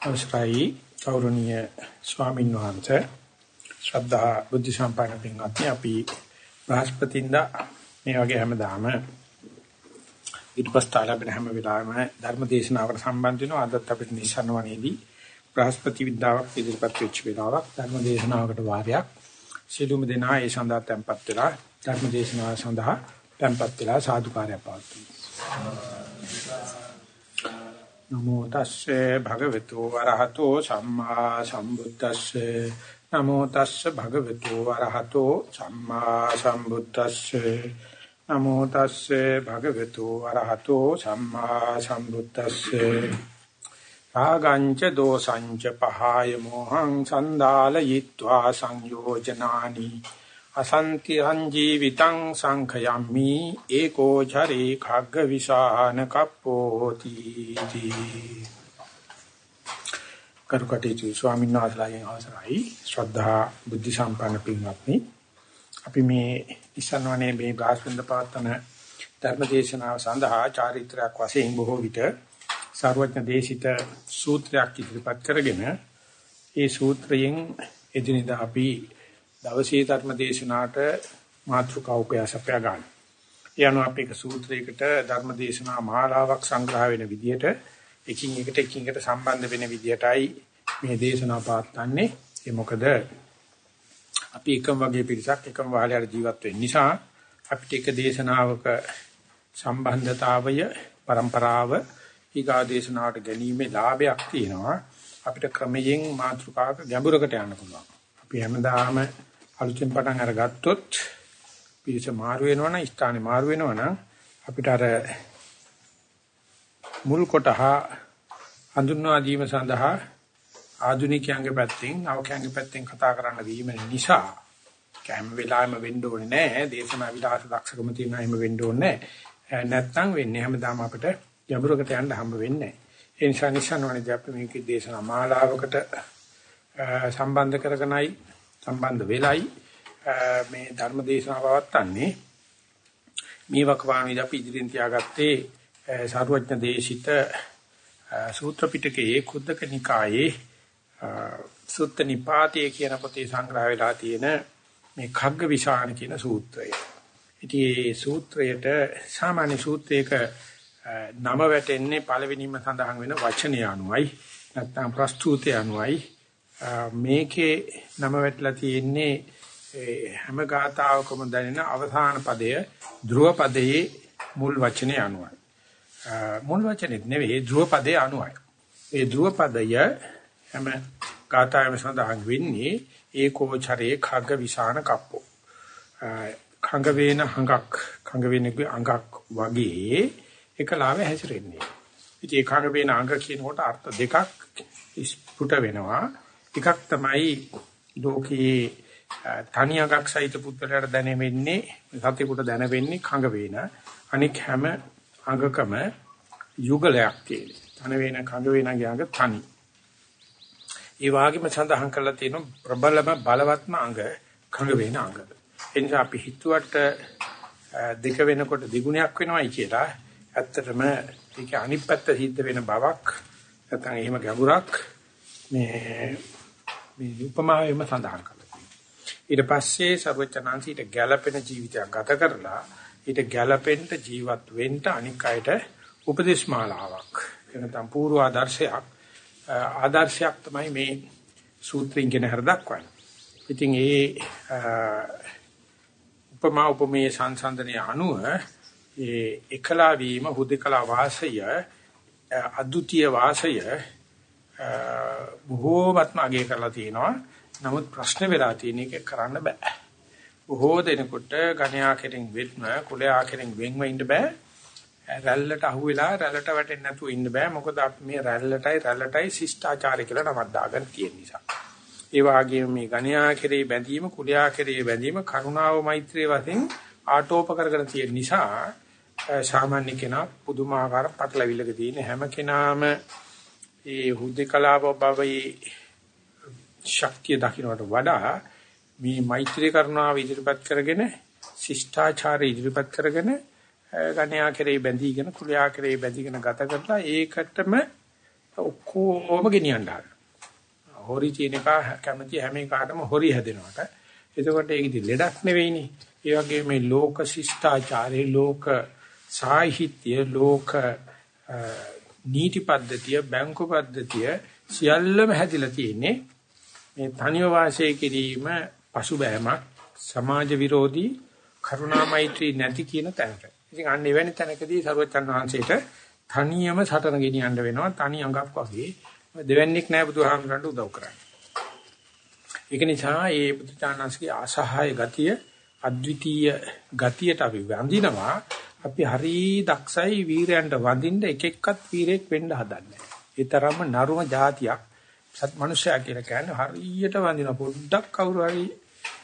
අවසරයි ගෞරවනීය ස්වාමීන් වහන්සේ. ශ්‍රද්ධා බුද්ධ සම්පන්න පින්වත්නි අපි බ්‍රහස්පතින්දා මේ වගේ හැමදාම ඊටපස්ස ලැබෙන හැම වෙලාවෙම ධර්ම දේශනාවකට සම්බන්ධ වෙනවා. අදත් අපිට නිසන්වනේදී බ්‍රහස්පති විද්‍යාවක් ඉදිරිපත් වෙච්ච වෙලාවක් ධර්ම දේශනාවකට වාරයක් සිළුම දෙනා ඒ සඳහා tempත් වෙලා ධර්ම දේශනාව සඳහා tempත් වෙලා සාදුකාරය පවතුනවා නමෝ තස්සේ භගවතු වරහතෝ සම්මා සම්බුද්දස්සේ. නමෝ තස්සේ භගවතු වරහතෝ සම්මා සම්බුද්දස්සේ. නමෝ තස්සේ භගවතු වරහතෝ සම්මා සම්බුද්දස්සේ. රාගංච දෝසංච පහය මොහං සන්දාලයිत्वा සංයෝජනානි. අසන්ති සංජීවිතං සංඛයම්මි ඒකෝ චරේ khagg විසාන කප්පෝති කරුකටි ස්වාමීන් වහන්සේලාගෙන් අවසරයි. ශ්‍රද්ධා බුද්ධ සම්පන්න පින්වත්නි අපි මේ ඉස්සන්වනේ මේ බ්‍රහස්පන්ද පවත්තන ධර්මදේශනාව සඳහා චාරිත්‍රාක් වශයෙන් බොහෝ විට සර්වඥ දේශිත සූත්‍රයක් ඉදිරිපත් කරගෙන ඒ සූත්‍රයෙන් එදිනෙදා අපි දවසේ ධර්ම දේශනාවට මාතෘකා උපයාසපය ගන්න. ඒ අනුව අපි එක සූත්‍රයකට ධර්ම දේශනා මාලාවක් සංග්‍රහ වෙන විදිහට එකින් එකට එකින් එකට සම්බන්ධ වෙන විදිහටයි මේ දේශනා පාත්තන්නේ. ඒ මොකද අපි එකම වගේ පිරිසක් එකම වාහලයට ජීවත් වෙන්න නිසා අපිට එක දේශනාවක සම්බන්ධතාවය પરම්පරාව ඊගා දේශනාවට ගැනීමේ ලාභයක් තියෙනවා. අපිට ක්‍රමයෙන් මාතෘකාවක ගැඹුරකට යන්න පුළුවන්. අපි හැමදාම අලුතෙන් පටන් අරගත්තොත් පිරිස මාරු වෙනවනම් ස්ථානේ මාරු වෙනවනම් අපිට අර මුල් කොටහ හඳුන්වා දීම සඳහා ආධුනිකයන්ගේ පැත්තෙන් නවකයන්ගේ පැත්තෙන් කතා කරන්න වීම නිසා කැම වෙලාවෙම වෙන්න ඕනේ නැහැ. දේශනා විලාස දක්ෂකම තියෙන හැම වෙන්න ඕනේ නැහැ. නැත්තම් වෙන්නේ හැමදාම අපිට ගැඹුරකට යන්න හම්බ වෙන්නේ නැහැ. ඒ නිසා නිසන්වනේ අපි මේකේ දේශනා මාලාවකට සම්බන්ධ කරගෙනයි සම්බන්ධ වෙලයි මේ ධර්ම දේශනාව පවත්න්නේ මේ වකවානුවේදී අපි ඉදිරියෙන් තියාගත්තේ සාරවත්න දේශිත සූත්‍ර පිටකයේ කුද්දක නිකායේ සුත්ත නිපාතයේ කියන පොතේ සංග්‍රහ වෙලා තියෙන මේ khagga විසාන කියන සූත්‍රය. ඉතින් මේ සූත්‍රයට සාමාන්‍ය සූත්‍රයක නම වැටෙන්නේ පළවෙනිම සඳහන් වෙන වචනය අනුවයි නැත්නම් ප්‍රස්තුතය අනුවයි මේකේ නම වැටලා තියෙන්නේ හැම ගාතාවකම දැනෙන අවසාන පදය ධ්‍රුව පදයේ මුල් වචනේ අනුවයි. මුල් වචනේ නෙවෙයි ධ්‍රුව පදයේ අනුවයි. ඒ ධ්‍රුව පදය හැම ගාතාවෙම සඳහන් වෙන්නේ ඒකෝචරේ khagg විසාන කප්පෝ. khංග වේන හඟක් khංග වේනකේ අඟක් වගේ එකලාවේ හැසිරෙන්නේ. ඉතින් ඒ khංග වේන අඟ කියනකොට අර්ථ දෙකක් ස්පුට වෙනවා. එකක් තමයි ලෝකයේ තනියගක් සහිත පුද්ගලයාට දැනෙන්නේ සතෙකුට දැනෙන්නේ කඟ වේන අනික හැම අඟකම යුගලයක් තියෙන. තන වේන කඟ වේනගේ අඟ තනි. ඒ වගේම සඳහන් කරලා තියෙන ප්‍රබලම බලවත්ම අඟ කඟ වේන අඟ. ඒ නිසා අපි හිතුවට දෙක වෙනකොට දිගුණයක් වෙනවයි කියලා ඇත්තටම ඒක අනිත් පැත්ත සිද්ධ වෙන බවක් නැත්නම් එහෙම ගැඹුරක් මේ මේ උපමාවෙම සඳහන් කරලා ඊට පස්සේ සර්වචනාංශීට ගැළපෙන ජීවිතයක් ගත කරලා ඊට ගැළපෙන්න ජීවත් වෙන්න අනික් අයට උපදේශ මාලාවක් එනතම් පූර්ව ආදර්ශයක් ආදර්ශයක් තමයි මේ සූත්‍රයෙන් කියන හර දක්වන්නේ. ඉතින් ඒ උපමා උපමේය සංසන්දනයේ අනුව ඒ එකලා වීම හුදකලා වාසය අද්විතීය වාසය බොහෝමත්ම අගය කරලා තියෙනවා. නමුත් ප්‍රශ්න වෙලා තියෙන එක කරන්න බෑ. බොහෝ දෙනෙකුට ගණ්‍යා කෙරෙන් වෙත්ම කුලයා කෙරෙන් වෙන්ව ඉන්න බෑ. රැල්ලට අහු වෙලා රැල්ලට වැටෙන්නේ නැතුව ඉන්න බෑ. මොකද අපි මේ රැල්ලටයි රැල්ලටයි ශිෂ්ටාචාරය කියලා නමක් දාගෙන තියෙන නිසා. ඒ වගේම මේ ගණ්‍යා කෙරේ බැඳීම කුලයා කෙරේ බැඳීම කරුණාව මෛත්‍රිය වශයෙන් ආටෝප කරගෙන තියෙන නිසා සාමාන්‍ය කෙනා පුදුමාකාර පටලවිල්ලක තියෙන හැම කෙනාම ඒ හුදේකලාව බවයේ ශක්තිය දකින්නට වඩා මේ මෛත්‍රී කරුණාව ඉදිරිපත් කරගෙන ශිෂ්ටාචාරය ඉදිරිපත් කරගෙන ගණ්‍යා කෙරේ බැඳීගෙන කුලයා කෙරේ බැඳීගෙන ගත කරලා ඒකටම ඔක්කොම ගෙනියන්න හදනවා. හොරි කියන එක කැමති හැම එකටම හොරි හැදෙනවට. එතකොට ඒක ඉතින් ලෙඩක් නෙවෙයිනේ. ඒ වගේ මේ ලෝක ශිෂ්ටාචාරේ ලෝක සාහිත්‍ය ලෝක නීති පද්ධතිය බැංකු පද්ධතිය සියල්ලම හැදිලා තියෙන්නේ මේ තනිව වාසය කිරීම පසුබෑමක් සමාජ විරෝධී කරුණා මෛත්‍රී නැති කියන තැනට. ඉතින් අන්න එවැනි තැනකදී සරුවචන් වහන්සේට තනියම සටන ගෙනියන්න වෙනවා තනි අඟක් වගේ. දෙවන්නේක් නෑ බුදුහාමුදුරන්ට උදව් කරන්නේ. ඒක නිසා මේ බුදුචානන්සේගේ අසහාය ගතිය අද්විතීය ගතියට අපි වඳිනවා. අපි හරි දක්ෂයි වීරයන්ට වඳින්න එක එක්කත් වීරයෙක් වෙන්න හදන්නේ. ඒ තරම්ම නරුම જાතියක් සත් මනුෂයා කියලා කියන්නේ හරියට වඳින පොඩ්ඩක් කවුරු හරි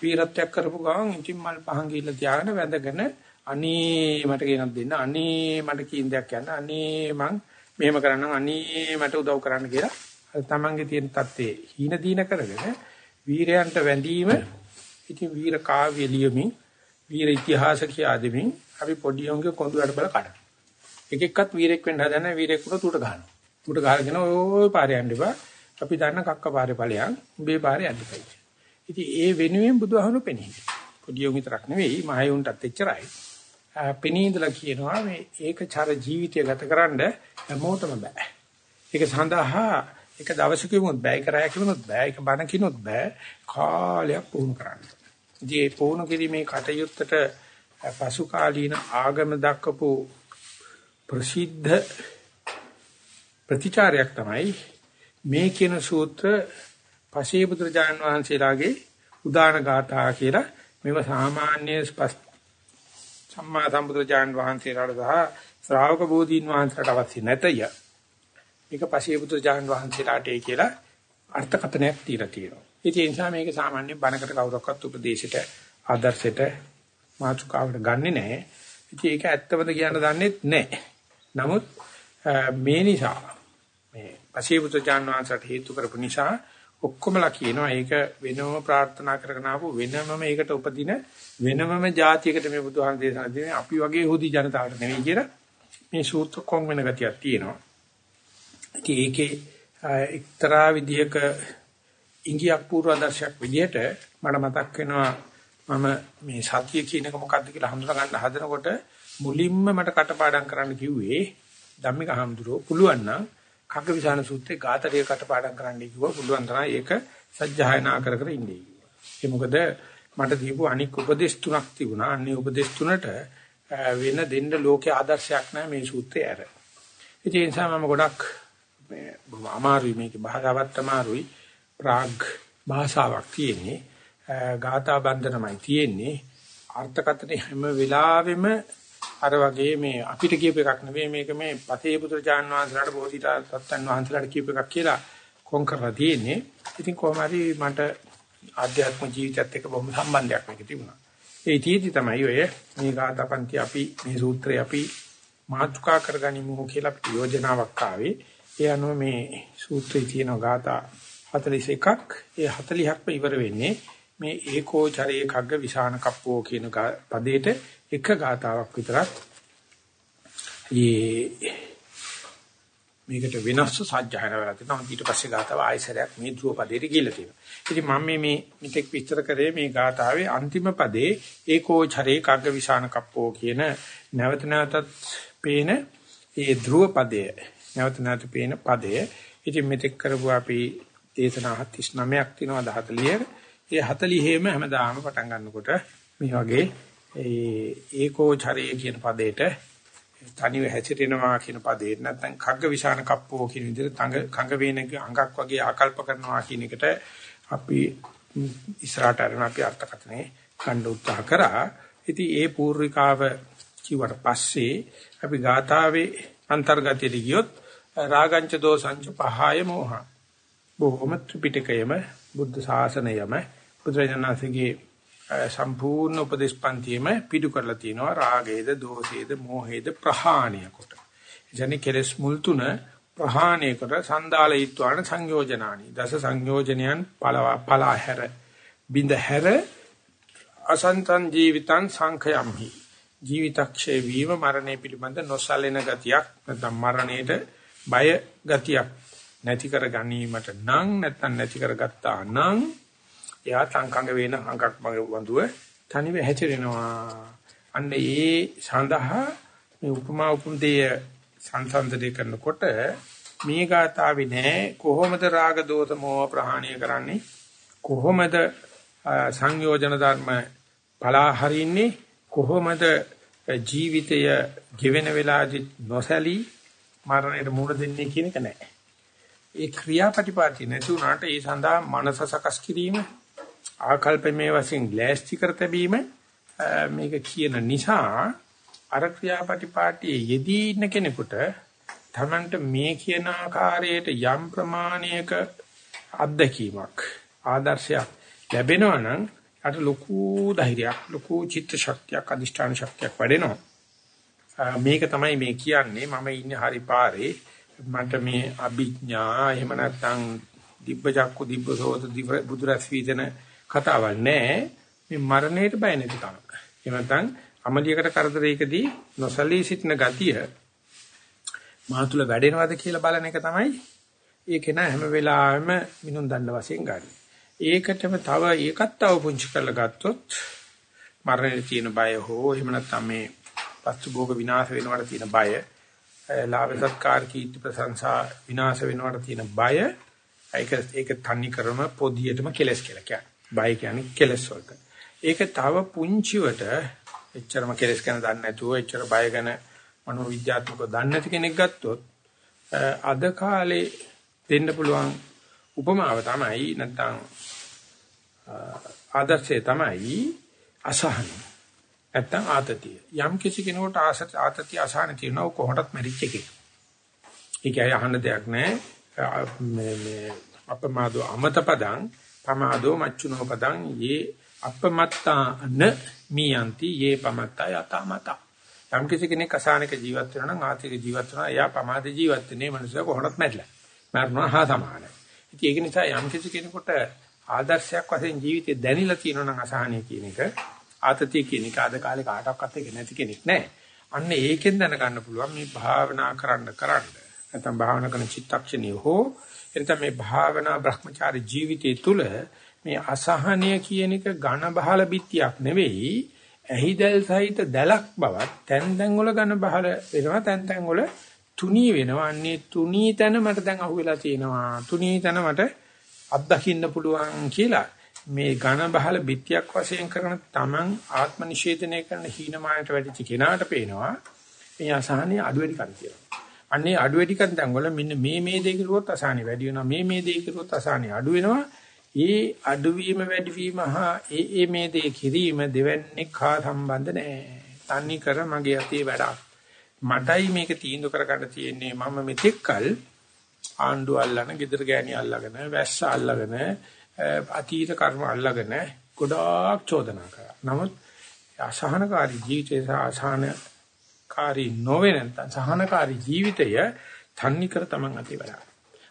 වීරත්වයක් කරපු ගමන් ඉතින් මල් පහන් ගිහිල්ලා තියාගෙන වැඳගෙන අනේ මට කියනක් දෙන්න අනේ මට කීන දෙයක් කියන්න අනේ මං මෙහෙම කරන්නම් අනේ මට උදව් කරන්න කියලා අර තමන්ගේ තියෙන தත්ත්වේ හීන දීන කරගෙන වීරයන්ට වැඳීම ඉතින් වීර කාව්‍ය ලියමින් වීර ඉතිහාස කියාදෙමින් අපි පොඩි උන්ගේ කොඳුරට බල කඩන. එක එක්කත් වීරෙක් වෙන්න හදන වීරෙකුට තුට ගන්නවා තුට ගහගෙන ඔය පාරේ යන්න එපා. අපි දන්න කක්ක පාරේ ඵලයන් උඹේ පාරේ යන්න බයි ඉතින් ඒ වෙනුවෙන් බුදුහාමුදුරු පෙනී පොඩි උන් විතරක් නෙවෙයි මහයුන්ටත් එච්චරයි. පෙනී ඉඳලා කියනවා මේ ඒකචර ජීවිතය ගතකරනද හැමෝටම බෑ. ඒක සඳහා එක දවසකෙමුත් බෑ ඒක රැයකෙමුත් බෑ ඒක බණ කිනොත් බෑ. කාලයක් පුහුණු කරන්න. ඉතින් මේ පුහුණු කිරීමේ කටයුත්තට පසු කාලීන ආගම දක්වපු ප්‍රසිද්ධ ප්‍රතිචාරයක් තමයි මේ කියන සූත්‍ර පශේපුත්‍රජාන් වහන්සේලාගේ උදාන ගාථා කියලා මේව සාමාන්‍ය සම්මා සම්බුදුජාන් වහන්සේලාට සහ ශ්‍රාවක බෝධීන් වහන්සේලාට අවශ්‍ය නැතය. මේක පසේ බුදුජාන් වහන්සේලාට ඒ කියලා අර්ථකථනයක් තියලා තියෙනවා. ඒ නිසා මේක සාමාන්‍ය බණකට කවුරක්වත් උපදේශයට ආදර්ශයට මාතුකාවට ගන්නෙ නැහැ. ඉතින් ඒක ඇත්තවද කියන්න දන්නෙත් නැහැ. නමුත් මේ නිසා මේ පසේ බුදුජාන් වහන්සේට හේතු කරපු නිසා ඔක්කොමලා කියනවා ඒක වෙනම ප්‍රාර්ථනා කරගෙන ආපු වෙනමම ඒකට උපදින වෙනමම જાතියකට මේ බුදුහාම දේශනා දෙන්නේ අපි වගේ හුදි ජනතාවට නෙවෙයි කියලා මේ සූත්‍ර කොන් වෙන ගතියක් තියෙනවා. ඉතින් ඒකේ එක්තරා විදිහක ඉංගියක් පූර්වාදර්ශයක් විදිහට මට මතක් වෙනවා මම මේ සතිය කියන එක මොකක්ද කියලා හඳුනා ගන්න හදනකොට මුලින්ම මට කටපාඩම් කරන්න කිව්වේ ධම්මික හඳුරෝ පුළුවන් නම් කග්ගවිසාන සූත්‍රේ ගාතරිය කටපාඩම් කරන්න කිව්වා පුළුවන් තරම් ඒක සජ්ජායනා කර කර ඉන්නේ. ඒ මොකද මට දීපු අනික් උපදේශ තුනක් තිබුණා. අන්නේ උපදේශ තුනට වෙන දෙන්න ලෝකේ ආදර්ශයක් නැහැ මේ සූත්‍රය ඇර. ඒ නිසා මම ගොඩක් මේ අමාරුයි මේක භාෂාවත් අමාරුයි. ප්‍රාග් භාෂාවක් තියෙන්නේ. ගාථා බන්ධනමයි තියෙන්නේ. අර්ථකථන හැම වෙලාවෙම අර වගේ මේ අපිට කියප එකක් නෙවෙයි මේක මේ පතේ පුත්‍රජාන් වහන්සේලාට බෝධිසත්වයන් වහන්සේලාට කියප එකක් කියලා කොන් කරලා තියෙන්නේ. ඉතින් කොහොම හරි මට ආධ්‍යාත්ම ජීවිතයත් එක්ක බොහොම සම්බන්ධයක් මේක තිබුණා. ඒ තීති තමයි ඔය මේ ගාථාපන්ති අපි මේ සූත්‍රය අපි මාතෘකා කරගනිමු කියලා අපිට යෝජනාවක් ආවේ. ඒ අනුව මේ සූත්‍රයේ තියෙන ගාථා 41ක් ඒ 40ක්ම ඉවර වෙන්නේ මේ ඒකෝචරේ කග්ග විසාන කප්පෝ කියන පදේට එක ගාතාවක් විතරක් මේ මේකට වෙනස්ව සාජ්ජායන වෙලා තියෙනවා. ඊට පස්සේ ගාතාව ආයසරයක් මේ ධ්‍රුව පදේට කියලා තියෙනවා. ඉතින් මම මේ මේ මිත්‍යක් විස්තර කරේ මේ ගාතාවේ අන්තිම පදේ ඒකෝචරේ කග්ග විසාන කප්පෝ කියන නැවත නැවතත් පේන ඒ ධ්‍රුව පදය නැවත නැවත පේන පදය. ඉතින් මෙතෙක් කරපු අපි දේශනා 39ක් තියෙනවා 40. ඒ 40ෙම හැමදාම පටන් ගන්නකොට මේ වගේ ඒ ඒකෝචරේ කියන පදේට තනිව හැසිරෙනවා කියන පදේ නැත්නම් කග්ග විශාන කප්පෝ කියන විදිහට කංග වේනක අංගක් වගේ ආකල්ප කරනවා කියන එකට අපි ඉස්සරහට අරන අපි අර්ථකථනේ ගන්න උත්සාහ කරා. ඉතින් ඒ පූර්විකාව කිව්වට පස්සේ අපි ගාථාවේ අන්තර්ගතයට ගියොත් රාගංච දෝසංච පහය මෝහ බොහොම ත්‍රිපිටකයම බුද්ධ ශාසනයම බුදුරජාණන්සේගේ සම්පූර්ණ උපදේශපන්තියම පිටු කරලා තියෙනවා රාගයේද දෝෂයේද මෝහයේද ප්‍රහාණය කොට. එජනේ කෙලස් මුල් තුන ප්‍රහාණය කොට සන්දාලීත්වාන සංයෝජනානි දස සංයෝජනයන් පළවා පළහැර බින්ද හැර අසන්තං ජීවිතං සංඛයම්හි ජීවිතක්ෂේ වීම මරණය පිළිබඳ නොසලෙන ගතියක් නැත්නම් මරණයට බය ගතියක් නැති කර ගැනීමට නම් නැත්නම් නැති කරගත්තා නම් එයා තංකඟ වෙන අංගක් මගේ වඳුව තනිව හැචරෙනවා. අන්න ඒ සඳහා මේ උපමා උපදේය සංසන්දනය කරනකොට මේ ගාතාවේ නෑ කොහොමද රාග දෝෂ මොහ ප්‍රහාණය කරන්නේ කොහොමද සංයෝජන ධර්ම පලා හරින්නේ කොහොමද ජීවිතය ගෙවෙන වෙලාවදී නොසැලී මරණයට මුහුණ දෙන්නේ කියන එක නෑ. ඒ ක්‍රියාපටිපාටි නැති වුණාට ඒ සඳහා මනස සකස් කිරීම ආකල්පමේ වශයෙන් ග්ලෑස්ටි කර තැබීම මේක කියන නිසා අර ක්‍රියාපටිපාටියේ යෙදී ඉන්න කෙනෙකුට තමන්ට මේ කියන ආකාරයට යම් ප්‍රමාණයක අත්දැකීමක් ආදර්ශයක් ලැබෙනවා නම් අර ලොකු ධෛර්යයක් ලොකු චිත්ත ශක්තියක් අදිෂ්ඨාන ශක්තියක් වැඩෙනවා. මේක තමයි මේ කියන්නේ. මම ඉන්නේ හරි පාරේ. මට මේ අභිඥා එහෙම නැත්නම් දිබ්බ චක්කු දිබ්බ සෝත දිබ්බ බුදුරස් වීදන කතාවක් නෑ මේ මරණයට බය නැති කම එහෙම නැත්නම් අමලියකට කරදරයකදී නොසලී සිටින ගතිය මාතුල වැඩෙනවද කියලා බලන එක තමයි ඒක නා හැම වෙලාවෙම මිනුම් දණ්ඩ වශයෙන් ගන්න. ඒකටම තව ඒකත් තව පුංචි කරලා ගත්තොත් මරණයේ තියෙන බය හෝ එහෙම නැත්නම් මේ පස්තු භෝග විනාශ වෙනවට තියෙන බය, ලාභ සත්කාර කීර්ති ප්‍රශංසා විනාශ වෙනවට තියෙන බය ඒක ඒක තනි කරම පොදියටම කෙලස් කියලා කියන්නේ. බය කියන්නේ කෙලස් වලට. ඒක තව පුංචිවට එච්චරම කෙලස් ගැන දන්නේ නැතුව එච්චර බය ගැන මනෝ විද්‍යාත්මකව දන්නේ නැති කෙනෙක් ගත්තොත් අද කාලේ දෙන්න පුළුවන් උපමාව තමයි නැත්නම් ආදර්ශය තමයි අසහන. නැත්නම් ආතතිය. යම් කිසි කෙනෙකුට ආතතිය අසහන තියෙනව කොහොමදත් මැරිච්ච එකේ. ඒක අහන්න දෙයක් නැහැ. මේ මේ අපමාදෝ අමත පදං පමාදෝ මච්චුනෝ පදං යේ අපමත්තාන මියන්ති යේ පමත්තා යතමතා යම් කිසි කෙනෙක් අසහනක ජීවත් වෙනවා නම් ආතික ජීවත් වෙනවා එයා පමාද ජීවත් වෙන්නේ මනුස්සය කොහොමවත් මැරිලා. මරණා හා සමානයි. ඉතින් ඒක නිසා යම් කිසි කෙනෙකුට ආදර්ශයක් වශයෙන් ජීවිතේ දැනිලා තියෙනවා නම් අසහනය කියන එක ආතතිය කියන එක අද කාලේ කාටවත් එක නැති කෙනෙක් නැහැ. අන්න ඒකෙන් දැනගන්න පුළුවන් මේ භාවනා කරන්න කරන්න. නැත්නම් භාවනා කරන චිත්තක්ෂණිය හෝ එතන මේ භාවනා භ්‍රමචාරී ජීවිතය තුළ මේ අසහනය කියන එක ඝන බහල බිත්තියක් නෙවෙයි. ඇහිදල් සහිත දැලක් බවත් තැන් තැන් වල ඝන බහල වෙනවා. තැන් තැන් වල තුනී වෙනවා. අන්නේ තුනී තැන මට දැන් අහුවෙලා තියෙනවා. තුනී තැන මට අත්දකින්න පුළුවන් කියලා. මේ ඝන බහල බිත්තියක් වශයෙන් කරන තමන් ආත්ම නිෂේධනය කරන හීනමානට වැඩිච කෙනාට පේනවා. මේ අසහනිය අඩු වැඩි කන් කියලා. අන්නේ අඩු වැඩි කන් තැන් වල මෙන්න මේ මේ දේ කරුවොත් අසහනිය වැඩි වෙනවා මේ මේ දේ කරුවොත් අසහනිය අඩු වෙනවා ඒ අඩුවීම වැඩිවීම හා ඒ ඒ මේ දේ කිරීම දෙවන්නේ කා සම්බන්ධ නැහැ. තන්නේ කර මගේ අතේ වැඩක්. මටයි මේක තීන්දුව කරගන්න තියෙන්නේ මම මෙතෙක්කල් ආණ්ඩු අල්ලන, ගෙදර ගෑණි අල්ලගෙන, වැස්ස අල්ලගෙන, අතීත කර්ම අල්ලගෙන ගොඩාක් චෝදනා කරා. නමුත් අසහනකාරී ජීවිතය සහ අසහනකාරී නොවේ නැත්නම් සහනකාරී ජීවිතය තන්නේ කර තමන් අතේ වැඩක්.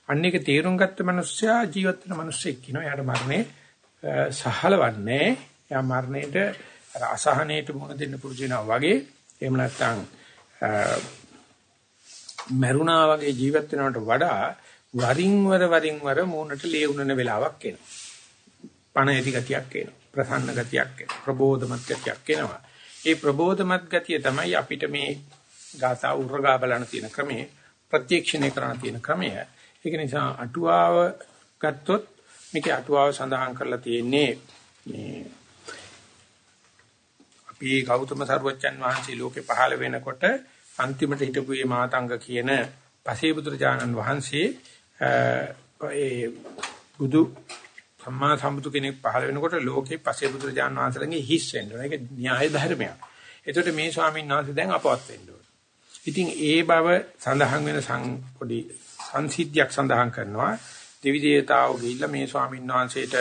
අන්න ඒක තේරුම් ගත්ත මිනිස්සයා ජීවත් වෙන මිනිස්සෙක් කියනවා. එයාට මරණය සහලවන්නේ. එයා මරණයට අසහනයට මුහුණ දෙන්න පුරුදු වෙනවා වගේ. එහෙම නැත්නම් මරුණා වගේ ජීවත් වෙනවට වඩා වරින් වර වරින් වර මූණට ලේ උනන වෙලාවක් එනවා. පණ ඇති ගතියක් එනවා. ප්‍රසන්න ගතියක් එනවා. ප්‍රබෝධමත් ගතියක් එනවා. ඒ ප්‍රබෝධමත් ගතිය තමයි අපිට මේ ගාථා උරගා බලන තියෙන ක්‍රමයේ ප්‍රත්‍යක්ෂණය කරන තියෙන ක්‍රමය. ඒක නිසා අටුවාව ගත්තොත් මේකේ අටුවාව සඳහන් කරලා තියෙන්නේ මේ අපි ගෞතම සර්වජන් වහන්සේ ලෝකේ පහළ වෙනකොට අන්තිමට හිටපු මේ මාතංග කියන පසේබුදුරජාණන් වහන්සේ ඒ බුදු සම්මා සම්බුදු කෙනෙක් පහළ වෙනකොට ලෝකේ පසේබුදුරජාණන් වහන්සේලගේ හිස් වෙන්න ඕන. ඒක න්‍යාය ධර්මයක්. එතකොට මේ ස්වාමීන් වහන්සේ දැන් අපවත් වෙන්න ඕන. ඉතින් ඒ බව සඳහන් වෙන පොඩි සංසිද්ධියක් සඳහන් කරනවා දෙවි දේවතාවෝ ගිහිල්ලා මේ ස්වාමීන් වහන්සේට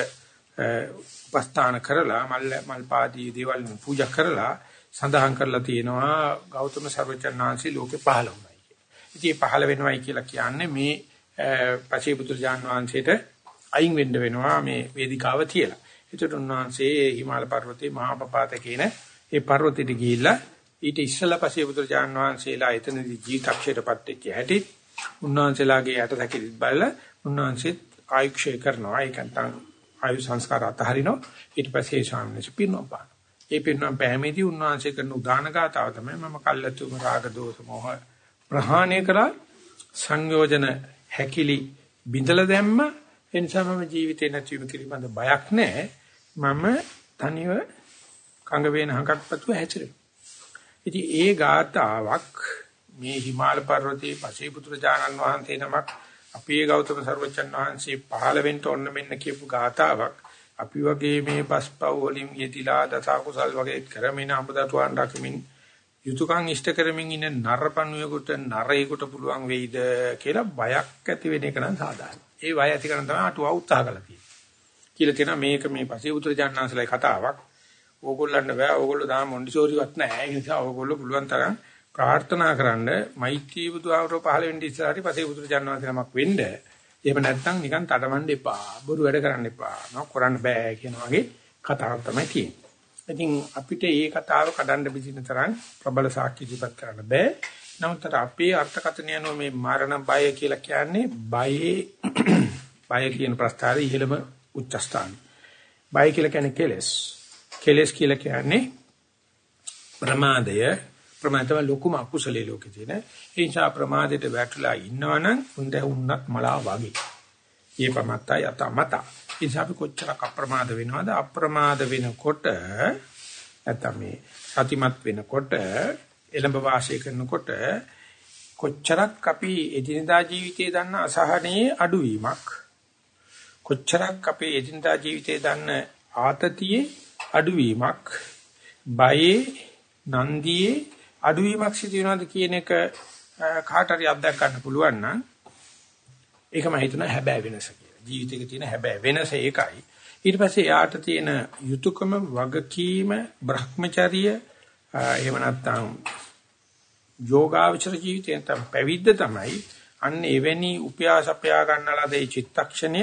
උපස්ථාන කරලා මල් මල් පාදී දේවල් පූජා කරලා සඳහන් කරලා තියෙනවා ගෞතම සර්වචන්නාංශී ලෝකේ පහළ වුණයි කියලා. ඉතින් පහළ වෙනවයි කියලා කියන්නේ මේ පචේපුත්‍ර ජාන් වහන්සේට අයින් වෙන්න වෙනවා මේ වේදිකාව තියලා. ඒකට උන්වහන්සේ හිමාල පර්වතයේ මහා පපාත කියන ඒ පර්වතෙට ගිහිල්ලා ඊට ඉස්සලා පචේපුත්‍ර ජාන් වහන්සේලා එතනදී ජීවිතක්ෂයටපත් වෙච්ච හැටි උන්වහන්සේලාගේ යට සැකිලිත් බලලා උන්වහන්සේත් ආයුක්ෂය කරනවා. ඒක නැත්නම් ආයු සංස්කාර අතහරිනවා. ඊට පස්සේ ශාමනස පින්නම් පාන. ඒ පින්නම් පෑමේදී උන්වහන්සේ කරන උදාන ගාතාව තමයි මම කල්ැතුම රාග දෝෂ මොහ ප්‍රහාණය කරා සංයෝජන හැකිලි බිඳලා දැම්ම ඒ නිසා මම ජීවිතේ නැතිවීම පිළිබඳ බයක් නැහැ. මම තනිව කඟ වේන හඟක්පත්ව හැසිරෙනවා. ඉතින් ඒ ගාතාවක් මේ හිමාල පර්වතයේ පසේ පුත්‍රජානන් වහන්සේ නමක් අපේ ගෞතම සර්වචන් වහන්සේ පහළ වෙන්න ඕන මෙන්න කියපු ගාතාවක් අපි වගේ මේ පස්පව් වලින් යෙතිලා දස කුසල් වගේ කරමින අඹදතුන් රකිමින් යුතුයකම් ඉෂ්ට කරමින් ඉන්න නරපණුවෙකුට නරේකට පුළුවන් වෙයිද කියලා බයක් ඇති වෙන එක නම් සාධාරණයි. ඒ බය ඇති කරන තමයි අටුව උත්සාහ කළා තියෙන්නේ. කියලා තියෙනවා මේක මේ පසේ පුත්‍රජානන්සලයි කතාවක්. ඕගොල්ලන්ට බෑ ඕගොල්ලෝ තාම මොන්ඩිසෝරිවත් නැහැ. ඒ නිසා ඕගොල්ලෝ පුළුවන් තරම් ප්‍රාර්ථනා කරන්න මෛත්‍රී බුදුආවරෝ පහළ වෙන්න ඉස්සරහට පසේ බුදුරජාණන් වහන්සේ නමක් වෙන්න. එහෙම නැත්නම් නිකන් තටමඬ එපා. බොරු වැඩ කරන්න එපා. නෝ කරන්න බෑ කියන වගේ කතාවක් තමයි තියෙන්නේ. ඉතින් අපිට මේ කතාව කඩන්න බිසින තරම් ප්‍රබල සාක්ෂි ඉදිරිපත් කරන්න බෑ. නමුත් අපේ අර්ථකථනය අනුව මේ මරණ බය කියලා කියන්නේ බයේ බය කියන ප්‍රස්තාරය ඉහළම උච්ච ස්ථාන. බය කියලා කියන්නේ කෙලස්. කෙලස් කියලා කියන්නේ ප්‍රමාදය ප්‍රමාදව ලොකුම අකුසලයේ ලෝකේ තියෙන. ඒ නිසා ප්‍රමාදයට වැටලා ඉන්නවනම් හොඳ උන්නත් මලා වගේ. ඒ පමත්තයි අතමත. ඒ නිසා අපි කොච්චරක් අප්‍රමාද වෙනවද? අප්‍රමාද වෙනකොට නැත්නම් මේ සතිමත් වෙනකොට එළඹ වාසය කරනකොට කොච්චරක් අපි එදිනදා ජීවිතයේ දන්න අසහනයේ අඩුවීමක් කොච්චරක් අපේ එදිනදා ජීවිතයේ දන්න ආතතියේ අඩුවීමක් බයේ නන්දියේ අඩුවීමක් සිදු වෙනවද කියන එක කාට හරි අත්දැක ගන්න පුළුවන් නම් ඒක මම හිතනවා හැබෑ වෙනස කියලා. ජීවිතේක තියෙන හැබෑ වෙනස ඒකයි. ඊට පස්සේ යාට තියෙන යුතුයකම වගකීම Brahmacharya එහෙම නැත්නම් යෝගාවචර ජීවිතයෙන් තම පැවිද්ද තමයි අන්න එවැනි උපයාසපයා ගන්නලද ඒ චිත්තක්ෂණය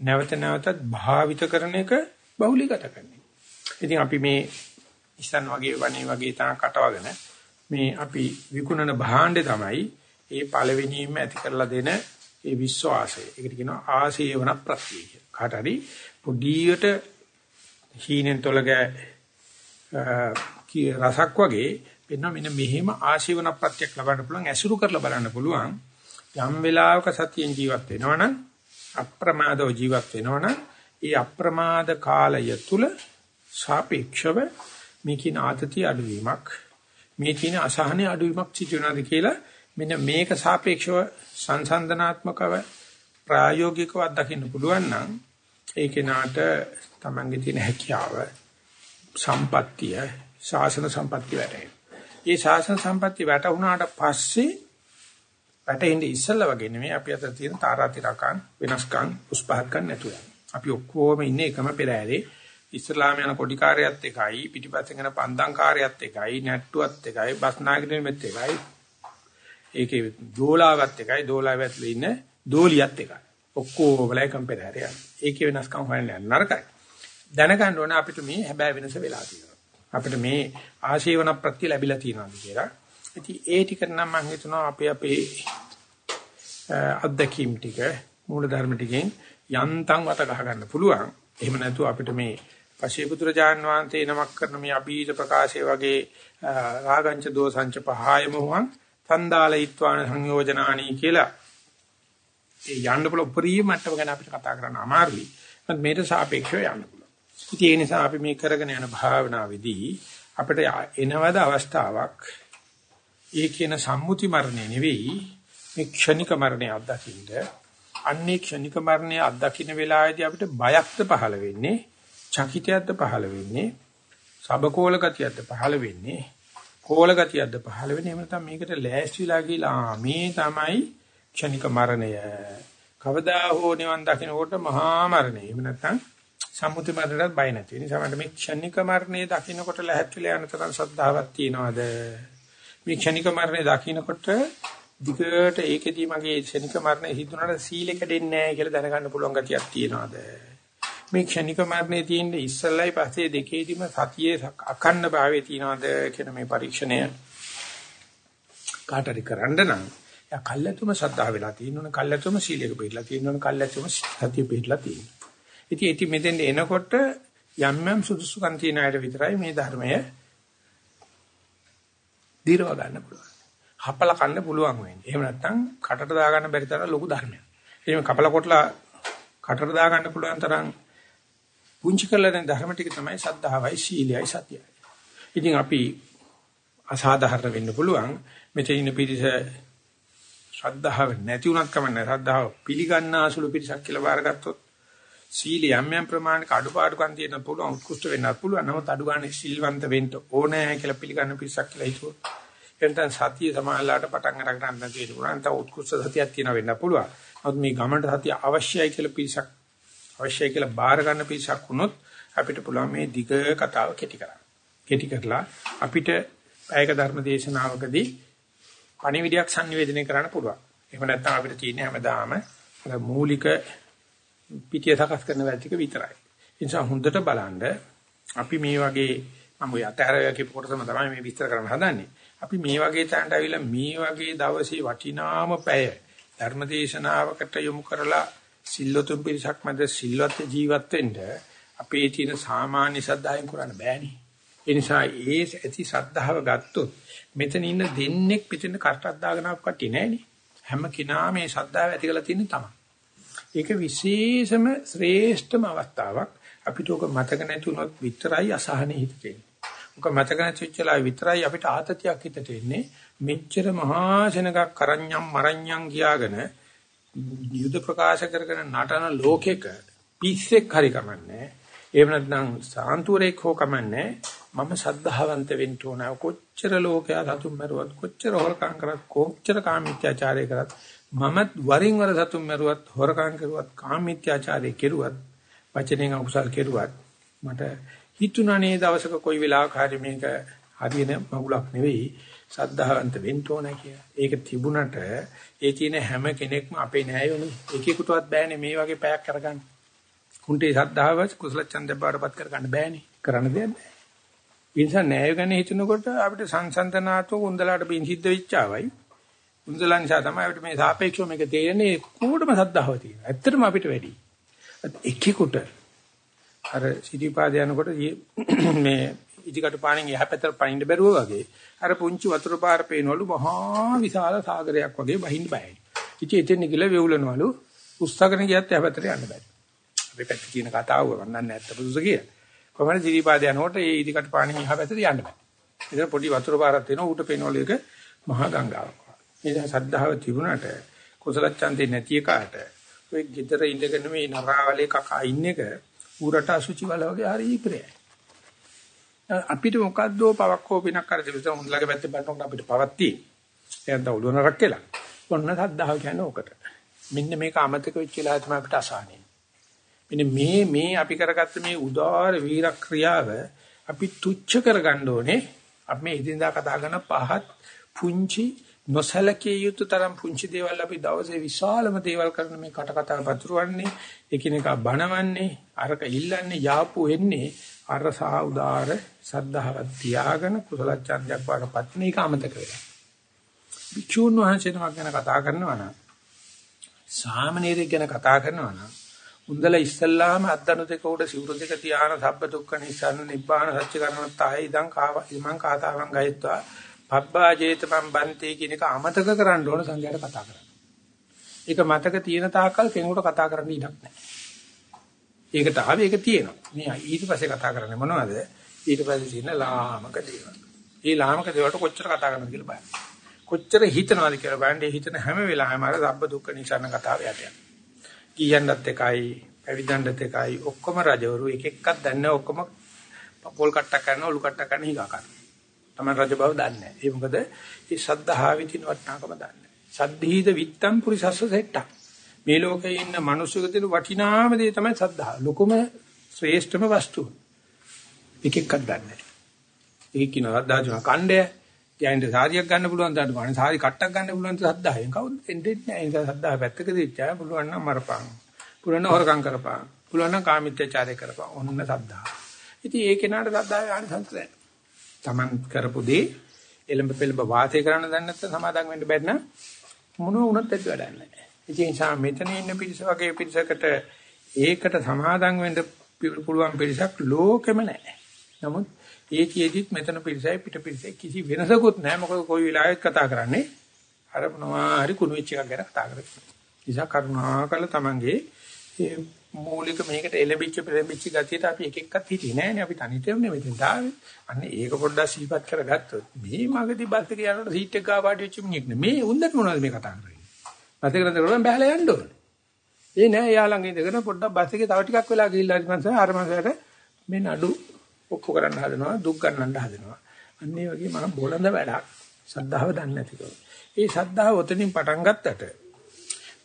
නැවත නැවතත් භාවිත කරන එක බහුලීගත කරන්නේ. ඉතින් අපි මේ ඉස්සන් වගේ වනේ වගේ තා කටවගෙන මේ අපි විකුණන භාණ්ඩේ තමයි ඒ පළවෙනිම ඇති කරලා දෙන ඒ විශ්වාසය. ඒකට කියනවා ආසේවන ප්‍රත්‍ය කියලා. කාට හරි පොඩියට හීනෙන් තොලග කී රසක් වගේ වෙන මෙන්න මෙහෙම ආශීවන ප්‍රත්‍යක් ලබන්න පුළුවන් ඇසුරු කරලා බලන්න පුළුවන් යම් වෙලාවක සතියෙන් ජීවත් වෙනවනම් අප්‍රමාදව ජීවත් වෙනවනම් ඒ අප්‍රමාද කාලය තුල සාපේක්ෂව මේ කින ආතතිය අඩුවීමක් මේ තියෙන අසහනේ අඩුවීමක් සිදු වෙනවාද කියලා මෙන්න මේක සාපේක්ෂව සංසන්දනාත්මකව ප්‍රායෝගිකව අත්දකින්න පුළුවන් නම් ඒ කෙනාට තමන්ගේ තියෙන හැකියාව සම්පත්තිය ශාසන සම්පත්තිය වැටේ. මේ ශාසන සම්පත්තිය වැටුණාට පස්සේ වැටෙන්නේ ඉස්සල්ලා වගේ නෙමෙයි අපි අතර තියෙන තාරාතිරකම් වෙනස්කම් උස්පහත්කම් නැතුව. අපි ඔක්කොම ඉන්නේ එකම පෙරහැරේ ඉස්ලාම යන කොඩි කාර්යයත් එකයි පිටිපස්සෙන් යන පන්දම් කාර්යයත් එකයි නැට්ටුවත් එකයි බස් නාගිනෙමෙත් එකයි ඒකේ දෝලාවත් එකයි දෝලාව ඇතුලේ ඉන්න දෝලියත් එකයි. ඔක්කොම එකම පෙරහැර යන ඒකේ වෙනස්කම් හොයන්න නරකයි. දැනගන්න ඕනේ අපිට මේ හැබෑ වෙනස වෙලා තියෙනවා. අපිට මේ ආශේවන ප්‍රත්‍ය ලැබිලා තියෙනවා කියලා. ඉතින් ඒ ටික නම් මම හිතනවා අපේ අපේ අත්දැකීම් ටික මූල ධර්ම ටිකෙන් යන්තම් වත ගහ ගන්න පුළුවන්. එහෙම නැතුව අපිට මේ පශේපුත්‍රජාන් වහන්සේ නමක් කරන මේ අභීත ප්‍රකාශය වගේ රාගංච දෝසංච පහය මොහං තන්දාලයිත්වාන සංයෝජනානි කියලා. ඒ යන්න පුළුවන් උපරිම මට්ටම ගැන අපිට කතා කරන්න අමාරුයි. මොකද මේට සාපේක්ෂව යන්න පුළුවන්. ඉතින් ඒ නිසා අපි මේ කරගෙන යන භාවනාවේදී අපිට එනවද අවස්ථාවක්? ඒ කියන සම්මුති මරණය නෙවෙයි මේ ක්ෂණික මරණය අත්දකින්න අන්නේ ක්ෂණික මරණය අත්දකින්න වෙලාවේදී අපිට බයක්ද පහළ වෙන්නේ? චකිතයක්ද පහළ වෙන්නේ? සබකෝල ගතියක්ද පහළ වෙන්නේ? කෝල ගතියක්ද පහළ වෙන්නේ? එහෙම නැත්නම් මේකට ලෑස්තිලා ගිලා මේ තමයි ක්ෂණික මරණය. කවදා හෝ නිවන් දකින්නකොට මහා මරණය. එහෙම නැත්නම් සම්මුති මරණයට බය නැති වෙන නිසා මේ ක්ෂණික මරණය දකින්නකොට ලැහැත්විලා යන තරම් ශ්‍රද්ධාවක් තියනවාද? මේ ක්ෂණික මරණය දකින්නකොට දිගට ඒකෙදී මගේ ක්ෂණික මරණය හිතුනට සීලෙ කැඩෙන්නේ නැහැ කියලා දැනගන්න පුළුවන් ගතියක් තියනවාද? මේ ක්ෂණික මරණේ තියෙන ඉස්සල්ලයි පස්සේ දෙකේදීම සතියේ අඛණ්ඩ භාවයේ තියනවාද කියන මේ පරීක්ෂණය කාටරි කරන්න නම් එයා කල්ැතුම සද්ධා වෙලා තියෙනවනේ කල්ැතුම සීලයක පිළිලා තියෙනවනේ කල්ැතුම සතිය පිළිලා තියෙනවා. ඉතින් ඉතින් මෙතෙන් එනකොට යම් යම් සුදුසුකම් තියෙන අයට විතරයි මේ ධර්මය දිරව ගන්න පුළුවන්. හපල කන්න පුළුවන් වෙන්නේ. එහෙම නැත්නම් කටට දා ගන්න බැරි තරම් ලොකු ධර්මයක්. එහෙම කපල කොටලා කටට දා ගන්න පුළුවන් තරම් පුංචි කරලා දැන් ධර්ම ටික තමයි සද්ධාවයි සීලයයි සතියයි. ඉතින් අපි අසාධාරණ වෙන්න පුළුවන්. මෙතන ඉන්න පිරිස ශ්‍රද්ධාව නැති උනත් කමන්නේ ශ්‍රද්ධාව පිළිගන්නාසුළු පිරිසක් කියලා බාරගත්තොත් සීල යම් යම් ප්‍රමාණයක අඩුපාඩුකම් තියෙන පුළුවන් උත්කෘෂ්ඨ වෙන්නත් පුළුවන්. නමුත් අඩු ගන්න සිල්වන්ත වෙන්න ඕනේ කියලා පිළිගන්න පිරිසක් කියලා හිතුවොත් එතන සතිය සමාහලාට පටන් අරගෙන නැති වෙන්න පුළුවන්. නැත්නම් උත්කෘෂ්ඨ සතියක් තියෙන වෙන්න පුළුවන්. නමුත් මේ ගමනට සතිය අවශ්‍යයි කියලා පිරිසක් අවශ්‍යයි කියලා බාර ගන්න පිරිසක් වුණොත් අපිට පුළුවන් මේ දිග කතාව කෙටි කරන්න. කෙටි කරලා අපිට පැයක ධර්ම දේශනාවකදී පණිවිඩයක් sannivedanaya කරන්න පුළුවන්. එහෙම නැත්නම් අපිට තියෙන්නේ හැමදාම අර මූලික පිටිය සකස් කරන වැඩ ටික විතරයි. ඒ නිසා හොඳට බලන්න අපි මේ වගේ මම ඔය අතහැර කියපු කොටසම තමයි මේ විස්තර කරන්න හදන්නේ. අපි මේ වගේ තැනට අවිලා මේ වගේ දවසේ වටිනාම පැය ධර්මදේශනාවකට යොමු කරලා සිල්ලොතුන් පිරිසක් මැද සිල්වත් ජීවත් වෙන්න අපේ තියෙන සාමාන්‍ය සද්ධායෙන් කරන්න බෑනේ. ඒ නිසා ඒ ඇති සද්ධාව ගත්තොත් මෙතන ඉන්න දෙන්නෙක් පිටින් කටක් දාගෙන ආපු කට්ටිය නෑනේ. හැම කෙනා මේ සද්ධාව ඇති කරලා තියෙන තමයි. ඒක විශේෂම ශ්‍රේෂ්ඨම අවස්ථාවක්. අපිට ඔක මතක නැතුනොත් විතරයි අසහනෙ හිතෙන්නේ. ඔක මතක නැතිවෙච්චලා විතරයි අපිට ආතතියක් හිතට එන්නේ. මෙච්චර මහා සෙනගක් කරඤ්ඤම් මරඤ්ඤම් කියාගෙන යුද ප්‍රකාශ කරගෙන නටන ලෝකෙක පිස්සෙක් හරි කමන්නේ. එහෙම නැත්නම් සාන්තුරේක් හෝ කමන්නේ. මම සද්ධාවන්ත වෙන්න ඕන. කොච්චර ලෝකයා සතුම් මරුවත් කොච්චර හොරකම් කරත් කොච්චර කාමීත්‍යාචාරය කරත් මමත් වරින් වර සතුම් මරුවත් හොරකම් කරුවත් කාමීත්‍යාචාරය කෙරුවත් වචනෙන් අකුසල් කෙරුවත් මට හිතුණානේ දවසක කොයි වෙලාවක හරි මේක හරියන මගුලක් නෙවෙයි සද්ධාවන්ත වෙන්න ඕන කියලා. ඒක තිබුණට ඒ තියෙන හැම කෙනෙක්ම අපේ නෑයෝනේ. එකෙකුටවත් බෑනේ මේ වගේ පැයක් කරගන්න. කුන්ටේ සද්ධාව කුසල ඡන්ද බාරපත් කරගන්න බෑනේ. කරන්න දෙයක් නෑ. ඒ නිසා නෑය ගැන හිතනකොට අපිට සංසන්තනාතෝ උන්දලාට පින් සිද්ධ වෙච්චාවයි. උන්දලා නිසා තමයි අපිට මේ සාපේක්ෂව මේක තේරෙන්නේ කොහොමඩම සද්ධාව තියෙනවා. ඇත්තටම අපිට වැඩි. එකෙකුට අර සිටිපාද යනකොට මේ ඉදිකට පාණෙන් එහා පැත්තට පනින්න බැරුව වගේ අර පුංචි වතුර පාර පේනවලු මහා විශාල සාගරයක් වගේ බහින්න බයයි. ඉතින් එතෙන් ගිල වෙවුලනවලු උස්සගෙන ගියත් එහා පැත්තට යන්න බෑ. අපි පැත්ත කියන කතාව වන්නන්නේ නැත්ත පුදුස කියලා. කොහමද දිරිපාද යනකොට ඒ ඉදිකට පාණින් එහා පැත්තට යන්න බෑ. ඉතින් පොඩි වතුර පාරක් තියෙනවා ඌට පේනවලු එක මහා ගංගාවක්. මේ සද්ධාව තිබුණාට කුසල ඡන්දේ නැති එකාට ඔය ගෙදර ඉඳගෙන මේ නරාවලේ කකා ඉන්න එක ඌරට අසුචි වල වගේ හරි ප්‍රියයි. අපිට මොකද්ද පවක් හෝ පිනක් කර දෙවිස මුන්ලගේ පැත්තේ බලනකොට අපිට පවක් තියෙන්නේ. එයන්ට ඔළුව නරක් කියලා. ඔන්න සද්ධාව කියන්නේ ඕකට. මෙන්න මේක අමතක වෙච්ච වෙලාව තමයි අපිට අසහනෙ. මෙන්න මේ මේ අපි කරගත්ත මේ උදාාර වීර ක්‍රියාව අපි තුච්ච කරගන්න ඕනේ. අපි මේ ඉදින්දා කතා කරන පහත් පුංචි නොසලකිය යුතු තරම් පුංචි දේවල් අපි දවසේ විශාලම දේවල් කරන මේ කට කතා පතුරවන්නේ එකිනෙකා බනවන්නේ අරක ඉල්ලන්නේ යාපු වෙන්නේ අර සා උදාර සද්ධාවක් තියාගෙන කුසල ඡන්දයක් වඩපත් මේක අමතක වෙලා. විචුන් වහන්සේනමක් ගැන කතා කරනවා නම් සාමනීරයෙක් ගැන කතා කරනවා නම් උන්දල ඉස්සල්ලාම අද්දනු දෙක උඩ සිවුරු දෙක තියාන සබ්බ දුක්ඛ නිසන්න නිබ්බාන සත්‍ය කරන තායි ඉදං කාව ඉමං කාතාවන් ගයත්වා පබ්බා ජේතපම් බන්ති කියන එක අමතක කරන්න ඕන සංඝයාට කතා කරන්න. ඒක මතක තියෙන තාක්කල් කෙනෙකුට කතා කරන්න ඉඩක් නැහැ. ඒකට ආවේ ඒක තියෙනවා. මේ ඊට පස්සේ කතා කරන්නේ මොනවද? ඊට පස්සේ තියෙන ලාමක දේවල්. මේ ලාමක දේවල්ට කොච්චර කතා කරනවද කියලා බලන්න. කොච්චර හිතනවද කියලා බලන්න. ඒ හිතන හැම වෙලාවෙම අර සබ්බ දුක්ඛ නිසරණ කතාව යට යනවා. කීයන්වත් එකයි, පැවිදන්වත් එකයි, ඔක්කොම රජවරු එක එකක් දන්නේ ඔක්කොම පොල් කට්ටක් කරනවා, ඔලු කට්ටක් කරන හිගා කරනවා. තමයි රජ බව දන්නේ නැහැ. ඒ මොකද මේ සද්ධාවේ තියෙන වටිනාකම දන්නේ නැහැ. සද්ධීද විත්තම් පුරිසස්ස සෙට්ටක්. මේ ලෝකේ ඉන්න මිනිස්සුක තියෙන වටිනාම දේ තමයි සද්ධා. ලොකුම ශ්‍රේෂ්ඨම වස්තුව. එක එකක් ගන්නෑ. ඒක කියන සද්ධා කණ්ඩය. යයින්ද සාරියක් ගන්න පුළුවන් දාන්න බාන සාරි කට්ටක් ගන්න පුළුවන් සද්ධායෙන් කවුද දෙන්නේ නැහැ. ඒක සද්ධා පැත්තක දෙච්චා පුළුවන් නම් මරපං. පුළුවන් නම් හොරකම් කරපං. පුළුවන් නම් කාමීත්‍යචාරය කරපං. ඔන්න සද්ධා. ඉතින් ඒ කෙනාට සද්ධාවේ ආනිසංස නැහැ. Taman කරපු දේ එලඹ පෙළඹ වාසය කරන්න දන්නේ නැත්නම් සමාදම් වෙන්න බැරි නම් මොන වුණත් ඇති වැඩක් නැහැ. ඒ නිසා මෙතන ඉන්න පිරිස වගේ පිරිසකට ඒකට සමාදම් වෙන්න පුළුවන් පිරිසක් ලෝකෙම නැහැ. නමුත් ඒ කියෙදිත් මෙතන පිරිසයි පිට පිරිසයි කිසි වෙනසකුත් නැහැ. මොකද කොයි වෙලාවෙත් කතා කරන්නේ අර මොනවා හරි කුණු වෙච්ච එකක් ගැන කතා කරන්නේ. නිසා කරුණාකර තමන්ගේ මූලික මේකට එලෙබිච්ච පෙරෙබිච්ච ගතියට අපි එක එකක්වත් හිටියේ නෑනේ අපි තනියම නෙමෙයි තාවේ. අන්න ඒක පොඩ්ඩක් සිහිපත් කරගත්තොත් මේ මගදී බස් එකේ යනකොට සීට් එක ගා පාටි වෙච්ච මිනිහෙක් නේ. මේ උන්දට මොනවද මේ කතා කරන්නේ? බස් එකට නතරම බහලා යන්න ඕනේ. ඒ නෑ එයා ළඟ ඉඳගෙන පොඩ්ඩක් බස් එකේ තව ටිකක් වෙලා ගිහිල්ලා හරි මං අර මංසයට මේ නඩු ඔක්කො කරන්න හදනවා දුක් ගන්නන්න හදනවා. අන්න ඒ වගේ මම බොළඳ වැඩක් සද්ධාව දන්නේ නැතිකම. ඒ සද්ධාව ඔතනින් පටන් ගත්තට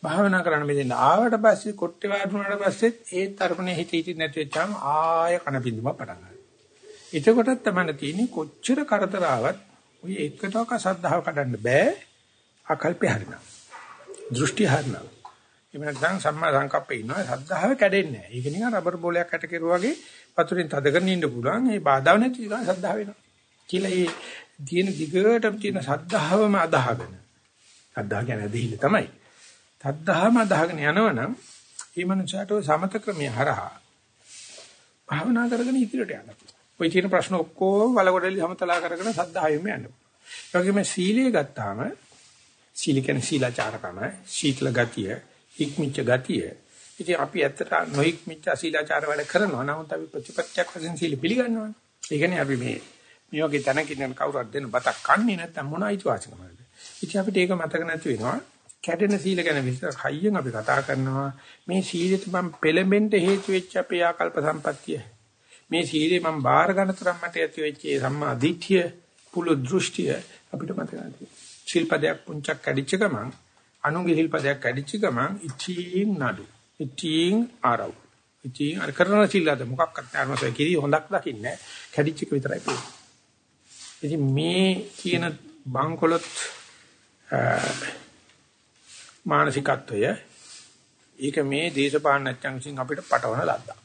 භාවනා කරන්න මෙතෙන් ආවට පස්සේ කොට්ටේ වාඩුණාට පස්සෙත් ඒ තරපනේ හිත හිත නැති වෙච්චාම ආය කන බින්දුම පටන් ගන්නවා. එතකොටත් තමයි තියෙන්නේ කොච්චර කරදර ආවත් ඔය එකටක සද්ධාව කඩන්න බෑ. අකල්පේ හරිනවා. දෘෂ්ටි හරිනවා. එහෙම නැත්නම් සම්මා සංකප්පේ ඉන්නවා සද්ධාව කැඩෙන්නේ නැහැ. ඒක නිකන් රබර් බෝලයක් අට කෙරුවා වගේ වතුරෙන් තද කරගෙන ඉන්න පුළුවන්. ඒ බාධා නැති නිකන් සද්ධාව වෙනවා. කියලා ඒ තියෙන දිගටම තියෙන සද්ධාවම අදාහගෙන. සද්ධා කියන්නේ දෙහිල තමයි. තද්දාම අදාහගෙන යනවනම් මේ මනුස්සයාට සමත ක්‍රමයේ හරහා භාවනා කරගෙන ඉදිරියට යන්න පුළුවන්. ওই තියෙන ප්‍රශ්න ඔක්කොම වලකොඩලි සමතලා කරගෙන සද්ධායෙම යන්න පුළුවන්. ඒ වගේම සීලය ගත්තාම සීල කියන්නේ සීලාචාරකම, සීතල ගතිය, ඉක්මිච්ච ගතිය. ඉතින් අපි ඇත්තට නොඉක්මිච්ච සීලාචාර වැඩ කරනවා. නමුත් අපි ප්‍රතිපත්තියක් වශයෙන් සීල පිළිගන්නවානේ. ඒ කියන්නේ අපි මේ මේ වගේ තැනක ඉන්න කවුරුත් දෙන්න බතක් කන්නේ නැත්නම් මොන අයිතිවාසිකමද? ඉතින් අපිට ඒක මතක නැති වෙනවා. කැඩෙන සීල ගැන විස්තර හයියෙන් අපි කතා කරනවා මේ සීලෙත් මම පෙළඹෙන්න හේතු වෙච්ච අපේ ආකල්ප සම්පත්තිය මේ සීලේ මම බාර ගන්න තරම් මට ඇති වෙච්ච සම්මා දිට්ඨිය පුළු දෘෂ්ටිය අපිට මතක නැති ශිල්පදයක් පුංචක් කැඩිච්ච ගමන් අනුගේ ශිල්පදයක් කැඩිච්ච ගමන් ඉචීන් නඩු ඉචීන් ආරව් ඉචීන් අර කරන සීලද මොකක්වත් අරමසයි කිරි හොඳක් දකින්නේ කැඩිච්ච එක විතරයි පේන්නේ ඉතින් මේ කියන බංකොලොත් මානසිකත්වය ඒක මේ දේශපාලනඥයන් විසින් අපිට පටවන ලද්දක්.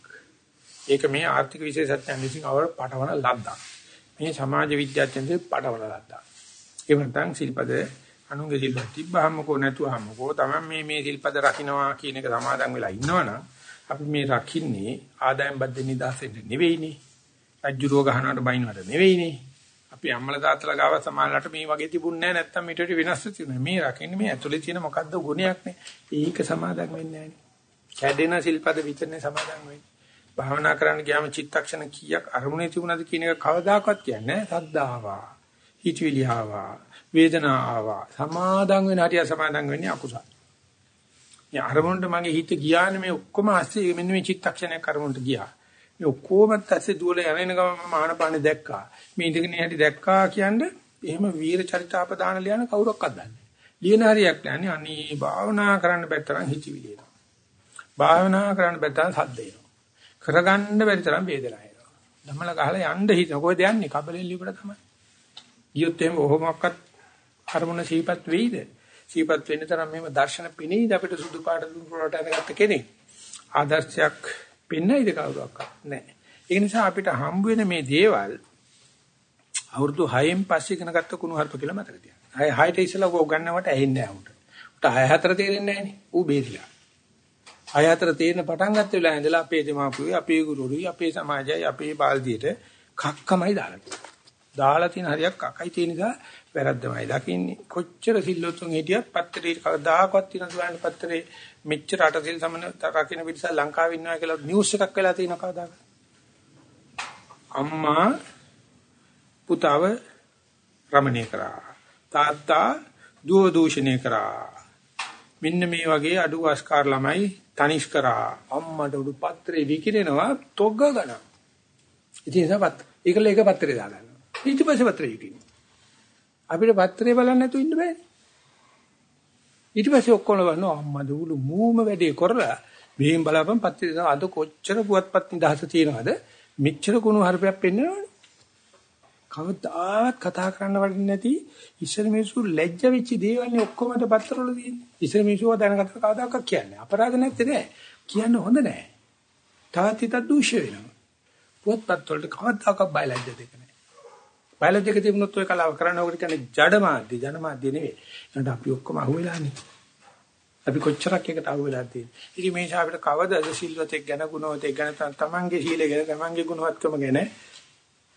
ඒක මේ ආර්ථික විශේෂඥයන් විසින් අපට පටවන ලද්දක්. මේ සමාජ විද්‍යාඥයන් පටවන ලද්දක්. ඒ වෙනතන් සිල්පද අනුන්ගේ සිල්පද තිබ්බහමකෝ නැතුවහමකෝ තමයි මේ මේ සිල්පද රකින්නවා කියන එක සමාදන් වෙලා ඉන්නවනම් අපි මේ රකින්නේ ආදායම් බද්ද නිදාසෙන්න නෙවෙයිනේ. රජ්ජුරුව ගහනවට බයින්නවට නෙවෙයිනේ. අපි අම්මලා තාත්තලා ගාව සමානලට මේ වගේ තිබුණේ නැහැ නැත්තම් ඊට වඩා වෙනස් තිබුණා. මේ රකින්නේ මේ ඇතුලේ තියෙන මොකද්ද ගුණයක් නේ. ඒක සමාදම් වෙන්නේ නැහැ කැඩෙන සිල්පද විතරනේ සමාදම් වෙන්නේ. භාවනා කරන්න ගියාම චිත්තක්ෂණ කීයක් අරමුණේ තිබුණාද කියන එක කවදාකවත් කියන්නේ නැහැ. සද්දාවා, හිතවිලියාවා, වේදනාවා සමාදම් වෙන හරිය සමාදම් වෙන්නේ අකුසල. මේ අරමුණට මගේ හිත ගියානේ මේ ඔක්කොම ඇස්සේ මෙන්න මේ චිත්තක්ෂණයක් අරමුණට ගියා. මේ ඔක්කොමත් ඇස්සේ දුවල යන ගම මම ආනපානෙ දැක්කා. මේ ඉඳගෙන හැටි දැක්කා කියන්නේ එහෙම වීර චරිතාපදාන ලියන කවුරක්වත් දන්නේ නැහැ. ලියන හරියක් නැහැ. අනේ භාවනා කරන්න බැතරම් හිතවිලි එනවා. භාවනා කරන්න බැතරම් සද්ද එනවා. කරගන්න බැරි තරම් වේදනාව එනවා. ධම්මල ගහලා යන්න හිතන කොහෙද යන්නේ? කබලෙන් ලියපට තමයි. ගියොත් එහෙම ඔහොමක්වත් අරමුණ සීපත් වෙයිද? සීපත් වෙන්න තරම් මෙහෙම දර්ශන පිණීද අපිට සුදු පාට දුන්නට අරගත්ත කෙනෙක්. ආදර්ශයක් පින්නයිද කවුරක්වත් නැහැ. ඒ නිසා අපිට හම්බ වෙන මේ දේවල් අවුරුදු 6න් පස්සේ ඉගෙන ගත්ත කුණු හarp කියලා මතක තියාගන්න. 6 6ට ඉස්සලා ඔක උගන්නවට ඇහෙන්නේ නැහැ උට. උට 6 4 තේරෙන්නේ නැහැ නේ. ඌ බේරිලා. 6 4 තේරෙන පටන් ගත්ත වෙලාව ඉඳලා අපේ දෙමාපියෝ, අපේ ගුරුවරුයි, අපේ සමාජයයි, අපේ බාල්දියට කක්කමයි දාලා දාලා තියෙන හරියක් කකයි තියෙන නිසා වැරද්දමයි දකින්නේ. කොච්චර සිල්ලොතුන් හිටියත් පත්තරේ කවදාකවත් තියෙන සුවයන් පත්තරේ මෙච්චර අටසිල් සමන රකින්න පිටස ලංකාවේ ඉන්නවා කියලා නිවුස් එකක් වෙලා තියෙන කවදාකවත්. අම්මා පුතාව රමණය කරා. තාත්තා දුව දූෂණය කරා. මෙන්න මේ වගේ අඩු අස්කාර ළමයි තනිෂ් කරා. අම්මට උඩු පත්‍රේ විකිරෙනවා තොග ගන්න. ඉතින් ඒසපත් ඒකල එක පත්‍රේ දාගන්නවා. ඊට පස්සේ පත්‍රේ විකිරෙනවා. අපිට පත්‍රේ බලන්න නැතුව ඉන්න බෑනේ. ඊට පස්සේ ඔක්කොම බලනවා අම්මා දූලු මූම වැඩේ කරලා මෙහෙන් බලාපන් පත්‍රේ අද කොච්චර පුවත්පත් නිදහස තියෙනවද? මෙච්චර කුණු හarpයක් පෙන්නනවනේ. කවදාවත් කතා කරන්න වටින්නේ නැති ඉස්සර මිනිස්සු ලැජ්ජ වෙච්ච දේවල්නේ ඔක්කොමද පත්තරවල තියෙන්නේ. ඉස්සර මිනිස්සුව දැනගත්ත කවදාකවත් කියන්නේ. අපරාධ නැත්තේ නෑ. කියන්න හොඳ නෑ. තවත් හිතක් දූෂ්‍ය වෙනවා. පුවත්පත් වලට කවදාකවත් බය ලැජ්ජ දෙක නෑ. බයලජ්‍ය එක තිබුණොත් ඔය කලාව කරන්න ඕකට කියන්නේ ජඩ මාධ්‍ය ජන මාධ්‍ය නෙවෙයි. එහෙනම් අපි ඔක්කොම අහුවෙලානේ. අපි කොච්චරක් එකට අහුවෙලා තියෙන්නේ. ඉතින් මේ නිසා අපිට කවදාද සිල්වතෙක් ගැන ගුණවතෙක් ගැන තමන්ගේ සීලය ගැන තමන්ගේ ගුණවත්කම ගැන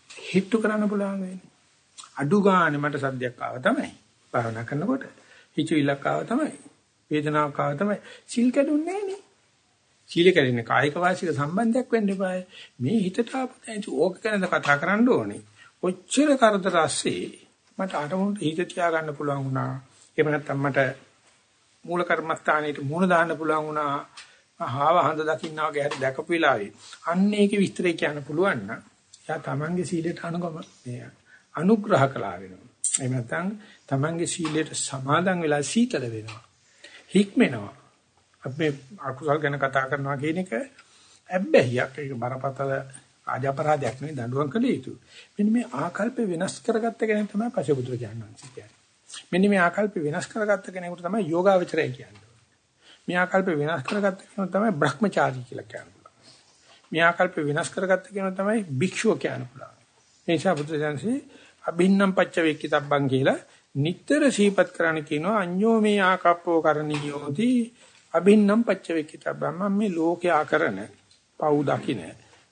හිටු කරන්න පුළුවන් වෙන්නේ. අඩු ගානේ මට සද්දයක් ආව තමයි. භාවනා කරනකොට හිචිලක් ආව තමයි. වේදනාවක් ආව තමයි. සිල් කැඩුන්නේ නෑනේ. සීල කැඩෙන්නේ කායික වාචික සම්බන්ධයක් වෙන්න eBay. මේ හිතට ආපු ඕක ගැනද කතා කරන්න ඕනේ. ඔච්චර කරදර ඇස්සේ මට අරමුණට හිත තියාගන්න පුළුවන් වුණා. එහෙම නැත්නම් මට මූල කර්මස්ථානයේ මුණ දාන්න පුළුවන් වුණා. ආව හඳ දකින්න වගේ හැටි දැකපු වෙලාවේ අන්න ඒකේ විස්තරය කියන්න පුළුවන් නම් එයා තමන්ගේ සීලයට අනුගම මේ අනුග්‍රහ කළා වෙනවා. එහෙම නැත්නම් තමන්ගේ සීලයට සමාදන් වෙලා සීතල වෙනවා. හික්මෙනවා. අපි අකුසල් ගැන කතා කරනවා කියන එක ඇබ්බැහියක්. ඒක බරපතල ආජාපරාධයක් නෙවෙයි දඬුවම් කළ යුතු. මෙන්න මේ ආකල්ප වෙනස් කරගත්ත කෙනෙක් තමයි පශුපුත්‍ර කියන්නේ. මෙන්න මේ ආකල්ප වෙනස් කරගත්ත කෙනෙකුට තමයි යෝගාවචරය කියන්නේ. මේ ආකල්ප වෙනස් කරගත්ත කෙනෙකුට තමයි Brahmachari කියලා කියන්නේ. මේ ආකල්ප වෙනස් කරගත්ත කෙනෙකුට තමයි භික්ෂුව කියන්නේ. ඒ නිසා බුදුසසුනේ අභින්නම් පච්ච වේක්කිතබ්බන් කියලා නිතර සීපත් කරන්න කියනවා අඤ්ඤෝ මේ ආකප්පෝ කරණීයෝති අභින්නම් පච්ච වේක්කිතබ්බන් මම මේ ලෝකයා කරන පව් දකින්න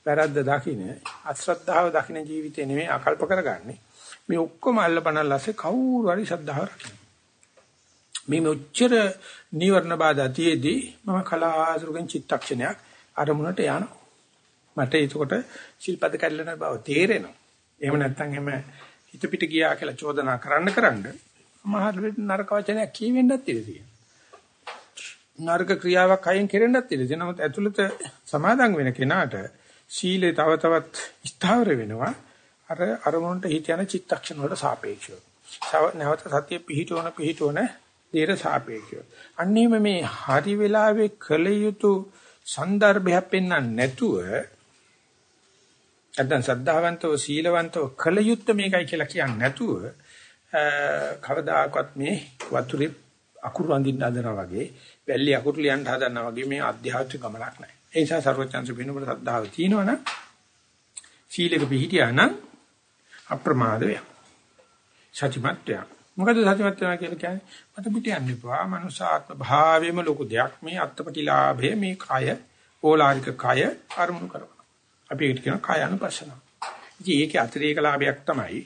වැරද්ද දකින්න අශ්‍රද්ධාව දකින්න ජීවිතේ නෙමෙයි අකල්ප කරගන්නේ. මේ ඔක්කොම අල්ලපනල් ලස්සේ කවුරු හරි ශ්‍රද්ධාව රකින්න. මේ මෙච්චර නීවරණ බාධා තියේදී මම කලාසුරකින් චිත්තක්ෂණයක් අරමුණට යනවා. මට ඒකකොට ශිල්පද කැඩලන බව තේරෙනවා. එහෙම නැත්නම් එහෙම හිත පිට ගියා කියලා චෝදනා කරන්න කරන්න මහත් නරක වචනයක් කියවෙන්නත් ඉඩ නරක ක්‍රියාවක් අයින් කෙරෙන්නත් ඉඩ තියෙනවා. නමුත් ඇතුළත සමාදන් වෙන කෙනාට සීලේ තව තවත් ස්ථාවර වෙනවා. අර අරමුණට හිත යන චිත්තක්ෂණ වලට සාපේක්ෂව. නැවත සතිය පිහිටවන පිහිටවන දේට සාපේක්ෂව. අන්නේම මේ හරි වෙලාවේ කළ යුතු සන්දර්භයක් පෙන්වන්න නැතුව නැත්නම් සද්ධාවන්තව සීලවන්තව කළ යුත්තේ මේකයි කියලා කියන්නේ නැතුව කවදාකවත් මේ වතුරේ අකුරු අඳින්න හදනවා වගේ වැල්ලි අකුරු ලියන්න හදනවා වගේ මේ අධ්‍යාත්මික ගමනක් නැහැ. ඒ නිසා ਸਰවඥාන්ස වෙනකොට සද්ධාව තියෙනවනම් සීලෙක පිහිටියා නම් අප්‍රමාද වේ. සත්‍යමත් වේ. මොකද සත්‍යමත් වෙනවා කියලා කියන්නේ මට පිට යන්න එපා. මනුසාත්ම භාවයේම ලොකු දෙයක් මේ අත්පටිලාභය මේ කය ඕලාරික කය අරමුණු කරනවා. අපි ඒකට කියන කය අනුපස්සන. ඉතින් ඒකේ අතිරේක ලාභයක් තමයි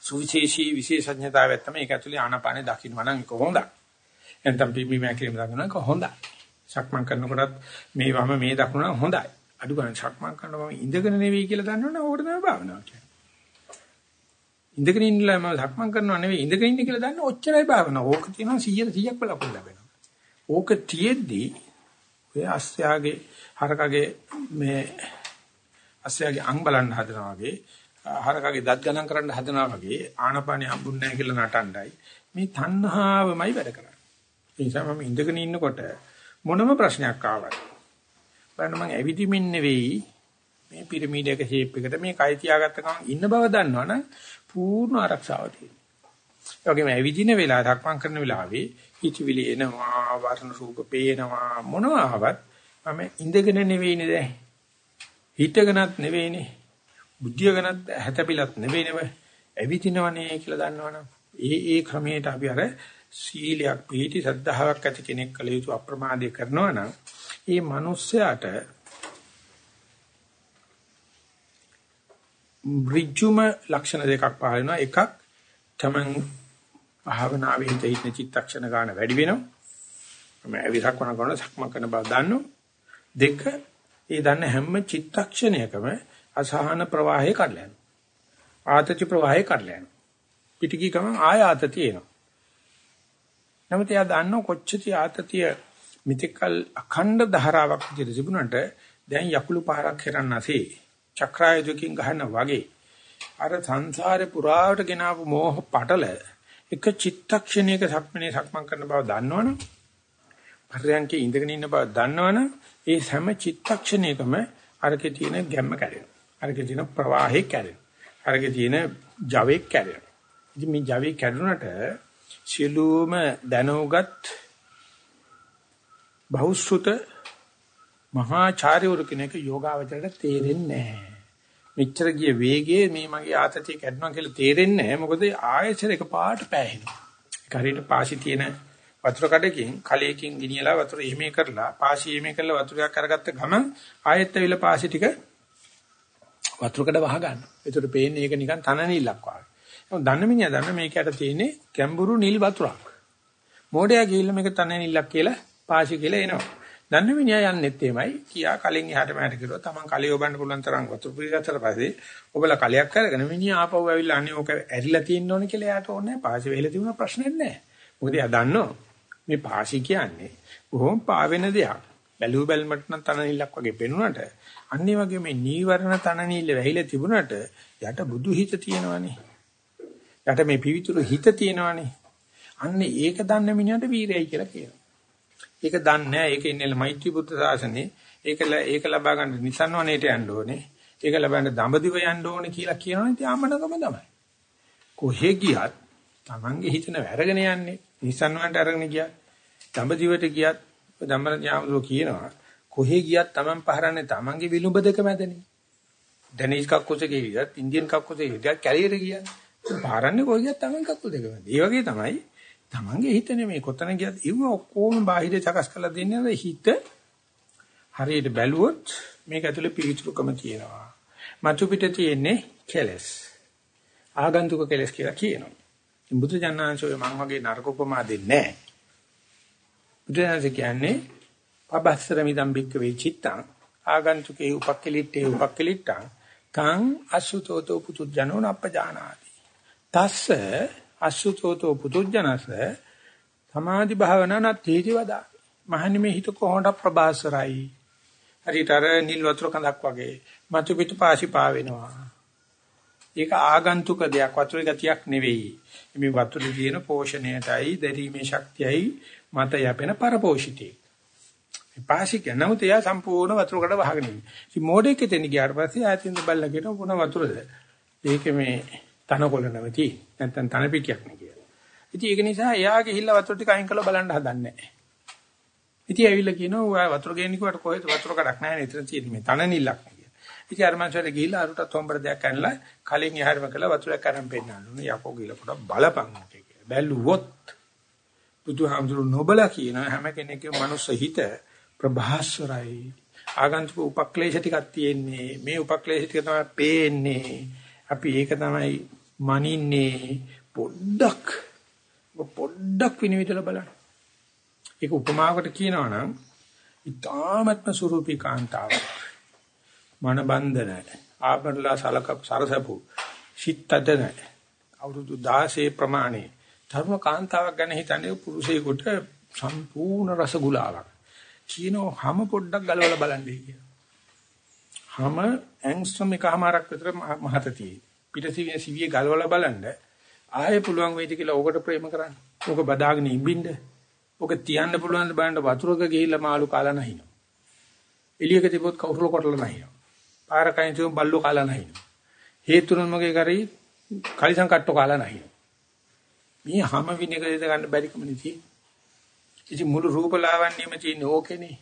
සුවිශේෂී විශේෂඥතාවයක් තමයි ඒක ඇතුලේ ආනාපානේ දකින්න නම් ඒක හොඳයි. නැත්නම් පිම්බි මෑකිරීම දකින්න එක හොඳයි. සක්මන් කරනකොටත් මේ වම මේ දකුණ නම් හොඳයි. අඩු ගන්න සක්මන් කරනවා ඉඳගෙන නෙවෙයි කියලා දන්නවනේ ඕකට තමයි භාවනාව කියන්නේ. ඉඳගෙන ඉන්නලා මම සක්මන් කරනවා නෙවෙයි ඉඳගෙන ඉන්න කියලා දන්න ඔච්චරයි භාවනාව. ඕක තියෙනවා 100 100ක් බලපොල් ලැබෙනවා. ඕක තියෙද්දි ඔය අස්යාගේ හරකගේ මේ අස්යාගේ අං බලන්න හදනවා වගේ හරකගේ දත් ගණන් කරන්න හදනවා වගේ ආනපානිය හම්බුන්නේ නැහැ කියලා නටණ්ඩයි මේ තණ්හාවමයි වැඩ කරන්නේ. ඒ නිසා මම ඉඳගෙන ඉන්නකොට මොනම ප්‍රශ්නයක් ආවත් බලන්න මම ඇවිදිමින් නෙවෙයි මේ පිරමීඩයක ෂේප් එකට මේ කය තියාගත්ත ගමන් ඉන්න බව දන්නවනම් පූර්ණ ආරක්ෂාව තියෙනවා. ඒ වගේම ඇවිදින වෙලාව දක්මන් කරන වෙලාවේ හිතවිලි එනවා වර්ණ රූප පේනවා මොනවා ආවත් මම ඉඳගෙන නෙවෙයිනේ දැන්. හිටගෙනත් නෙවෙයිනේ. බුද්ධියගෙනත් හැතපිලත් නෙවෙයිනේ. ඇවිදිනවනේ කියලා දන්නවනම් ඒ ඒ ක්‍රමයට අපි අර සීලයක් පිළිටි සද්ධාාවක් ඇති කෙනෙක් කළ යුතු අප්‍රමාදය කරනවා නම් ඒ මිනිස්යාට ඍජුම ලක්ෂණ දෙකක් පහළ වෙනවා. එකක් තමන් භාවනාවේ හිත හිත චිත්තක්ෂණ ගන්න වැඩි වෙනවා. මම අවිසක් වන කරන සක්ම කරන බව දන්නවා දෙක ඒ දන්න හැම චිත්තක්ෂණයකම අසහන ප්‍රවාහය කඩලා යනවා. ආතති ප්‍රවාහය කඩලා යනවා. පිටිකී ගමන් ආය ආතතිය එනවා. නමුත් එයා දන්නව කොච්චර ආතතිය මිත්‍යකල් අඛණ්ඩ ධාරාවක් විදිහට තිබුණාට දැන් යකුළු පාරක් කරන්නසේ චක්‍රායුධකින් ගහන වගේ අර සංසාරේ පුරාවට ගෙනාවු මෝහ පටල එක චිත්තක්ෂණයක සක්මනේ සක්මන් කරන බව දන්නවනම් පරයන්කේ ඉඳගෙන ඉන්න බව දන්නවනම් ඒ හැම චිත්තක්ෂණයකම අරකේ තියෙන ගැම්ම කැඩෙනවා. අරකේ තියෙන ප්‍රවාහය කැඩෙනවා. අරකේ තියෙන ජවයේ කැඩෙනවා. ඉතින් මේ ජවයේ කැඩුනට සියලුම දැනුගත් බහුසුත මහාචාර්යවරු කෙනෙක් යෝගාවචරයට තේරෙන්නේ නැහැ. මෙච්චර ගිය වේගයේ මේ මගේ ආතතිය කැඩනවා කියලා තේරෙන්නේ නැහැ. මොකද ආයෙසර එක පාට පෑහෙනවා. ඒක හරියට පාසි තියෙන වතුර කඩකින් කලයකින් ගෙනියලා වතුර එහෙමේ කරලා පාසි එහෙමේ කරලා වතුරයක් අරගත්ත ගමන් ආයෙත් ඇවිල්ලා පාසි ටික වතුර කඩ වහ ගන්න. ඒකට පේන්නේ ඒක නිකන් තන නිල්ලක් වගේ. නමුත් දන්න මිනිහා දන්න මේකට තියෙන්නේ කැම්බුරු නිල් වතුරක්. මෝඩයා ගිහිල්ලා මේක තන නිල්ලක් කියලා පාසි කියලා එනවා. දන්න මිනිහා යන්නෙත් එමයයි කියා කලින් එහාට මෙහාට කිරුවා තමන් කලිය ඔබන්න පුළුවන් තරම් වතුර පිළිගත්තට පස්සේ ඔබලා කලයක් අරගෙන මිනිහා ආපහු ඇවිල්ලා අනේ ඕක ඇරිලා තියෙන්න ඕනේ කියලා එයාට ඕනේ පාසි වෙහෙලා තිබුණා ප්‍රශ්නයක් නැහැ. මොකද එයා දන්නවා මේ පාසි කියන්නේ බොහොම පාවෙන දෙයක්. බැලුව බැලමට නම් තනනිල්ලක් වගේ පෙනුනට අන්නේ වගේ මේ නීවරණ තනනිල්ල වැහිලා තිබුණට යට බුදු හිත තියෙනවනේ. යට මේ පිවිතුරු හිත තියෙනවනේ. අන්නේ ඒක දන්න මිනිහට වීරයයි කියලා කියනවා. ඒක දන්නේ නැහැ. ඒක ඉන්නේ මෛත්‍රී බුද්ධ ශාසනේ. ඒක ඒක ලබා ගන්න නිසන්වනේට යන්න ඕනේ. ඒක ලබන්න දඹදිව යන්න ඕනේ කියලා කියනවනේ ඉතින් ආමනකම තමයි. කොහෙ ගියත් Tamange හිතන වැරගෙන යන්නේ. නිසන්වනට අරගෙන ගියත් දඹදිවට ගියත් ධම්මර ඥානදෝ කියනවා කොහෙ ගියත් Taman පහරන්නේ Tamange විලුඹ දෙක මැදනේ. ඩැනිස් කක්කුසේ ගියත් ඉන්දියන් කක්කුසේ ගියත් කැලියට ගියත් පාරන්නේ කොහෙ ගියත් Taman කක්කුල් දෙක මැද. ඒ වගේ තමයි තමන්ගේ හිත නෙමෙයි කොතන ගියත් ඉව ඔක්කොම බාහිර සකස් කරලා දෙන්නේ හිත හරියට බැලුවොත් මේක ඇතුලේ පිළිතුරුකම තියෙනවා. මතු පිට තියෙන්නේ කෙලස්. ආගන්තුක කෙලස් කියලා කියනවා. බුදු ජානනාංශය මම වගේ නරක උපමා දෙන්නේ නැහැ. බුදුරජාණන් කියන්නේ පබස්සර මිදම් බික්ක වේ චිත්තං ආගන්තුකේ උපක්කලිට්ඨේ උපක්කලිට්ඨං කං අසුතෝතෝ පුතුජනෝ නප්පජානාති. තස්ස අසුතෝතෝ පුතුජනස සමාධි භාවනා නත්තේති වදා. මහන්නේ මේ හිත කොහොමද ප්‍රබාසරයි. හරියට අර නිල් වතුර කඳක් වගේ මතු පිට පාසි පාවෙනවා. ඒක ආගන්තුක දෙයක් වතුරේ ගතියක් නෙවෙයි. මේ වතුරේ තියෙන පෝෂණයටයි දැරීමේ ශක්තියයි මත යැපෙන පරපෝෂිතේ. පාසික නමුත් එයා සම්පූර්ණ වතුරකට වහගෙන ඉන්නේ. ඉතින් මෝඩෙක් එතන ගියාට පස්සේ ආයෙත් බල්ලගෙන මොන වතුරද? ඒක මේ තනකොළ නැවති නැත්තම් තන පිටියක් නේ කියලා. ඉතින් ඒක නිසා එයා ගිහිල්ලා වතුර ටික අයින් කරලා බලන්න හදන්නේ නැහැ. ඉතින් ඇවිල්ලා කියනවා ඔයා වතුර ගේන්නේකට කොහෙද වතුර කඩක් නැහැ නේද? එතන තියෙන්නේ මේ තන නිල්ලක් නේ කියලා. ඉතින් අර මංසලට ගිහිල්ලා අරුට තොම්බර දෙයක් අනලා කලින් එහාටම කළා වතුරක් අරන් පෙන්නන්න යකෝ ගිහලා පොඩක් බලපන් කියලා. බැලුවොත් බුදුහාමුදුරු නොබලා කියන හැම කෙනෙක්ගේ මනුස්ස හිත ප්‍රභාස්වරයි. ආගන්තුක උපක්ලේශ ටිකක් තියෙන්නේ. මේ උපක්ලේශ ටික තමයි පේන්නේ. අපි ඒක තමයි මනින්නේ පොඩ්ඩක් පොඩ්ඩක් විනිවිදලා බලන්න. ඒක උපමාවකට කියනවා නම් ඊ타මත්ම ස්වරූපී කාන්තාවක් මන බන්ධන ආභරණලා සලක සරසපු සිත්තදන අවුරුදු 16 ප්‍රමාණේ ධර්ම කාන්තාවක් ගැන හිතන්නේ පුරුෂයෙකුට සම්පූර්ණ රසගුලාවක් කියනවා හැම පොඩ්ඩක් ගලවලා බලන්නේ කියලා. හැම ඇන්ග්ස්ට්‍රම් එකමාරක් විතර මහතතියි. පිටසිවිය සිවිය ගලවලා බලන්න ආයෙ පුළුවන් වේද කියලා ඕකට ප්‍රේම කරන්න. ඕක බදාගෙන ඉඹින්න. ඕක තියන්න පුළුවන් බලන්න වතුරක ගිහිල්ලා මාළු කාලා නැහිනවා. එළියක තිබොත් කවුරුල කොටලා නැහිනවා. පාරකයින් තුන් බල්ලෝ කාලා නැහිනවා. හේතුරුන් මගේ කරේ කලිසම් කට්ටෝ කාලා නැහිනවා. මේ හැම විනයක දෙද ගන්න බැරි කම නෙති. ඉතින් මුළු රූපලාවන්‍යම තියෙන ඕකේනේ.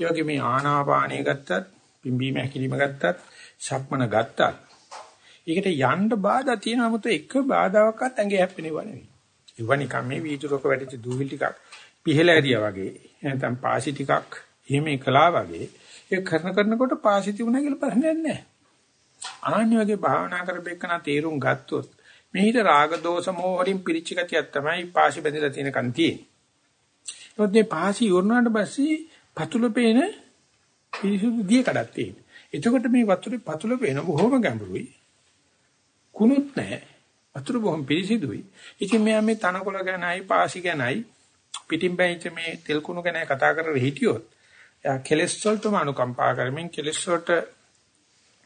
ඒ වගේ මේ ආනාපානිය ගත්තත්, පිම්බීම හැකිලිම ගත්තත්, සක්මන ගත්තත් ඒකට යන්න බාධා තියෙනවා මොකද එක බාධාවක්වත් ඇඟේ හැප්පෙනව නෙවෙයි. ඒව නිකන් මේ වීදුරක වැඩිච්ච දූවිලි ටිකක් පිහලා ඇරියා වගේ නැත්නම් පාසි ටිකක් එහෙම කළා වගේ ඒක කරන කරනකොට පාසි තිබුණා කියලා ප්‍රශ්නයක් නැහැ. ආන්නේ වගේ භාවනා කරපෙන්නන තේරුම් ගත්තොත් මේ හිත රාග දෝෂ මොහ වලින් පිරිච්ච ගතියක් තමයි පාසි බැඳලා තියෙන කන්තියේ. ඒත් මේ පාසි යොරනාට පස්සේ පතුල පේන පිරිසුදු දිය කඩක් තියෙන. එතකොට මේ වතුරේ පතුල පේන බොහොම ගැඹුරුයි. කුණුත් නැහැ. වතුර බොහොම පිරිසිදුයි. ඉතින් මෙයා මේ තනකොළ ගැනයි පාසි ගැනයි පිටින් බැයිච මේ තෙල් කුණු ගැන කතා කරලා හිටියොත් එයා කෙලස් වලටම අනුකම්පා කරමින් කෙලස් වලට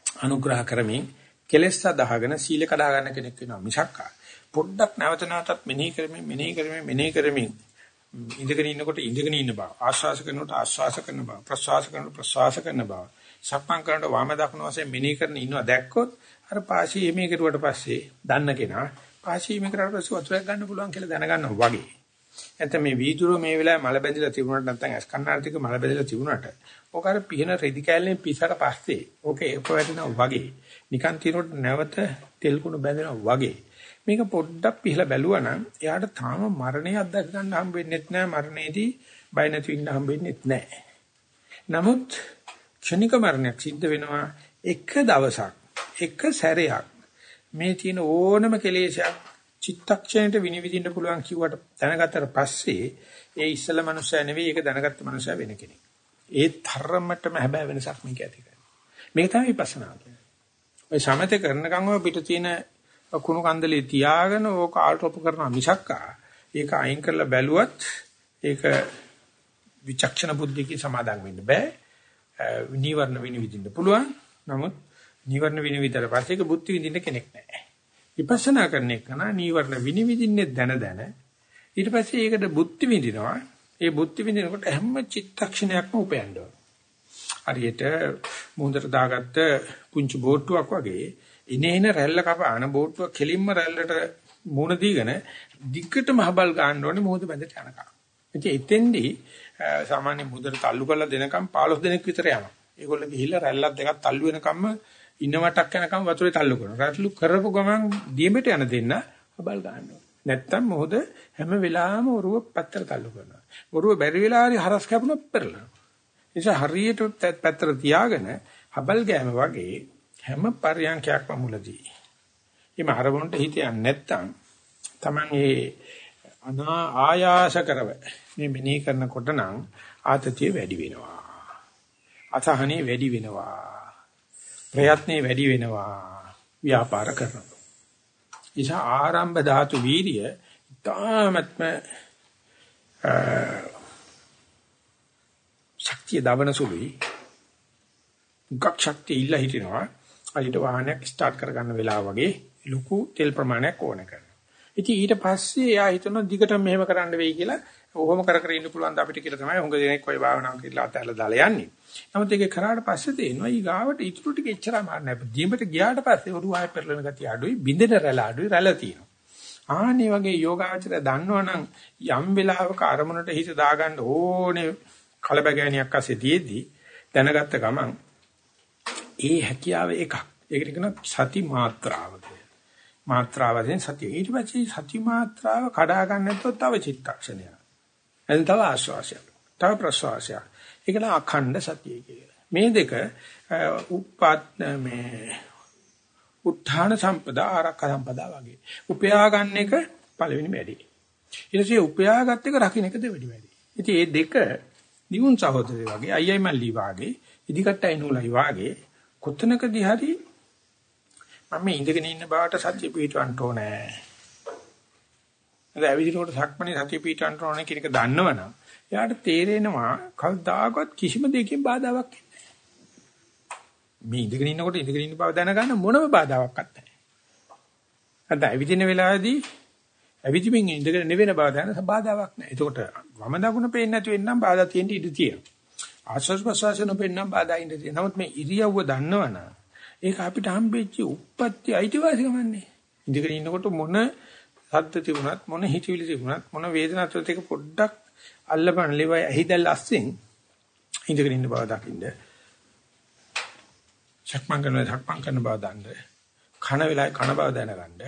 අනුග්‍රහ කරමින් කෙලස් සදාගෙන සීල කඩා ගන්න කෙනෙක් වෙනවා මිසක් පොඩ්ඩක් නැවත නැවතත් මෙනෙහි කරමින් මෙනෙහි කරමින් මෙනෙහි කරමින් ඉඳගෙන ඉන්නකොට ඉඳගෙන ඉන්න බව ආශ්වාස කරනකොට ආශ්වාස කරන බව ප්‍රශ්වාස කරනකොට ප්‍රශ්වාස කරන බව සක්මන් කරනකොට වම දකුණු වශයෙන් මෙනෙහි කරන ඉන්නවා දැක්කොත් අර පාසී එමේ කෙරුවට පස්සේ දන්න කෙනා පාසී එමේ කරාට පස්සේ වතුරක් ගන්න පුළුවන් කියලා දැනගන්නවා වගේ. නැත්නම් මේ වීදුරුව මේ වෙලාවේ මල බැඳිලා තිබුණාට නැත්නම් ඇස් කන්නාර්තික මල බැඳිලා තිබුණාට ඕක අර පිහන රෙදි කෑල්ලෙන් පිසට පස්සේ ඕකේ එක වැටෙනවා වගේ. නිකන් තිනොත් නැවත තෙල් කුණු බැඳෙනවා වගේ. මේක පොඩ්ඩක් පිහලා බැලුවා නම් එයාට තාම මරණය අත්දැක ගන්න හම්බ වෙන්නේ නැහැ මරණයේදී බය නැති වෙන්න හම්බ වෙන්නේ නැහැ නමුත් ක්ෂණික මරණයක් සිද්ධ වෙනවා එක දවසක්. එක සැරයක් මේ තියෙන ඕනම කෙලෙසයක් චිත්තක්ෂණයට විනිවිදින්න පුළුවන් කිව්වට දැනගත්තට පස්සේ ඒ ඉස්සල මනුස්සයා නෙවෙයි ඒක දැනගත්ත මනුස්සයා වෙන කෙනෙක්. ඒ තරමටම හැබෑ වෙනසක් මේක ඇති කරනවා. මේක තමයි විපස්සනා කියන්නේ. ඔය සමතේ කරනකම් ඔය පිට තියෙන කුණු කන්දලේ තියාගෙන ඕක ආල්ටොප් කරනවා මිසක්කා ඒක අයින් කරලා බැලුවත් ඒක විචක්ෂණ බුද්ධියකින් සමාදන් වෙන්න බෑ. නීවරණ විනිවිදින්න පුළුවන්. නමුත් නීවරණ විනිවිදතර පස්සේ ඒක බුද්ධි විඳින්න කෙනෙක් නැහැ. විපස්සනා කරන එක නා නීවරණ විනිවිදින්නේ දැන දැන ඊට පස්සේ ඒකට බුද්ධි විඳිනවා. ඒ බුද්ධි විඳිනකොට හැම චිත්තක්ෂණයක්ම උපයන්න ඕන. හරියට මුහුදට දාගත්ත පුංචි බෝට්ටුවක් වගේ ඉනේන රැල්ල කපාන බෝට්ටුව කෙලින්ම රැල්ලට මුණ දීගෙන දිග්ගටම හබල් ගන්න ඕනේ මුහුද බැඳට යනකම්. ඉතින් එතෙන්දී සාමාන්‍ය මුහුදට තල්ලු කරලා දෙනකම් 15 දෙනෙක් විතර යනවා. ඒගොල්ලෝ ගිහිල්ලා රැල්ලක් දෙකක් තල්ලු වෙනකම්ම ඉන්න වටක් යනකම් වතුරේ තල්ලු කරනවා. රැල්ලු කරපු ගමන් දියඹට යන දෙන්න හබල් ගන්නවා. නැත්තම් මොහොත හැම වෙලාවෙම ඔරුව පැත්තට තල්ලු කරනවා. ඔරුව බැරි වෙලා හරි හරස් කැපුණොත් පෙරලනවා. නිසා හරියට පැත්තට තියාගෙන හබල් ගෑම වගේ හැම පරියන්කයක්ම මුලදී. එimhe අරමුණට හිත යන්නේ නැත්තම් Taman ඒ අනා ආයාස කරව මේ මෙනෙහි කරනකොට නම් ආතතිය වැඩි වෙනවා. අසහනෙ වැඩි වෙනවා. ප්‍රයත්නේ වැඩි වෙනවා. ව්‍යාපාර කරනවා. නිසා ආරම්භ ධාතු වීර්ය ඊ타ත්ම ශක්තිය දවන සුළුයි. ගක් ශක්තිය ඉල්ල හිටිනවා. අයිට වාහනයක් ස්ටාර්ට් කරගන්න වෙලාව වගේ ලොකු තෙල් ප්‍රමාණයක් ඕන කරනවා. ඉතින් ඊට පස්සේ එයා හිතනවා දිගටම මෙහෙම කරන්න වෙයි කියලා. ඔහොම කර කර ඉන්න පුළුවන් ද අපිට කියලා තමයි හුඟ දෙනෙක් ඔය භාවනාව කියලා අතහැරලා දාලා යන්නේ. නමුත් ඒක කරාට පස්සේ තේනවා ඊ ගාවට ඉතුරු ටික එච්චරම නැහැ. ජීවිත ගියාට පස්සේ උරු ආය පෙරලෙන ගතිය අඩුයි, බින්දෙන රැළ අඩුයි, රැළ තියෙනවා. ආන්නේ වගේ යෝගාචරය දන්නවනම් යම් වෙලාවක අරමුණට හිත දාගන්න ඕනේ කලබගෑනියක් අස්සේ තියේදී දැනගත්ත ගමන් ඒ හැකියාව එකක්. ඒකට කියන සති මාත්‍රාව කියලා. මාත්‍රාව වශයෙන් සතිය. ඊට පස්සේ සති මාත්‍රාව කඩා ගන්න නැත්නම් තව චිත්තක්ෂණයක්. එතන තව ආශ්වාසයක්. තව ප්‍රශ්වාසයක්. ඒක නම් අඛණ්ඩ සතිය කියලා. මේ දෙක උප්පත් මේ උත්ථාන සම්පදා ආරක්ෂා සම්පදා වගේ. උපයා ගන්න එක පළවෙනි වැඩි. ඊට පස්සේ උපයාගත් එක රකින්න එක දෙවෙනි වැඩි. ඉතින් මේ දෙක නිවුන් සහෝදරය වගේ අයියි මල්ලි වගේ ඉදිකට්ටයි නූලයි වගේ කොතනකදී හරි මම ඉඳගෙන ඉන්න බවට සත්‍ය පිටවන්න ඕනේ. නැත්නම් ඇවිදිනකොට සක්මණේ සතිය පිටවන්න ඕනේ කියන එක දන්නවනම් එයාට තේරෙනවා කවදාකවත් කිසිම දෙයකින් බාධාවක් නැහැ. මේ ඉඳගෙන ඉන්නකොට ඉඳගෙන ඉන්න බව දැනගන්න මොනම බාධාවක්වත් නැහැ. නැත්නම් ඇවිදින වෙලාවේදී ඇවිදිමින් ඉඳගෙන නෙවෙන බව දැන බාධාවක් නැහැ. එතකොට වම දකුණ පේන්නේ නැතු වෙන්නම් බාධා තියෙන්න ඉඩ තියෙනවා. ආශ්වාස ප්‍රශ්වාසන පෙන්නම් බාධා ඉඳ තියෙනවා. නමුත් මේ ඉරියව්ව දන්නවනම් ඒක අපිට හම්බෙච්ච උප්පත්ති අයිතිවාසිකමන්නේ. ඉඳගෙන ඉන්නකොට මොන සද්ද තිබුණත් මොන හිතවිලි තිබුණත් මොන වේදනාවක් තිබුණත් ඒක පොඩ්ඩක් අල්ලපන් ලෙවයි ඇහිදල් අස්සෙන් ඉඳගෙන ඉන්න බව දකින්න. සක්මන් කරන සක්මන් කරන බව දන්න. කන වෙලාවේ කන බව දැනගන්න.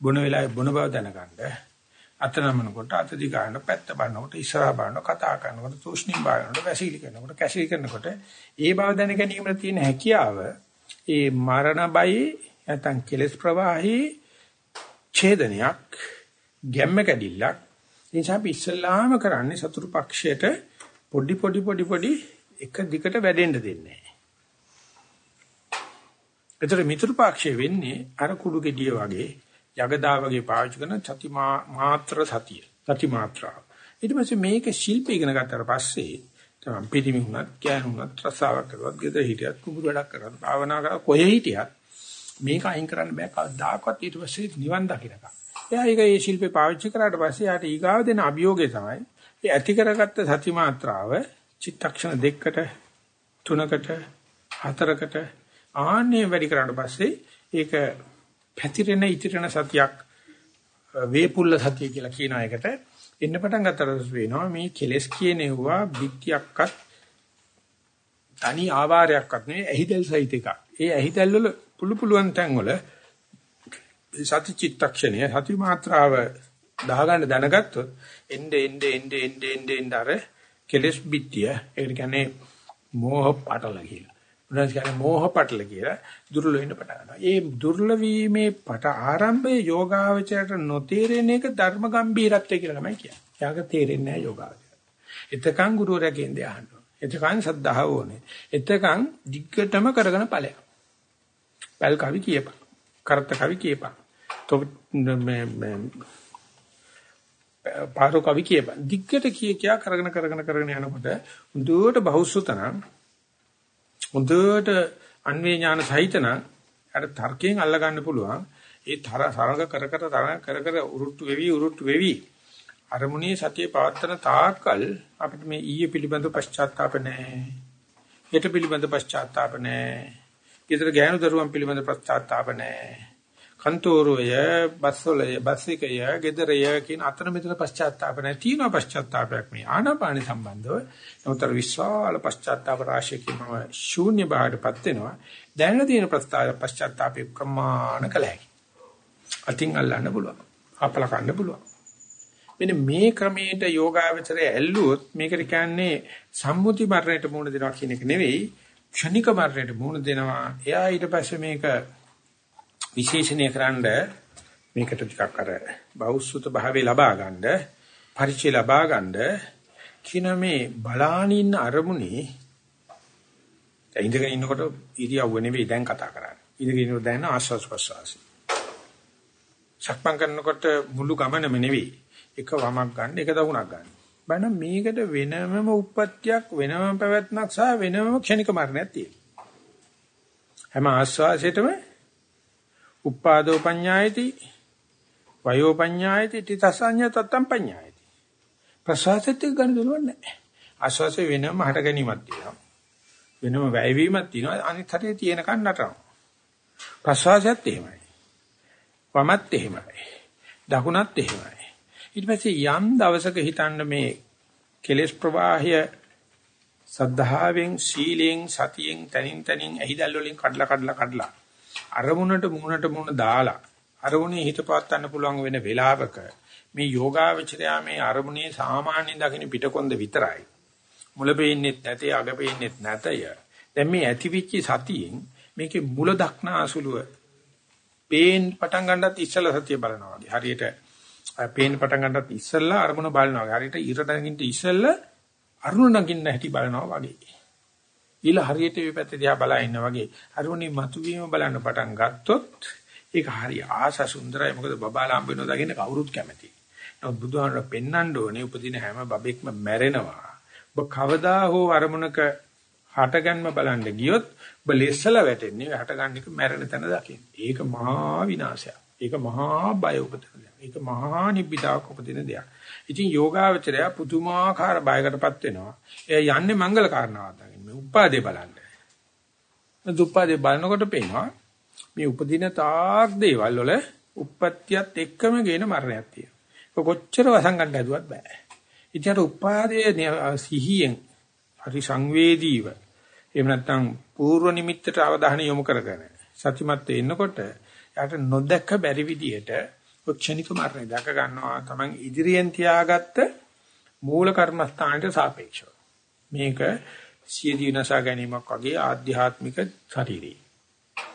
බොන වෙලාවේ බොන බව දැනගන්න. අතනමනකොට අත දිගාන පැත්ත බලනකොට ඉස්සරහා බලනකොට කතා කරනකොට තුෂ්ණිම් බලනකොට වැසීලි කරනකොට කැසීලි කරනකොට ඒ බව දැන ගැනීමට තියෙන හැකියාව ඒ මරණ බයි නැත්නම් කෙලස් ප්‍රවාහී ඡේදනයක් ගැම්ම කැඩිල්ලක් නිසා අපි ඉස්සල්ලාම කරන්නේ සතුරු පක්ෂයට පොඩි පොඩි පොඩි පොඩි එක දිගට වැඩෙන්න දෙන්නේ නැහැ. ඒතර මිතුරු පක්ෂය වෙන්නේ අර කුඩු ගෙඩිය වගේ යගදා වගේ පාවිච්චි කරන සති මාත්‍ර සතිය. සති මාත්‍රා. ඊට පස්සේ මේක ශිල්ප ඉගෙන ගත්තට පස්සේ තමයි පිටිමි වුණත්, කෑන වුණත්, රසාවක් කරුවත්, ගෙදර හිටියත්, කුඹුරු වැඩක් කරත්, භාවනා කරා කොහේ හිටියත් මේක අයින් කරන්න බෑ කවදාකවත් ඊට පස්සේ නිවන් දකින්නකම්. එයා ඒක ඒ ශිල්පේ පාවිච්චි කරාට පස්සේ යාට ඊගාව දෙන අභියෝගය තමයි ඒ ඇති කරගත්ත සති මාත්‍රාව චිත්තක්ෂණ දෙකකට තුනකට හතරකට ආන්නේ වැඩි කරාට පස්සේ ඒක පැතිරෙන ඉතිරෙන සතියක් වේපුල්ල සතිය කියලා කියන එකට එන්න පටන් ගන්නතර වෙනවා මේ කෙලස් කියනෙවුවා පිටියක්වත් තනි ආවාරයක්වත් නෙවෙයි ඇහිදල් සහිත එකක්. ඒ ඇහිදල් වල පුළු පුළුවන් තැන් වල සති චිත්තක්ෂණය සති මාත්‍රාව දාගන්න දැනගත්තොත් එnde ende ende ende ende ende අර කෙලස් පිටිය ඒ කියන්නේ මෝහ පටල කියලා. උනස් කියන්නේ මෝහ පටල කියලා දුර්වල වෙන්න පටන් ගන්නවා. ඒ දුර්වල වීමේ පට ආරම්භයේ යෝගාවචරයට නොතේරෙන එක ධර්ම ගම්බීරත්වය කියලා තමයි කියන්නේ. යාක තේරෙන්නේ නැහැ යෝගාවචරය. එතකන් ගුරුවරයා කියන්නේ අහනවා. එතකන් සද්ධාව ඕනේ. එතකන් දිග්ගටම කරගෙන ඵලයක්. පැල් කවි කියපන්. කරත්ත කවි කියපන්. તો මේ මේ පාරෝ කවි කියපන්. දිග්ගට කිය කියා කරගෙන කරගෙන කරගෙන යනකොට හුදුවට බහුසුතනම් හොඳට අන්වේ ඥාන සහිතන අර තර්කයෙන් අල්ල ගන්න පුළුවන්. ඒ තර සරඟ කර කර තරඟ කර කර උරුට්ටු වෙවි උරුට්ටු වෙවි අරමුණේ සතිය පවත්තන තාක්කල් අපිට මේ ඊයේ පිළිබඳ පශ්චාත්තාප නැහැ. හෙට පිළිබඳ පශ්චාත්තාප නැහැ. ඊතර ගෑනු දරුවන් පිළිබඳ පශ්චාත්තාප නැහැ. කන්තෝරය, බස්සලය, බස්සිකය, ගෙදරය කියන අතන මෙතන පශ්චාත්තාප නැහැ. තියෙන පශ්චාත්තාපයක් මේ ආනාපාන සම්බන්ධව. නමුතර විශාල පශ්චාත්තාප රාශියකින් මම ශූන්‍ය භාවයටපත් වෙනවා. දැනන තියෙන ප්‍රස්තාව පශ්චාත්තාපේ ප්‍රමාණ කලයි. අතින් අල්ලන්න පුළුවන්. අපල කන්න පුළුවන්. මෙන්න මේ ක්‍රමයට යෝගාවචරය ඇල්ලුවොත් මේකට කියන්නේ සම්මුති මරණයට මුහුණ දෙනවා කියන එක නෙවෙයි ක්ෂණික මරණයට මුහුණ දෙනවා. එයා ඊට පස්සේ මේක විශේෂණය කරන්න මේකට ටිකක් අර බෞද්ධ භාවයේ ලබා ගන්න පරිචය ලබා ගන්න කියන මේ බලානින්න අරමුණේ ඉඳගෙන ඉන්නකොට ඉරියව්ව නෙවෙයි දැන් කතා කරන්නේ. ඉඳගෙන ඉන්නකොට දැන ආස්වාස් ප්‍රසවාසි. සක්මන් කරනකොට මුළු ගමනම නෙවෙයි. එක වමක් ගන්න, එක දකුණක් ගන්න. බලන්න මේකට වෙනමම උප්පත්තියක්, වෙනමම පැවැත්මක් සහ වෙනමම ක්ෂණික මරණයක් තියෙනවා. හැම ආස්වාසයටම උපාදෝ පඤ්ඤායති වයෝ පඤ්ඤායති තිතසඤ්ඤ තත්තම් පඤ්ඤායති. ප්‍රසවාසෙත් ගන්න දෙනවන්නේ නැහැ. ආශ්වාසය වෙනම හට ගැනීමක් තියෙනවා. වෙනම වැයවීමක් තියෙනවා. අනිත් හරිය තියෙන කන් නටනවා ප්‍රසවාසයත් එහෙමයි. වමත් එහෙමයි. දකුණත් එහෙමයි. ඊට පස්සේ යම් දවසක හිතන්න මේ කෙලෙස් ප්‍රවාහය සද්ධාවෙන් සීලෙන් සතියෙන් තනින් තනින් ඇහිදල් වලින් කඩලා කඩලා කඩලා අරමුණට මුණට මුණ දාලා අරමුණේ හිත පවත්වන්න පුළුවන් වෙන වෙලාවක මේ යෝගාවචරයා මේ අරමුණේ සාමාන්‍ය දකින්න පිටකොන්ද විතරයි. මුල පෙන්නේ නැතේ අග පෙන්නේ නැතය. දැන් මේ ඇතිවිච්ච සතියෙන් මේකේ මුල දක්නා අසුලුව පේන් පටන් ගන්නත් ඉස්සලා සතිය බලනවා වගේ. හරියට පේන් පටන් ගන්නත් ඉස්සලා අරමුණ බලනවා වගේ. හරියට ඉර නැගින්න ඉස්සලා අරුණ නගින්න හැටි බලනවා වගේ. ඊළ හරියට මේ පැත්තේ දිහා බලා ඉන්නා වගේ අරුණි මතුවීම බලන්න පටන් ගත්තොත් ඒක හරි ආස සුන්දරයි මොකද බබාලා හම්බ වෙනවා දකින්න කවුරුත් කැමතියි. නමුත් බුදුහාමර පෙන්වන්න ඕනේ උපදින හැම බබෙක්ම මැරෙනවා. ඔබ කවදා හෝ අරමුණක හටගන්ම බලන්න ගියොත් ඔබ ලෙස්සලා වැටෙන්නේ හටගන්න එක මැරෙන තැන දකින්න. ඒක මහා විනාශයක්. ඒක මහා බය උපදින දෙයක්. ඒක මහා නිබ්බිදාවක් උපදින දෙයක්. ඉතින් යෝගාවචරය පුදුමාකාර බයකටපත් වෙනවා. එය යන්නේ මංගල කාරණාවක්. මේ උපාදේ බලන්න. උපාදේ බලනකොට පේනවා මේ උපදින තාක් දේවල් වල උප්පත්තියත් එක්කම ගේන මරණයක් තියෙනවා. කොච්චර වසංගන්න හැදුවත් බෑ. ඉතින් අර උපාදේ සිහියෙන් හරි සංවේදීව එහෙම නැත්නම් පූර්ව නිමිත්තට අවධානය යොමු කරගෙන සත්‍යමත් වෙන්නකොට යාට නොදැක්ක බැරි විදියට ක්ෂණික මරණය දැක ගන්නවා තමන් ඉදිරියෙන් තියාගත්ත මූල කර්මස්ථානට සාපේක්ෂව මේක සියදී නසා ගැනීමක් වගේ ආධ්‍යාත්මික ශරීරය.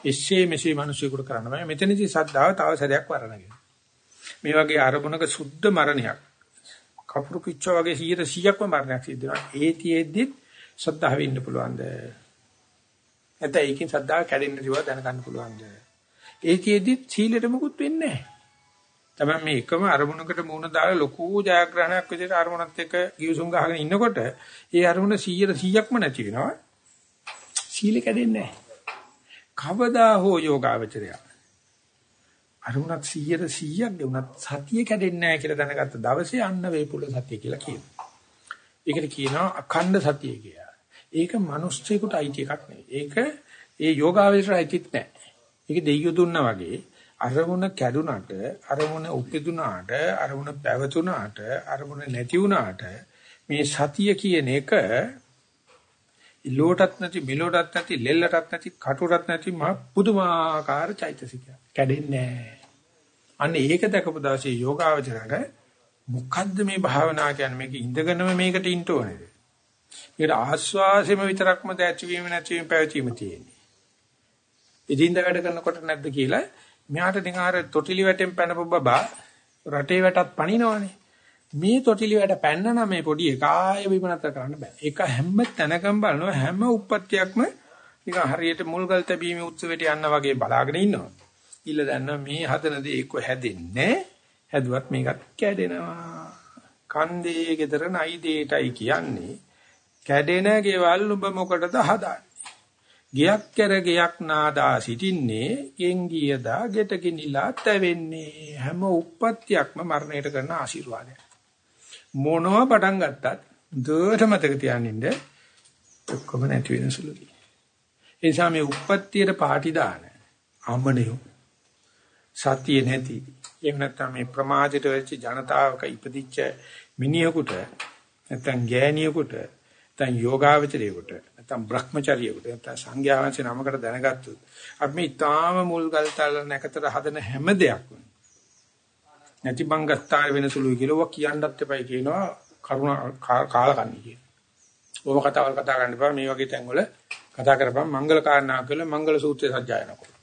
එසේ මෙසේ මිනිසෙකුට කරන්න බෑ. මෙතනදී සද්ධාව තව සැරයක් වරණගෙන. මේ වගේ අරමුණක සුද්ධ මරණයක් කපුරු පිච්චා වගේ 100%ක්ම මරණයක් සිද්ධ වෙනවා. ඒතියෙද්දිත් සද්ධාව වෙන්න පුළුවන්ද? නැත්නම් ඒකෙන් සද්ධාව කැඩෙන්න දිව දැනගන්න පුළුවන්ද? ඒතියෙද්දිත් සීලෙට මුකුත් වෙන්නේ නැහැ. තමයි මේ එකම අරමුණකට මුණ දාලා ලොකු ජයග්‍රහණයක් විදිහට අරමුණත් එක්ක ගිවිසුම් ගහගෙන ඉන්නකොට ඒ අරමුණ 100 100ක්ම නැති වෙනවා. සීල කැඩෙන්නේ නැහැ. කවදා හෝ යෝගාවචරය අරමුණක් 100 100ක් දෙුණත් සතිය කැඩෙන්නේ නැහැ කියලා දැනගත්ත දවසේ අන්න වේපුල සතිය කියලා කියනවා. ඒකට කියනවා අඛණ්ඩ සතිය කියලා. ඒක මිනිස්සෙකුට අයිති එකක් නෙවෙයි. ඒක ඒ යෝගාවචරය අයිතිත් නැහැ. ඒක දෙයියෝ දුන්නා වගේ අරමුණ කැඩුනට අරමුණ උපදුනාට අරමුණ පැවතුනාට අරමුණ නැති වුණාට මේ සතිය කියන එක ඉලෝටත් නැති මිලෝටත් නැති ලෙල්ලටත් නැති කටුරත් නැති මහ පුදුමාකාර චෛතසිකය කැඩෙන්නේ නැහැ. අන්න ඒක දැකපු දවසේ යෝගාවචරයට මොකද්ද මේ භාවනා කියන්නේ මේක ඉඳගෙනම මේකට ඉන්න ඕනේද? ඒකට ආස්වාසෙම විතරක්ම දැච්චවීම නැතිවීම පැවතීම තියෙන්නේ. ඉදින්ද වැඩ කරනකොට නැද්ද කියලා මෙහාට නිකන් අර තොටිලි වැටෙන් පැනපු බබා රටේ වැටත් පණිනවනේ. මේ තොටිලි වැට පැන්න නම් මේ පොඩි එකාය විමනත කරන්න බෑ. ඒක හැම තැනකම බලනවා හැම උප්පත්තියක්ම නිකන් හරියට මුල්ගල් තැබීමේ උත්සවයට යන්න වගේ බලාගෙන ඉන්නවා. ඉල්ල දන්නවා මේ හදන දේ එක්ක හැදෙන්නේ හැදුවත් මේකත් කැඩෙනවා. කන්දේ ගෙදර නයි දෙයටයි කියන්නේ. කැඩෙන ගෙවල් ඔබ මොකටද හදාන්නේ? ගියක් කර ගියක් නාදා සිටින්නේ ගෙන් ගියදා ගෙට ගිනිලා තැවෙන්නේ හැම උප්පත්තියක්ම මරණයට කරන ආශිර්වාදයක්. මොනවා පටන් ගත්තත් දුවට මතක තියානින්න ඔක්කොම නැති වෙන සුළුයි. ඒ නිසා මේ උප්පත්තියට පාටි දාන අමනියෝ සතිය නැති එහෙම නැත්නම් මේ ප්‍රමාදයට වෙච්ච ජනතාවක ඉපදිච්ච මිනිහෙකුට නැත්නම් ගෑණියෙකුට නැත්නම් යෝගාවචරයෙකුට නැත්නම් බ්‍රහ්මචර්යයෙකුට නැත්නම් සංඝයා වහන්සේ නමකට දැනගත්තොත් අපි මේ ඊටාම මුල් ගල්තල නැකතර හදන හැම දෙයක්ම නැති බංගස්ථාය වෙන සුළුයි කියලා ඔවා කියන්නත් එපයි කියනවා කරුණ කාලකන්ණි කියන. ඕම කතාවල් කතා කරන්න එපා මේ වගේ තැන්වල කතා කරපම් මංගල කාරණා කියලා මංගල සූත්‍රය සජ්ජායන කරනවා.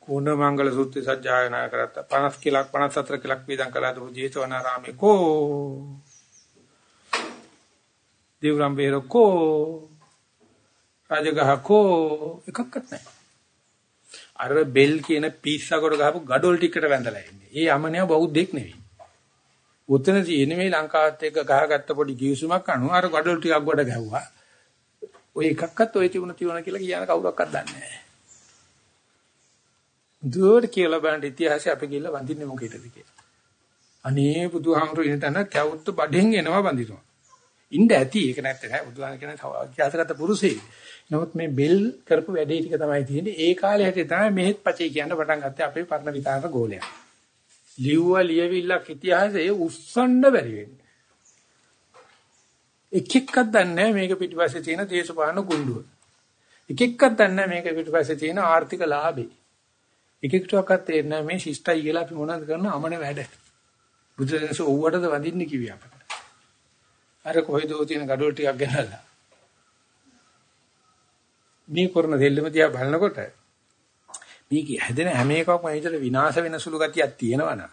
කෝණ මංගල සූත්‍රය සජ්ජායනා කරත්ත 50 කිලක් 54 කිලක් වේදන් කළාද ජේතවනාරාමේ කෝ දේවරම් බේරකෝ රාජගහ කෝ එකක්වත් නැහැ. අර බෙල් කියන පීස්සකට ගහපු gadol ටිකට වැඳලා ඉන්නේ. ඒ යමනියා බෞද්ධෙක් නෙවෙයි. උතන තියෙන්නේ මේ ලංකාවත් එක්ක ගහගත්ත පොඩි කිවිසුමක් අනුව අර gadol ටිකක් ගොඩ ගැහුවා. ඔය එකක්වත් ඔය තිබුණ තියුණ කියලා කියන කවුරක්වත් දන්නේ නැහැ. දුවට කියලා බලන්න ඉතිහාසය අපි ගිහලා වඳින්නේ මොකේද කියලා. අනේ බුදුහාමුදුරු ඉන්න තැන කැවුත්තු බඩෙන් එනවා වඳිනවා. ඉන්න ඇති ඒක නැත්තේ නෑ බුදුහාම කියන්නේ ඉතිහාසගත පුරුෂයෙක්. නමුත් මේ බෙල් කරපු වැඩේ ටික තමයි තියෙන්නේ. ඒ කාලේ හැටි තමයි මෙහෙත් පචේ කියන්න පටන් ගත්තේ අපේ පරණ විතාන ගෝලයා. ලිව්වා ලියවිල්ලක් ඉතිහාසයේ උස්සන්න බැරි වෙන්නේ. එක එක්කක් දන්නේ මේක පිටිපස්සේ තියෙන දේශපාලන කුණ්ඩුව. එක එක්කක් දන්නේ මේක පිටිපස්සේ තියෙන ආර්ථික ලාභේ. එක එක්කටවත් තේරෙන්නේ මේ ශිෂ්ටයි කියලා අපි මොනවද කරන අමන වැඩ. බුදුරජාණන් ඕවටද වඳින්න කිව්වේ අපට. අර කොයිදෝ තියෙන gadol ටිකක් ගෙනල්ලා. මේ කරන දෙල්ලම දිහා බලනකොට මේක හැදෙන හැම එකක්ම හිතට විනාශ වෙන සුළු ගතියක් තියෙනවනම්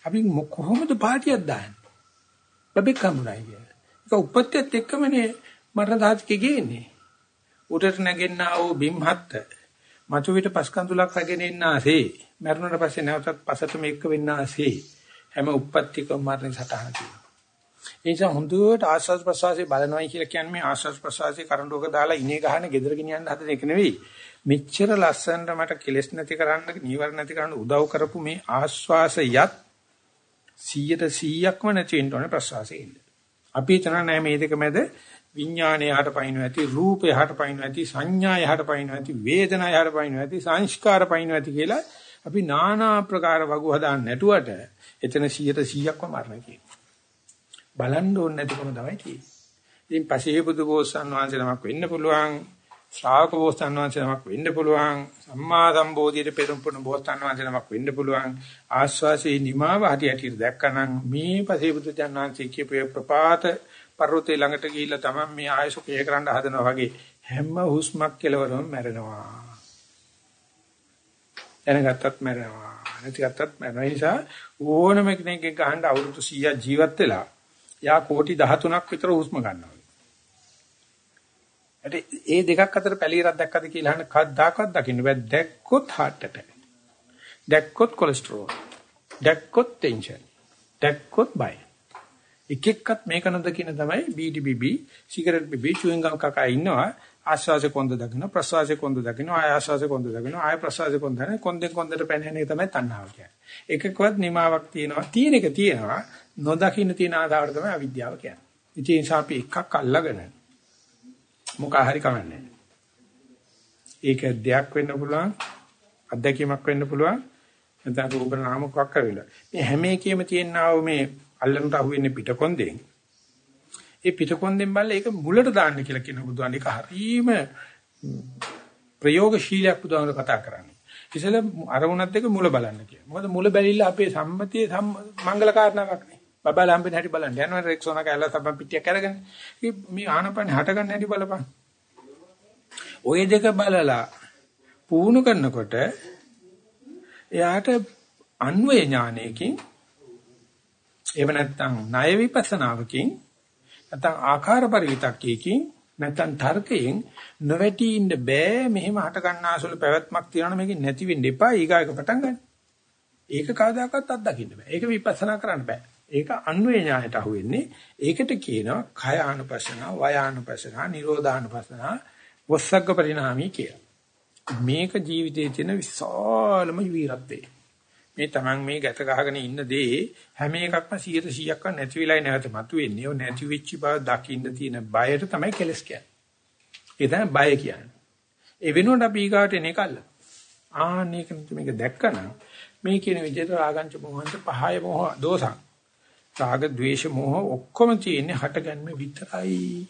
අපි කොහොමද පාටියක් දාන්නේ? බබෙක් හම්බුනායි කියලා. ඒක උපත්යත් එක්කමනේ මරණ ධාතිකේ ගේන්නේ. උඩට නැගෙන්නා වූ බිම්හත් මතු විට පස්කන්දුලක් රැගෙන ඉන්නාසේ මරණයට පස්සේ නැවතත් පසට මේක වෙන්නාසේ හැම උපත්තිකම මරණ සටහන තියෙනවා. ඒ නිසා හොඳට ආස්වාද ප්‍රසවාසයේ බලනවායි කියලා කියන්නේ මේ ආස්වාද ප්‍රසවාසයේ කරඬුවක දාලා ඉනේ ගහන gedara ගෙනියන්න හදන එක නෙවෙයි. මෙච්චර ලස්සනට මට කෙලස් නැති කරන්න, නීවර නැති කරන්න උදව් කරපු මේ ආස්වාසයත් 100ට 100ක්ම නැති වෙන්න ඕනේ ප්‍රසවාසයේ ඉන්න. අපි හිතන නෑ මේ දෙක මැද විඥානය යහට පයින්න ඇති, රූපය යහට පයින්න ඇති, සංඥා යහට පයින්න ඇති, වේදනා යහට පයින්න ඇති, සංස්කාර පයින්න ඇති කියලා අපි নানা ආකාර වගු හදාන්න නැටුවට එතන 100ට 100ක්ම මරණ කියනවා. බලන්න ඕනේ නැතිකම තමයි තියෙන්නේ. ඉතින් පසේ බුදු බෝසත්න් වහන්සේ නමක් වෙන්න පුළුවන්, ශ්‍රාවක බෝසත්න් වහන්සේ නමක් වෙන්න පුළුවන්, සම්මා සම්බෝධියට පෙරම්පුණ බෝසත්න් වහන්සේ නමක් වෙන්න පුළුවන්. ආස්වාසේ නිමාව හරියට දැක්කනම් මේ පසේ බුදු දන්වහන්සේ කියපු ප්‍රපාත පර්වතේ ළඟට ගිහිල්ලා තමයි මේ ආයසකේ කරන්න හදනවා වගේ හැම හුස්මක් කෙලවරම මැරෙනවා. දැනගත්තත් මැරෙනවා. නැතිගත්තත් මැරෙනවා. ඒ නිසා ඕනම කෙනෙක්ගේ ගහන්න අවුරුදු 100ක් ජීවත් වෙලා යා කෝටි 13ක් විතර හුස්ම ගන්නවා. ඒ දෙකක් අතර පැලිරක් දැක්කද කියලා අහන කද්දාකවත් දකින්න බෑ. දැක්කොත් heart attack. දැක්කොත් cholesterol. දැක්කොත් tension. දැක්කොත් බය. එක එක්කත් මේක නොදකින්න තමයි BDBB සිගරට් බිබි chewing gum කකා ඉන්නවා ආශ්වාස කොන්ද දකින්න ප්‍රශ්වාස කොන්ද දකින්න ආය ආශ්වාස කොන්ද දකින්න ආය ප්‍රශ්වාස කොන්ද දකින්න කොන්දෙන් කොන්දට පැනහෙන එක තමයි තණ්හාව කියන්නේ එකකවත් නිමාවක් තියෙනවා තියෙන එක තියෙනවා නොදකින්න තියෙන ආදාවට තමයි අවිද්‍යාව කියන්නේ. ඉතින් ඒ නිසා අපි එකක් අල්ලගෙන මොකක් හරි කමන්නේ. ඒක දෙයක් වෙන්න පුළුවන්, අත්දැකීමක් වෙන්න පුළුවන්, නැත්නම් රූප නාම මොකක් කරවිලා. මේ හැම එකෙම තියෙනා මේ අල්ලනට අහුවෙන්නේ පිටකොන්දෙන්. ඒ පිටකොන්දෙන් බල්ල ඒක මුලට දාන්න කියලා කියන බුදුහාම ඒක හරීම ප්‍රයෝගශීලයක් බුදුහාම කතා කරන්නේ. ඉතල අරමුණත් එක්ක මුල බලන්න කියලා. මොකද මුල බැලිලා අපේ සම්මතියේ මංගල කාරණාවක් නේ. බබාලා හම්බෙන හැටි බලන්න. යනවා රෙක්සෝනා කැලලා සබන් පිටියක් අරගෙන. මේ ආනපනේ හට ගන්න හැටි බලපන්. ওই දෙක බලලා පුහුණු කරනකොට එයාට අන්වය ඥානයකින් එහෙම නැත්නම් ණය විපස්සනාවකින් නැත්නම් ආකාර පරිවිතක්කයකින් නැත්නම් තර්කයෙන් නොවැටි ඉන්න බෑ මෙහෙම හට ගන්නාසුළු පැවැත්මක් තියනවා මේක නැති වෙන්න එපා ඊගායක පටන් ගන්න. ඒක කවදාකවත් අත්දකින්න බෑ. ඒක විපස්සනා කරන්න බෑ. ඒක අන්වේ ඥාණයට අහු වෙන්නේ. ඒකට කියනවා කය ආනුපස්සන, වය ආනුපස්සන, නිරෝධානුපස්සන, වස්සග්ග පරිණාමී කියලා. මේක ජීවිතයේ තියෙන විශාලම වීරත්වය. මේ Taman මේ ගැට ගහගෙන ඉන්න දේ හැම එකක්ම 100%ක්ම නැති වෙලයි නැවත මතුවෙන්නේ. ඔය නැති වෙච්ච බව දකින්න තියෙන බයට තමයි කෙලස් කියන්නේ. ඒ තමයි බය කියන්නේ. ඒ වෙනුවට අපි ඊගාට එන එකල්ල. ආන්නේක මේක දැක්කනම් මේ කියන විදිහට රාගංච මොහංච පහය මොහ දෝසං. රාග ద్వේෂ මොහ ඔක්කොම තියෙන්නේ හටගන්න විතරයි.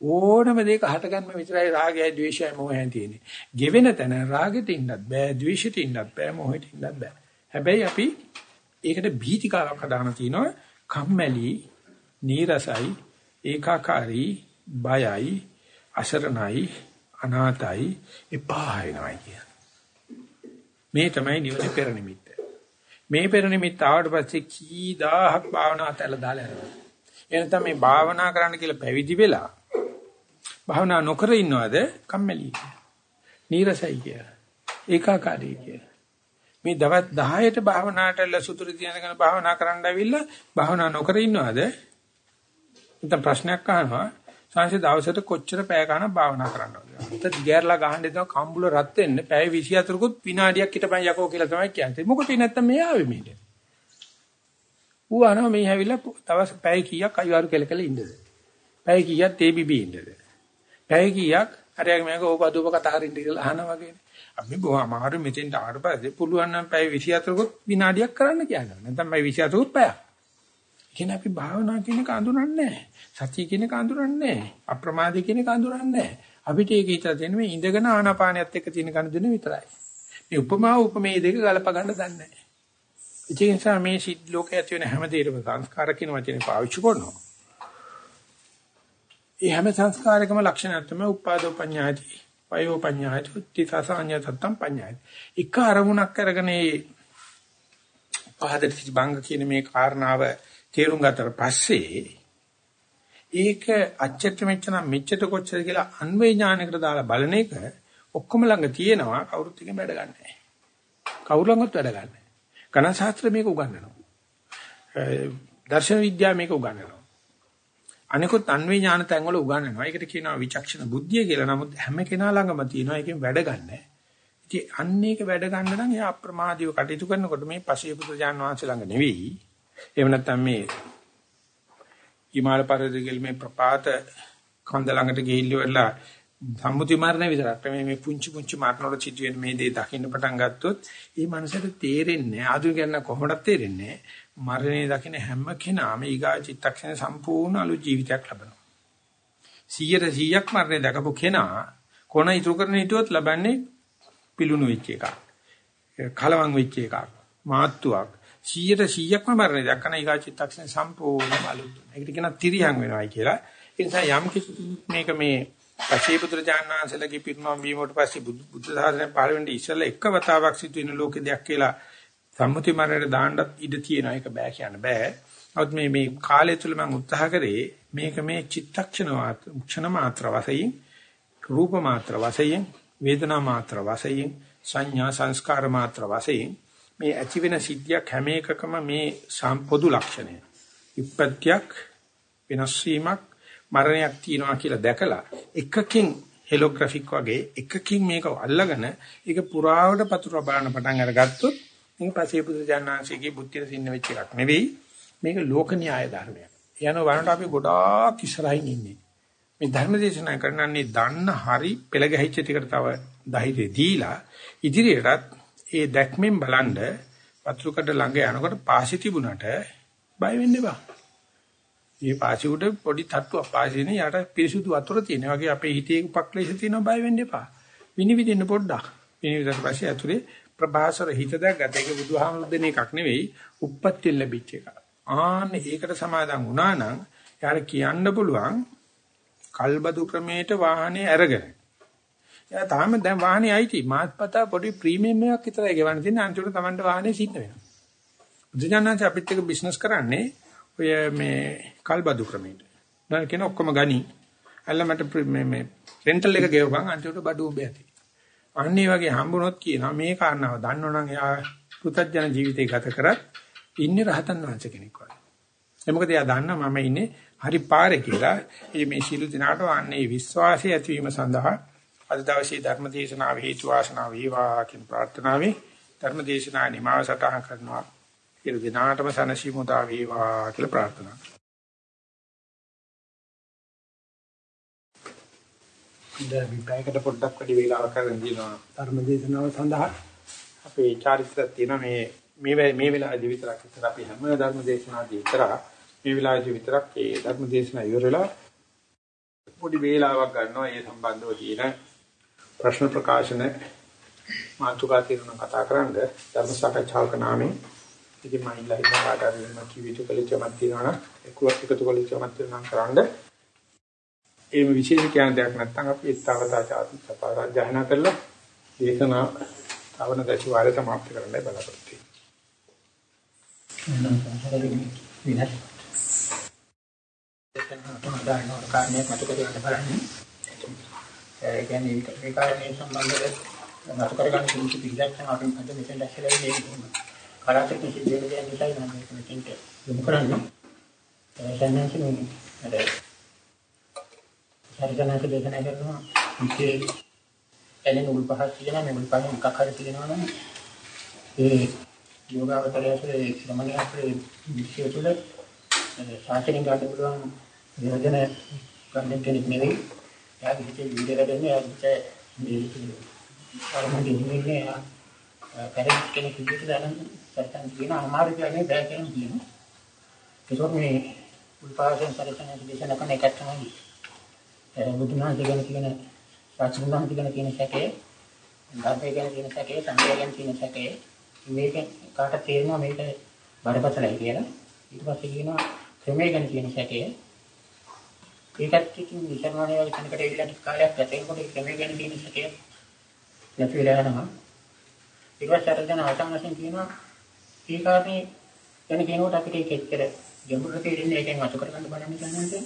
ඕනම දෙයක හටගන්න විතරයි රාගයයි ද්වේෂයයි මොහයයි තියෙන්නේ. ගෙවෙන තැන රාගෙට ඉන්නත් බෑ, ද්වේෂෙට ඉන්නත් බෑ, මොහෙට ඉන්නත් බෑ. හැබැයි අපි ඒකට භීතිකාවක් හදාන තිනවා කම්මැලි, නීරසයි, ඒකාකාරී, බයයි, අසරණයි, අනාතයි, එපායනයි කිය. මේ තමයි නිවන පෙර නිමිත්ත. මේ පෙර නිමිත්ත ආවට පස්සේ කී දහහක් භාවනා තැල දාලා යනවා. එනතම මේ භාවනා කරන්න කියලා පැවිදි වෙලා භාවනා නොකර ඉන්නවද කම්මැලි කියලා. නීරසයි කියලා. ඒකාකාරී කියලා. මේ දවස් 10ට භාවනාවට ලසුතුරු දිනගෙන භාවනා කරන්න ඇවිල්ලා භාවනා නොකර ඉන්නවද? නැත්නම් ප්‍රශ්නයක් අහනවා. සංසය දවසට කොච්චර පැය ගන්න භාවනා කරන්නවද? හිත දිගෑරලා ගහන්න දෙනවා කම්බුල රත් වෙන්න පැය 24කුත් විනාඩියක් හිටපන් යකෝ කියලා තමයි කියන්නේ. මොකද නැත්තම් මේ ආවේ මේක. ඌ අහනවා මේ හැවිලා දවස් පැය කීයක් අයවාරු කෙල කෙල ඉන්නද? පැය කීයක් තේ බිබී ඉන්නද? පැය කීයක් හරියට මේක ඕපදූප කතා හරින්න කියලා අහනවා වගේනේ. අපි බොහොම අමාරු මෙතෙන්ට ආවට පස්සේ පුළුවන් නම් පැය 24කුත් විනාඩියක් කරන්න කියනවා. නැත්නම් පැය 24කුත් පැයක්. කියන අපි භාවනා කියන එක අඳුරන්නේ නැහැ. සතිය කියන එක අඳුරන්නේ නැහැ. අප්‍රමාදී කියන එක අඳුරන්නේ නැහැ. අපිට ඒක හිතලා තියෙන මේ ඉඳගෙන ආනාපානියත් එක්ක තියෙන කණදුන විතරයි. මේ උපමා උපමේය දෙක ගලප ගන්න දන්නේ නැහැ. ඒ නිසා මේ සිත් ලෝකයේ ඇති වෙන හැම දෙයකම සංස්කාර කියන වචනේ පාවිච්චි කරනවා. ඒ හැම සංස්කාරයකම ලක්ෂණයක් තමයි උපාදෝ පඤ්ඤාති, වයෝ පඤ්ඤාති, උත්තිසසඤ්ඤ තත්තම් පඤ්ඤාති. එක අරමුණක් අරගෙන ඒ උපාදිත බංග කියන මේ කාරණාව තේරුම් ගත්තට පස්සේ ඒක අච්චට මෙච්චර මෙච්චට කොච්චර කියලා අන්වේ ඥානයකට දාලා බලන එක ඔක්කොම ළඟ තියෙනවා කවුරුත් එකෙන් වැඩ ගන්නෑ. කවුරු ළඟත් වැඩ ගන්නෑ. ගණන් ශාස්ත්‍ර මේක උගන්වනවා. දර්ශන විද්‍යාව මේක උගන්වනවා. අනිකුත් අන්වේ ඥාන තැන් වල උගන්වනවා. ඒකට කියනවා විචක්ෂණ බුද්ධිය කියලා. නමුත් හැම කෙනා ළඟම තියෙනවා ඒකෙන් වැඩ ගන්න. ඉතින් අන්න ඒක වැඩ ගන්න නම් එයා අප්‍රමාදීව කටයුතු කරනකොට මේ පසේ පුත්‍ර ජාන වහන්සේ ළඟ නෙවෙයි. එහෙම නැත්නම් මේ හිමාල පර්වතයේ මේ ප්‍රපාත කන්ද ළඟට ගිහිල්ලා සම්මුති මරණ විතරක් මේ මේ පුංචි පුංචි මරණ වල සිදුවෙන මේ දේ දකින්න පටන් ගත්තොත් ඒ මනසට තේරෙන්නේ ආධුනිකයන් කොහොමද තේරෙන්නේ මරණය දකින හැම කෙනාම ඊගා චිත්තක්ෂණ සම්පූර්ණ අලු ජීවිතයක් ලබනවා. 100 100ක් මරණය දකපු කෙනා කොන ඉතුරු කරන හිටියොත් ලබන්නේ පිලුණු වෙච්ච එකක්. කලවම් වෙච්ච එකක්. මාත්තුවක් 100 100ක්ම මරණය දක්කන ඊගා චිත්තක්ෂණ සම්පූර්ණම අලුත්. ඒකට කියනවා තිරියන් වෙනවයි කියලා. ඒ නිසා යම් කිසි මේක මේ පශීපුත්‍ර ජානනාංශලගේ පිරිනොම් වීමට පස්සේ බුද්ධ ධාතන පහළ වෙන්නේ ඉස්සෙල්ලා එක වතාවක් සිදු වෙන ලෝකෙ දෙයක් කියලා සම්මුති මරණයට දාන්නත් ඉඩ තියෙනවා ඒක බෑ කියන්න බෑ. නමුත් මේ මේ කාලය තුල මම උත්සාහ කරේ මේක මේ චිත්තක්ෂණ ක්ෂණ මාත්‍ර වශයෙන් රූප මාත්‍ර වශයෙන් වේදනා මාත්‍ර වශයෙන් සංඥා සංස්කාර මාත්‍ර වශයෙන් මේ ඇති වෙන සිද්ධියක් හැම එකකම මේ සම්පොදු ලක්ෂණය. ඉප්පත්‍යක් වෙනස් වීමක් මරණයක් තියෙනවා කියලා දැකලා එකකින් හෙලෝග්‍රැෆික් වගේ එකකින් මේක අල්ලගෙන ඒක පුරාවට පතුර බලන පටන් අරගත්තොත් මේක පසේ බුදුජානනාංශයේ බුද්ධියට සින්න වෙච්ච එකක් නෙවෙයි. මේක ලෝක න්‍යාය ධර්මයක්. යන වරන්ට අපි ගොඩාක් ඉස්සරහින් ඉන්නේ. මේ ධර්ම දේශනා කරනන්නේ දන්න හරි පෙළ ගැහිච්ච ටිකට තව ධෛර්යය දීලා ඉදිරියටත් ඒ දැක්මෙන් බලන්ඩ වතුරු කඩ ළඟ යනකොට පාසි තිබුණට බය වෙන්න එපා. මේ පාසි උඩ පොඩි තට්ටුවක් පාසිනේ යට පිරිසුදු වතුර තියෙන. වගේ අපේ හිතේ උපක්ලේශ තියෙනවා බය වෙන්න එපා. විනිවිදින්න පොඩ්ඩක්. විනිවිදට පස්සේ ඇතුලේ ප්‍රභාසර හිත දැක්ගත. ඒක බුදුහාමුදුරු දෙන එකක් නෙවෙයි, උප්පත්ති ලැබිච්ච එකක්. ආන්න ඒකට සමාදන් වුණා නම් යාර කියන්න පුළුවන් කල්බදු ක්‍රමයට වාහනේ අරගෙන. එයා තාම දැන් වාහනේ අයිති මාත්පතා පොඩි ප්‍රීමියම් එකක් විතරයි ගෙවන්න තියෙන අන්තිමට Tamanට වාහනේ සිද්ධ වෙනවා. බුදුජානනාංශ අපිත් එක්ක බිස්නස් කරන්නේ ඔය මේ කල්බදු ක්‍රමයට. දැන් කියන ඔක්කොම ගනි. අල්ල මට මේ මේ රෙන්ටල් එක ගෙවපන් අන්තිමට බඩු ඔබ ඇති. අන්න ඒ වගේ හම්බුනොත් කියනවා මේ කාරණාව දන්නවනම් එයා පුතත්ජන ජීවිතය ගත කරත් ඉන්නේ රහතන් වහන්සේ කෙනෙක් වගේ. ඒ මොකද එයා දන්නා මම ඉන්නේ හරි පාරේ කියලා. මේ සීල දිනාට වන්නේ විශ්වාසය ඇතිවීම සඳහා අද දවසේ ධර්ම දේශනාව හේතු වාසනා වේවා කියන ප්‍රාර්ථනාවෙන් ධර්ම දේශනාව නිමාව සටහන් කරනවා. සියලු දිනාටම සනසීමුදා වේවා කියලා ප්‍රාර්ථනා කරනවා. දැන් විපයකට පොඩ්ඩක් වැඩි වේලාවක් කරගෙන දිනවා ධර්ම දේශනාව සඳහා අපේ චාරිත්‍රාක් තියෙන මේ මේ මේ වෙලාවේදී විතරක් ඉතර අපි හැම ධර්ම දේශනාවදී ඉතර මේ වෙලාවේදී විතරක් ඒ ධර්ම දේශනාව ඉවර වෙලා පොඩි වේලාවක් ගන්නවා ඒ සම්බන්ධව තියෙන ප්‍රශ්න ප්‍රකාශන මාතුකා తీරන කතා කරන්න ධර්ම සාකච්ඡාවක නාමයෙන් ඉතින් මම ඉල්ලා ඉන්න කාටරි මම කිවිතු කලිචමත් තියනවා එක්කවත් එකතු කලිචමත් තියනවා කරන්න ඒම විශේෂ කියන දෙයක් නැත්නම් අපි ඒතාවතා චාති සපාරාජහන කරලා දේශනා තවන දැසි වාරය සමාප්ත කරන්නයි බලාපොරොත්තු වෙන්නේ. විනාශ. එතන තමයි කාරණේ මතක තියාගන්න බලන්න. ඒ කියන්නේ මේ කාරණේ සම්බන්ධව මතක කරගන්න කිසි පිළිදක් තමයි අපි අද මෙතෙන් දැක්කලා ඉන්නේ. කලාතුරකින් සිද්ධ වෙන දේ නිසායි මම මෙතෙන්ට යොමු කරන්නේ. ඒ සම්මාසනේ අර සරිසනක දේශනා කරනවා. ඉතේ එළෙන උල් පහක් තියෙනවා. මේ උල් පහෙන් එකක් හරි තියෙනවා නම් ඒ යෝගාවතරයේ ශ්‍රමණයාගේ විශ්ය තුළ සාසනික ගන්න පුළුවන් නිරජන ගන්න කෙනෙක් නෙවෙයි. එයාගේ හිතේ විදිහට දෙන්නේ එයාගේ මේ අරමුණ දෙන්නේ කරේ කෙනෙක් විදිහට දැනන සරිසන කියන අමාරු කියන්නේ බෑ කියන කියනවා ඒකෝ මේ උල් පහෙන් සරිසන දේශනා කරන එකක් තමයි බුදුනාහි ගැන කියන සාචුනාහි ගැන කියන සැකේ ධර්මය ගැන කියන සැකේ සංගය ගැන කියන සැකේ මේක කාට තේරෙනවා මේක බරපතලයි කියලා. ඊට පස්සේ කියනවා ක්‍රමය ගැන කියන සැකේ ඒකත් ඉතින් විසරණය වගේ තැනකට ඉල්ලන කාලයක් ගත වෙනකොට ක්‍රමය ගැන කියන සැකේ නැති වෙලා යනවා. ඊට පස්සේ අර දැන් අවසන් වශයෙන් කියනවා ඒ කාරණේ ගැන කියනකොට අපිට ඒක එච්චර ගැඹුරට තේරෙන්නේ ඒකෙන් අතු කරගන්න බලන්න කියන්නේ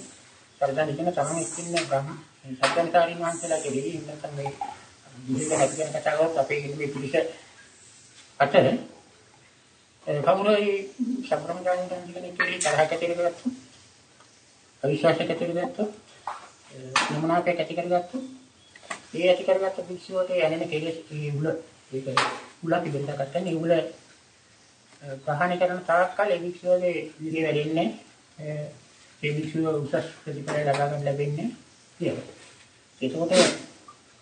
සරදන් ඉගෙන තමයි ඉන්නේ බ්‍රහ්ම. සත්‍යන්තාරින් වහන්සේලා කෙරෙහි නැත්නම් මේ විදිහට හැදගෙන කතා කරොත් අපේ ඉන්නේ පිළිස අතර කවුරුයි සම්ප්‍රමදාන කියන කෙරෙහි තරහ කැටි කරගත්තොත් අවිශ්වාස කැටි කරගත්තොත් නමනාපය කැටි කරගත්තොත් ඒ ඇති කරගත්ත පිළිසුවට යන්නේ කෙලෙස් ඒ උල ඒක උල පිළිබඳ කතා නේ උල ප්‍රහාණය කරන තාක් කාල ඒ විශ්වයේ විදිහ වැඩෙන්නේ ඒ විශ්ව උසස් ප්‍රතිඵල ලබා ගන්න ලැබෙන්නේ කියලා. ඒකකොට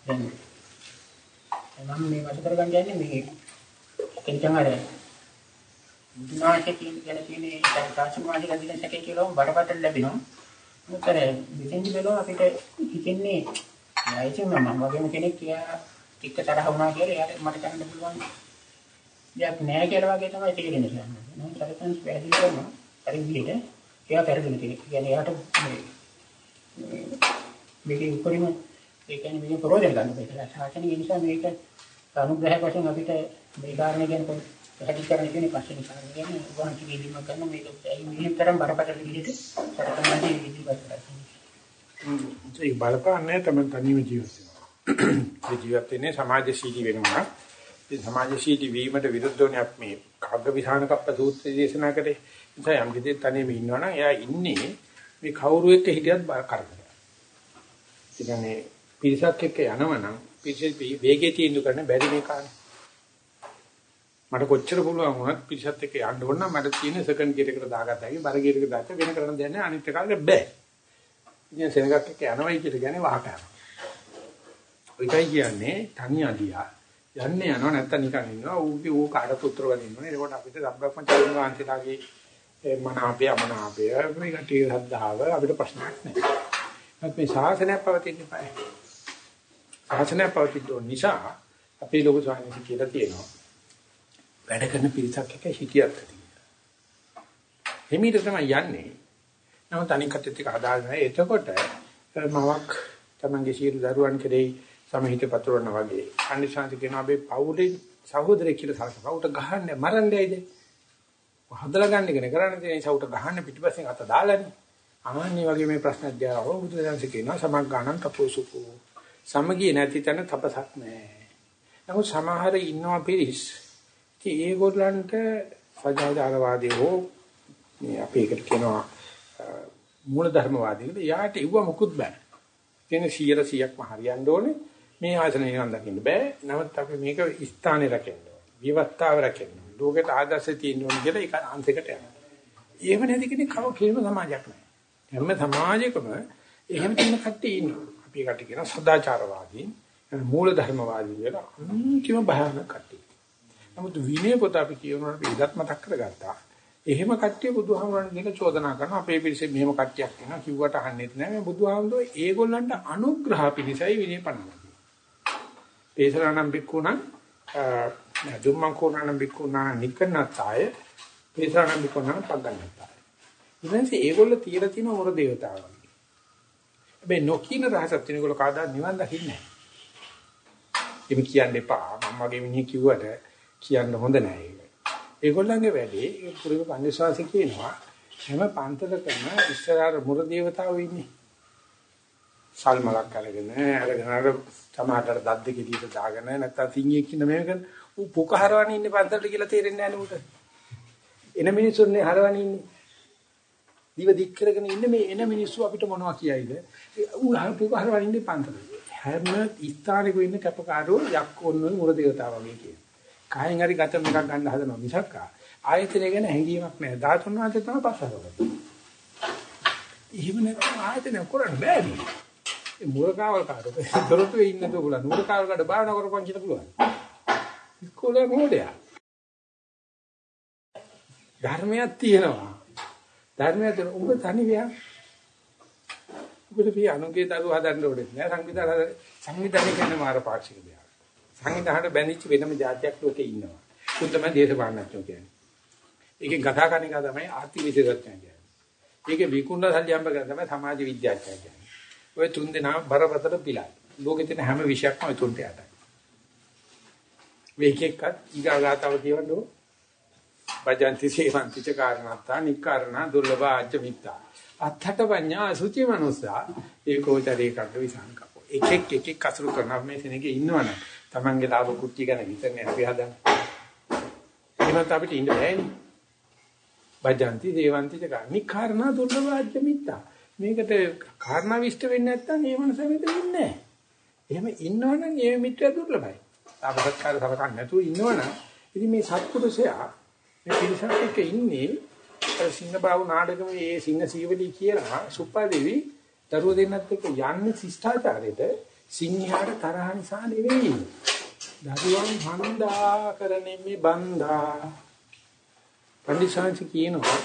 දැන් මම මේ වශ කරගන්න යන්නේ මේ කෙන්චන් අර මුදුනාශේ කියන ගැන තියෙන ඒ සාසුමානික දින සැකේ කියලා බඩපතල ලැබෙනවා. මොකද මෙතෙන්දි බලව අපිට හිතෙන්නේ ඇයිචි මම වගේම කෙනෙක් කියලා ටික තරහ වුණා කියලා එයාට මට ගන්න පුළුවන් දෙයක් නෑ කියලා වගේ තමයි තේරෙන්නේ. මම සරසන්ස් පැහැදිලි කරනවා. හරි විදිහට එයා පෙරදින කෙනෙක්. කියන්නේ එයාට මේ මේකේ උපරිම ඒ කියන්නේ මේකෙන් ප්‍රයෝජන ගන්න බෑ. ශාසනික නිසා මේක අනුග්‍රහයක් වශයෙන් අපිට මේ කාරණේ ගැන පැහැදිලි කරන්න කියන්නේ පස්සේ කාරණේ ගැන වහන්සේ කිරීම කරන මේක ඒ විදිහටම බරපතල විදිහට සරකන්නේ ඉදිරිපත් කරනවා. ඒ බලපාන්නේ තමයි තනියම ජීවත් වෙනවා. ඒ ජීවත් වෙන්නේ සමාජශීලී වෙනවා. ඒ සමාජශීලී වීමට විරුද්ධවනේ අපි මේ කග්ග විධාන කප්ප සූත්‍රය දේශනා කරේ. නිසා යම් කිසි තනියම ඉන්නවනම් එයා ඉන්නේ මේ කවුරු එක්ක හිටියත් කරදරයක්. ඒ කියන්නේ පිරිසක් එක්ක යනවනම් පිරිස වේගයේ තීන්දුව කරන්න බැරි මේ කාරණේ. මට කොච්චර පුළුවන් වුණත් පිරිසත් එක්ක යන්න ඕන නම් මට තියෙන සෙකන්ඩ් ගියර් එකට දාගත්තා වගේ බර ගියර් එකට දාච්ච වෙන කරන්න දෙයක් නැහැ අනිත් එකට බෑ. ඉතින් සෙනගක් එක්ක යනවයි කියලා කියන්නේ වහක යනවා. ඒකයි කියන්නේ තනි අදියා යන්නේ යනවා නැත්තම් නිකන් ඉන්නවා. ඌගේ ඌ කාටත් උත්තර ගන්න ඉන්නවා. ඒකට අපිට සම්බ්‍රහ්මචාරින් වහන්සේලාගේ මන අපේ අමන අපේ මේ කටේ හදාව අපිට ප්‍රශ්නයක් නැහැ. ඒත් මේ ශාසනය පවතින්න බෑ. ශාසනය පවතින නිසා අපේ ලෝක ස්වාමීන් කියලා තියෙනවා. වැඩ කරන පිරිසක් එක්ක හිටියත් හිමීට තමයි යන්නේ. නමුත් අනික් කටත් එක හදාගෙන එතකොට මවක් තමන්ගේ සියලු දරුවන් කෙරෙහි සමහිත පතුරවන වගේ අනිශාන්ති කියන අපේ පවුලේ සහෝදරයෙක් කියලා සලකනවා. උට ගහන්නේ මරන්නේයිද? හදලා ගන්න ඉගෙන කරන්නේ තියෙන සවුට ගහන්න පිටිපස්සෙන් අත දාලානේ. අනන්නේ වගේ මේ ප්‍රශ්න අධ්‍යාව බුදුදහම කියනවා සමග්ගාණන් තපෝසුකෝ. සමගිය නැති තැන තපසක් නැහැ. නමුත් සමහර ඉන්නවා පිරිස්. ඉතින් ඒගොල්ලන්ට සදාචාරවාදී හෝ මේ අපේ එකට කියනවා මූලධර්මවාදීකට යාට ඉව මොකුත් බෑ. කියන 100 100ක්ම හරියන්න ඕනේ. මේ ආසන නිවන් දකින්න බෑ. නමුත් අපි මේක ස්ථානේ රැකෙන්න ඕනේ. විවත්තාව රැකෙන්න ඕනේ. ලෝකෙට ආදර්ශය තියෙන්න ඕනේ කියලා ඒක අන්තිකට යනවා. එහෙම නැති කෙනෙක් කව කිසිම සමාජයක් නැහැ. හැම සමාජයකම එහෙම තියෙන කට්ටිය ඉන්නවා. අපි කට්ටිය කියන සදාචාරවාදී, මූලධර්මවාදී කියලා අන්තිම භයානක කට්ටිය. නමුත් විනය පොත අපි කියනවා අපි ඉදත් මතක් කරගත්තා. එහෙම කට්ටිය බුදුහාමුදුරන් කියන චෝදනා කරනවා අපේ පිරිසේ මෙහෙම කට්ටියක් වෙනවා කිව්වට අහන්නෙත් නැහැ මේ බුදුහාමුදුරෝ ඒගොල්ලන්ට අනුග්‍රහ පිණිසයි විනය පනවන්නේ. පේසරානම් බික්කුණන් දුම්මන් කෝරණම් බික්කුණා නිකන්නතාය පේසරානම් බික්කුණා පග්ගන්නතාය. ඉතින්සේ ඒගොල්ලෝ තියලා තියෙන මොර දේවතාවෝ. හැබැයි නොකින රහසක් තියෙන ඒගොල්ලෝ කාදා නිවන් දකින්නේ නැහැ. එහෙම කියන්න එපා. මම වගේ මිනිහ කිව්වට කියන්න හොඳ නැහැ ඒක. ඒගොල්ලන්ගේ වැඩේ ඒ පුරුක පන්දිස්වාසී කියනවා හැම පන්තලකම ඉස්සරහට මුර දේවතාවෝ ඉන්නේ. සල්මලක් අරගෙන අරගෙන අර තමාටට දත් දෙක දීලා දාගෙන නැත්තම් සිංහෙක් ඉන්න මේක ඌ පුක හරවන්නේ ඉන්නේ පන්තලට කියලා තේරෙන්නේ නැහැ නුඹට. එන මිනිස්සුන්නේ හරවන්නේ ඉන්නේ. දිව දික් කරගෙන ඉන්න මේ එන මිනිස්සු අපිට මොනවා කියයිද? ඌ පුක හරවන්නේ ඉන්නේ පන්තලට. හැම ස්ථානෙක ඉන්න කැපකාරෝ යක්කොන්න මුර දේවතාවා වගේ කියන. කායෙන් හරි ගතම එකක් ගන්න හදනවා මිසක් ආයතනය ගැන හැඟීමක් නැහැ. ධාතුන් වහන්සේ තමයි පස්සරව. එහෙම නැත්නම් ආයතනය කරන්න බෑනේ. ඒ මුරකාවල් කාටද? දොරටුවේ ඉන්න දුගුලා මුරකාවල් කාට බාහන කරපන් කියලා පුළුවන්. ඉස්කෝලේ මොඩයා. ධර්මයක් තියෙනවා. ධර්මයක් තියෙන උඹ තනි වියක්. ඔබට පිය අනුගේ දරුව හදන්න ඕනේ නෑ සංවිධානය සංවිධානය කියන්නේ මාර පාක්ෂික දෙයක්. සංවිධානයට බැඳිච්ච වෙනම જાතියක් ලෝකේ ඉන්නවා. උන් තමයි දේශපාලනඥයෝ කියන්නේ. ඒකෙන් කතා කරන එක තමයි ආර්ථික විශේෂඥයෝ කියන්නේ. ඒකේ විකුණන සල්ලි හම්බ කරන තමයි සමාජ විද්‍යාඥයෝ කියන්නේ. ඔය තුන් දෙනා බරපතල පිළයි. ලෝකෙ තියෙන හැම විෂයක්ම ඔය තුන්ට යටයි. මේකෙක්වත් ඊගාගාතව කියවන්නෝ. භජන්ති සේවන්ති ච කාරණාත්තා නික්කාරණා දුර්ලභ ආජ්‍ය මිත්තා. අත්තට පඤ්ඤා සුචි මනුස්සා ඒකෝචරේ කඩ විසංකප්පෝ. එකෙක් එකෙක් අසුරු කරන මේ සෙනගේ ඉන්නවනේ. Tamange ලාභ කුට්ටි ගැන විතරනේ අපි හදන්නේ. එහෙමත් අපිට ඉන්න බෑනේ. භජන්ති සේවන්ති ච නික්කාරණා දුර්ලභ ආජ්‍ය මිත්තා. මේකට කාරණා විශ්ත වෙන්නේ නැත්නම් ඒ මනස මෙතන ඉන්නේ නැහැ. එහෙම ඉන්නවනම් ඒ මිත්‍යා දුර්ලභයි. ලාභසත්කාර සලකන්නේ නැතුව ඉන්නවනම් ඉතින් මේ සත්පුරුෂයා මේ පිරිසක් එක්ක ඉන්නේ සිංහබාහු නාටකමේ ඒ සිංහ සීවලී කියලා සුප්පාදේවි දරුව දෙන්නත් එක්ක යන්නේ ශිෂ්ටාචාරයට සිංහයාට තරහ නිසා නෙවෙයි. දරුවන් හඳා කරන්නේ මේ බන්දා. පඬිසාංශ කියනවා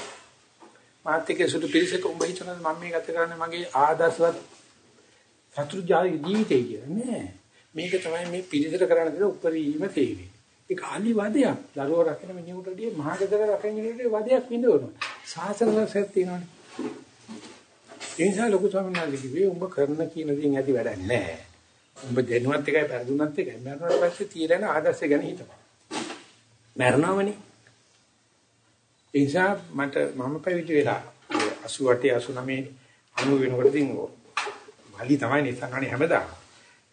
මාත්‍රිකේ සුදු පිරිසක උඹ හිතනවා මම මේ ගත කරන්නේ මගේ ආදර්ශවත් සතුරු ජීවිතය කියලා නෑ. මේක තමයි මේ පිළිසර කරන්න දෙන උපරිම තේවි. ඒක අලි වදයක්. දරුවෝ රකින්න මිනිහුටදී මහගෙදර රකින්න මිනිහුටදී වදයක් විඳවනවා. සාසන රසයක් තියෙනවානේ. ඒ නිසා ලොකු ස්වාමීන් වහන්සේ කිව්වේ උඹ කරන කියන දේෙන් ඇති වැඩක් නැහැ. උඹ දෙනුවත් එකයි පෙරදුනත් එකයි. මරණයට පස්සේ තියෙන ආදර්ශය ගැන හිතපන්. මරණවනේ. ඒ නිසා මට මම පැවිදි වෙලා 88 89 අනු වෙනකොට ඉතින් වලි තමයි නිසංගණි හැමදාම.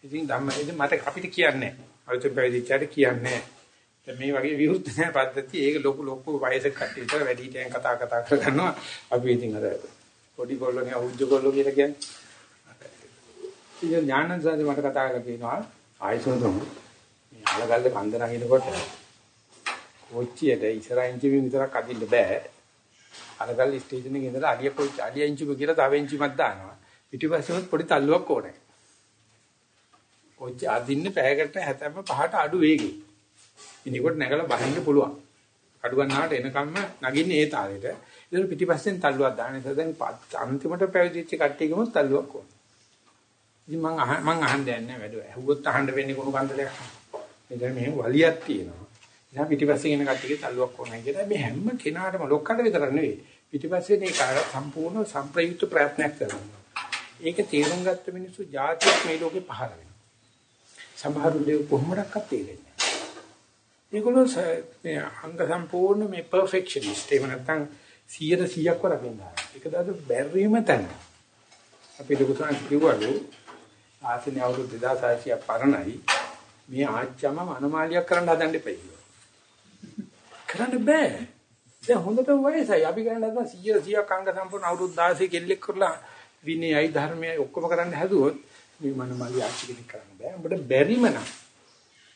ඉතින් ධම්ම ඉතින් මට අපිට කියන්නේ අලුතෙන් පැවිදිච්චාට කියන්නේ දැන් මේ වගේ විරුද්ධ නැහැ පද්ධතිය ඒක ලොකු ලොකු වයසක කට්ටිය විතර වැඩි හිටියන් කතා කතා කර ගන්නවා අපි ඉතින් අර පොඩි කොල්ලෝනේ අවුජ්ජ කොල්ලෝ කියලා කියන්නේ ඉතින් ඥානන් සාද මට කතා කරලා කියනවා ආයසන තුන මේ අලගල්ල කන්ද නගිනකොට කොච්චියට ඉස්සරහින් චිමි විතරක් අදින්න බෑ අලගල්ල ස්ටේෂන් එකේ ඉඳලා අඩිය කොච්චි අඩිය ඉංචි කියලා තව ඉංචිමක් දානවා පිටිපස්සෙම පොඩි තල්ලුවක් ඕනේ කොච්ච අදින්නේ පැයකට 75ට අඩු වේගෙයි. ඉනිකොට නැගලා බහින්න පුළුවන්. අඩු ගන්නාට එනකම්ම නගින්නේ ඒ තාලෙට. ඒක පිටිපස්සෙන් තල්ලුවක් දාන නිසා දැන් අන්තිමට පැවිදිච්ච කට්ටියකම තල්ලුවක් ඕන. ඉතින් මං අහ මං අහන්නේ නැහැ වැඩ. ඇහුවොත් අහන්න වෙන්නේ කොණු කන්දලයක්. මෙතන මෙහෙම වලියක් තියෙනවා. ඉතින් පිටිපස්සේ ඉන්න කට්ටියගේ තල්ලුවක් ඕනයි කියලා මේ හැම කෙනාටම ලොක්කට විතර නෙවෙයි. පිටිපස්සේ මේ කාර්ය සම්පූර්ණ සම්ප්‍රයුක්ත ප්‍රයත්නයක් කරනවා. ඒක තේරුම් ගත්ත මිනිස්සු જાතියක් මේ ලෝකේ පහළ වෙනවා. සමහරු දේ කොහොමඩක්වත් තේරෙන්නේ නැහැ. ඒගොල්ලෝ මේ අංග සම්පූර්ණ මේ පර්ෆෙක්ෂනිස්ට් එහෙම නැත්නම් 100 100ක් වරකින් දාන. ඒක දාද බැරිම තැන. අපි ලොකුසන් කිව්වලු ආසනේ අවුරුදු 2600 පරණයි මේ ආච්චම අනමාලියක් කරන්න හදන්න එපා කියලා. කරන්න බෑ. දැන් හොඳටම වයසයි. අපි කරන්න හදන 100 100ක් අංග සම්පූර්ණ අවුරුදු 16 කෙල්ලෙක් කරලා විනයයි ධර්මයයි ඔක්කොම කරන්න හැදුවොත් මේ මනමාලිය ආච්චි කෙනෙක් කරන්න බෑ. උඹට බැරිම නම්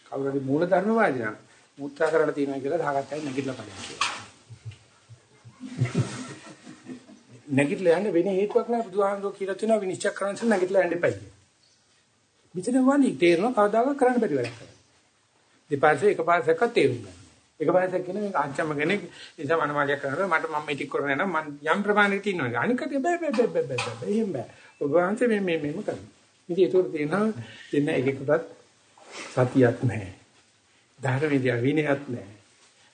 කවුරු හරි මූල ධර්මවාදී නම් මුත්‍රා කරලා තියෙනවා කියලා සාකච්ඡායි නැගිටලා බලන්න කියලා. නැගිටලා යන්න වෙන හේතුවක් නැහැ බුදුහාමුදුරුවෝ කියලා තියෙනවා විනිශ්චය කරන්න නැගිටලා යන්න එපා කියලා. මෙතන වani තේරෙනවා කවදාකවත් කරන්න බැරි වැඩක්. දෙපාර්ශ්වයේ එකපාරසක තේරුම් ගන්න. එකපාරසක කියන මේක ආච්චම්ම කෙනෙක් නිසා මනමාලියක් කරනවා මට මම මේක කරන්නේ නම් මම යම් ප්‍රමාණයකට ඉන්නවා. අනික බෑ බෑ බෑ බෑ බෑ බෑ එහෙම බෑ. ඔබ වහන්සේ මේ මේ මේම කරනවා. ඉතින් ඒක තේරෙනවා දෙන්න එකෙකුටත් සතියක් නැහැ. ධර්මවිද්‍යා විනයක් නැහැ.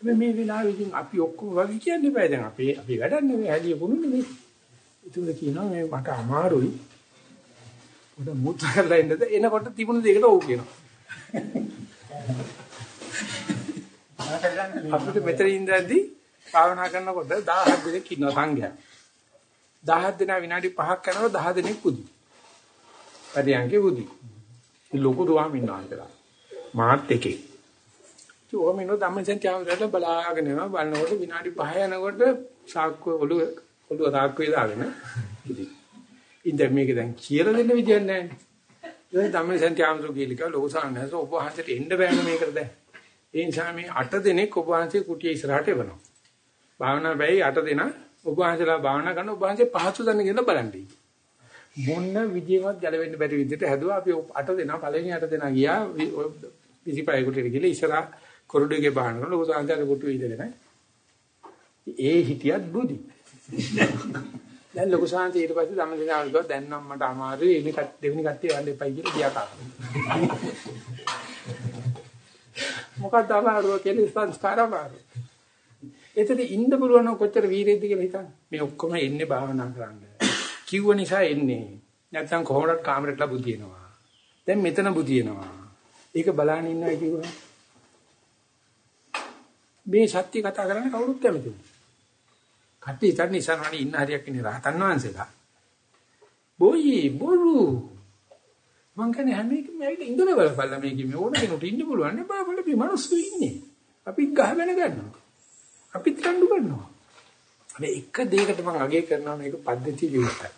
හැබැයි මේ වෙලාවේදී අපි ඔක්කොම වගේ කියන්න බෑ දැන් අපි අපි වැඩක් නෙවෙයි හැලිය පුණුනේ මේ. ඒක කියනවා මේ මට අමාරුයි උඩ මුත්‍රා කරලා ඉන්නද එනකොට තිබුණ දෙයකට ඔව් කියනවා. අපිට මෙතන ඉඳද්දි භාවනා කරනකොට 17 දෙනෙක් ඉන්නවා සංඝයා. 17 දෙනා විනාඩි 5ක් යනකොට 10 දෙනෙක් පුදි. පරියන්කේ පුදි. ලොකු ස්වාමීන් වහන්සේලා. මාත් එකේ. චෝමිනෝ ධම්මසෙන් තියාගෙන බලාගෙන යනවා බලනකොට විනාඩි 5 යනකොට සාක්කුව ඔළුව ඔළුව සාක්කුවේ දාගෙන පුදි. ඉතින් මේක දැන් කියලා දෙන්න විදියක් නැහැ. ඒ තමයි සන්තියාමසෝ කීලික ලෝසානස ඔබ වහන්සේට එන්න බෑනේ මේකට දැන්. ඒ නිසා මේ 8 දෙනෙක් ඔබ වහන්සේ කුටිය ඉස්සරහට එවනවා. භාවනා බැයි 8 දෙනා ඔබ වහන්සේලා භාවනා කරන ඔබ වහන්සේ පහසු දන්න කියලා බලන්නේ. මොන විදියවත් ගැලවෙන්න බැරි විදිහට හැදුවා අපි 8 දෙනා පළවෙනි 8 දෙනා ගියා 25 කුටියට ගිහලා ඉස්සරහ කොරිඩෝගේ භාවනා කරන ලෝසානසට කුටුවේ ඉඳගෙන. ඒ හිටියත් බුදි. දැන් ලොකු ශාන්ති ඊට පස්සේ ධම්මදිනාවල් ගියා දැන් නම් මට අමාරුයි එනි කට දෙවෙනි කට්ටිය යන්න එපයි කියලා ගියා තාම. මොකක්ද අමාරුව කියලා සංස්කාර අමාරුව. එතන ඉන්න පුළුවන් කොච්චර වීරෙද්ද කියලා හිතන්න. මේ ඔක්කොම එන්නේ භාවනා කරන්න. කිව්ව නිසා එන්නේ. නැත්නම් කොහොමද කාමරේටලා බුදිනවා. දැන් මෙතන බුදිනවා. ඒක බලන්න ඉන්නයි කිව්වා. මේ සත්‍ය කතා කරන්න කවුරුත් කැමති නෑ. කට්ටිය හිතන්නේ ඉස්සරහට ඉන්න හරියක් ඉන්නේ රහතන් වහන්සේලා. බොයි බොරු. මං කියන්නේ හැම එකම ඇවිල්ලා ඉඳලා බලපල්ලා මේකේ මේ ඕන කෙනෙකුට ඉන්න පුළුවන් නේ බලපල්ලා මේ මිනිස්සු ඉන්නේ. අපි ගහගෙන ගන්නවා. අපිත් රණ්ඩු කරනවා. මේ එක දෙයකට මම අගය කරනවා මේක පද්ධති විවෘතයි.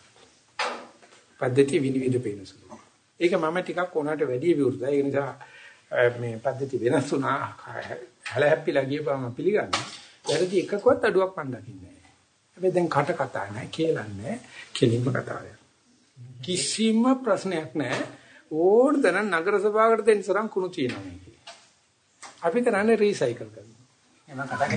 පද්ධති විනිවිද පේනසුළු. ඒක මම ටිකක් ඕනකට වැඩි විවෘතයි. ඒ නිසා මේ පද්ධති වෙනස් වුණා. හැලහැප්පිලා ගියපම පිළිගන්නවා. වැරදි එකකවත් අඩුවක් මන් දකින්නේ හැබැයි දැන් කට කතා නැහැ කියලාන්නේ කෙලින්ම කතාවය. කිසිම ප්‍රශ්නයක් නැහැ. ඕන තරම් නගර සභාවකට දෙන්න තරම් කුණු තියෙනවා මේකේ. අපි කරන්නේ රීසයිකල් කරනවා. කතා.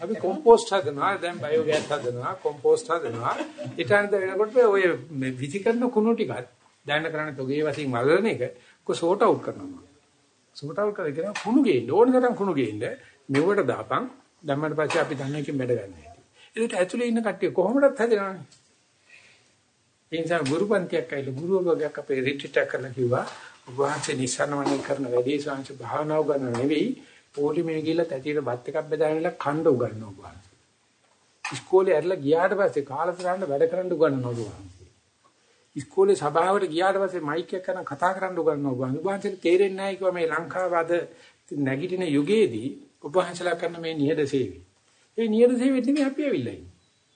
අපි කොම්පෝස්ට් හදනවා දැන් බයෝගෑස් හදනවා කොම්පෝස්ට් හදනවා ඊටාන්ත වෙනකොට ඔය විසි කරන කුණු ටිකත් දැන් කරන්නේ තොගේ වශයෙන් වලන එක කො සෝට් අවුට් කරනවා. සෝට් අවුට් කරගෙන කුණු ගේන්න ඕන තරම් කුණු ගේන්න මෙවට දාපන් දැම්මට පස්සේ අපි දන්න එකෙන් වැඩ ගන්නවා. ඒකට ඇතුලේ ඉන්න කට්ටිය කොහොමදත් හැදෙනවනේ. ඒ නිසා ගුරුපන්තියක් ඇවිල්ලා ගුරු වර්ගයක් අපේ රිට්‍රීට් එක කරලා කිව්වා ඔබ වහන්සේ නිසනවනේ කරන වැඩි සංශ භාවනා උගන්න නෙවෙයි පොලිමේ ගිහලා තැටියට බත් එකක් බෙදාගෙනලා කණ්ඩ උගන්වනවා ඔබ වහන්සේ. ඉස්කෝලේ ඇරලා ගියාට පස්සේ කාලසටහන වැඩ කරන්න උගන්වනවා ඔබ වහන්සේ. ඉස්කෝලේ සභාවට ගියාට පස්සේ මයික් එක කරන් කතා කරන්න උගන්වනවා ඔබ වහන්සේ. ඔබ වහන්සේට තේරෙන්නේ නැහැ කිව්වා මේ ලංකාව අද නැගිටින යුගයේදී ඔබ වහන්සේලා කරන මේ නිහඬ සේවය. ඒ නියත සේවෙත් නෙමෙයි අපි ඇවිල්ලා ඉන්නේ.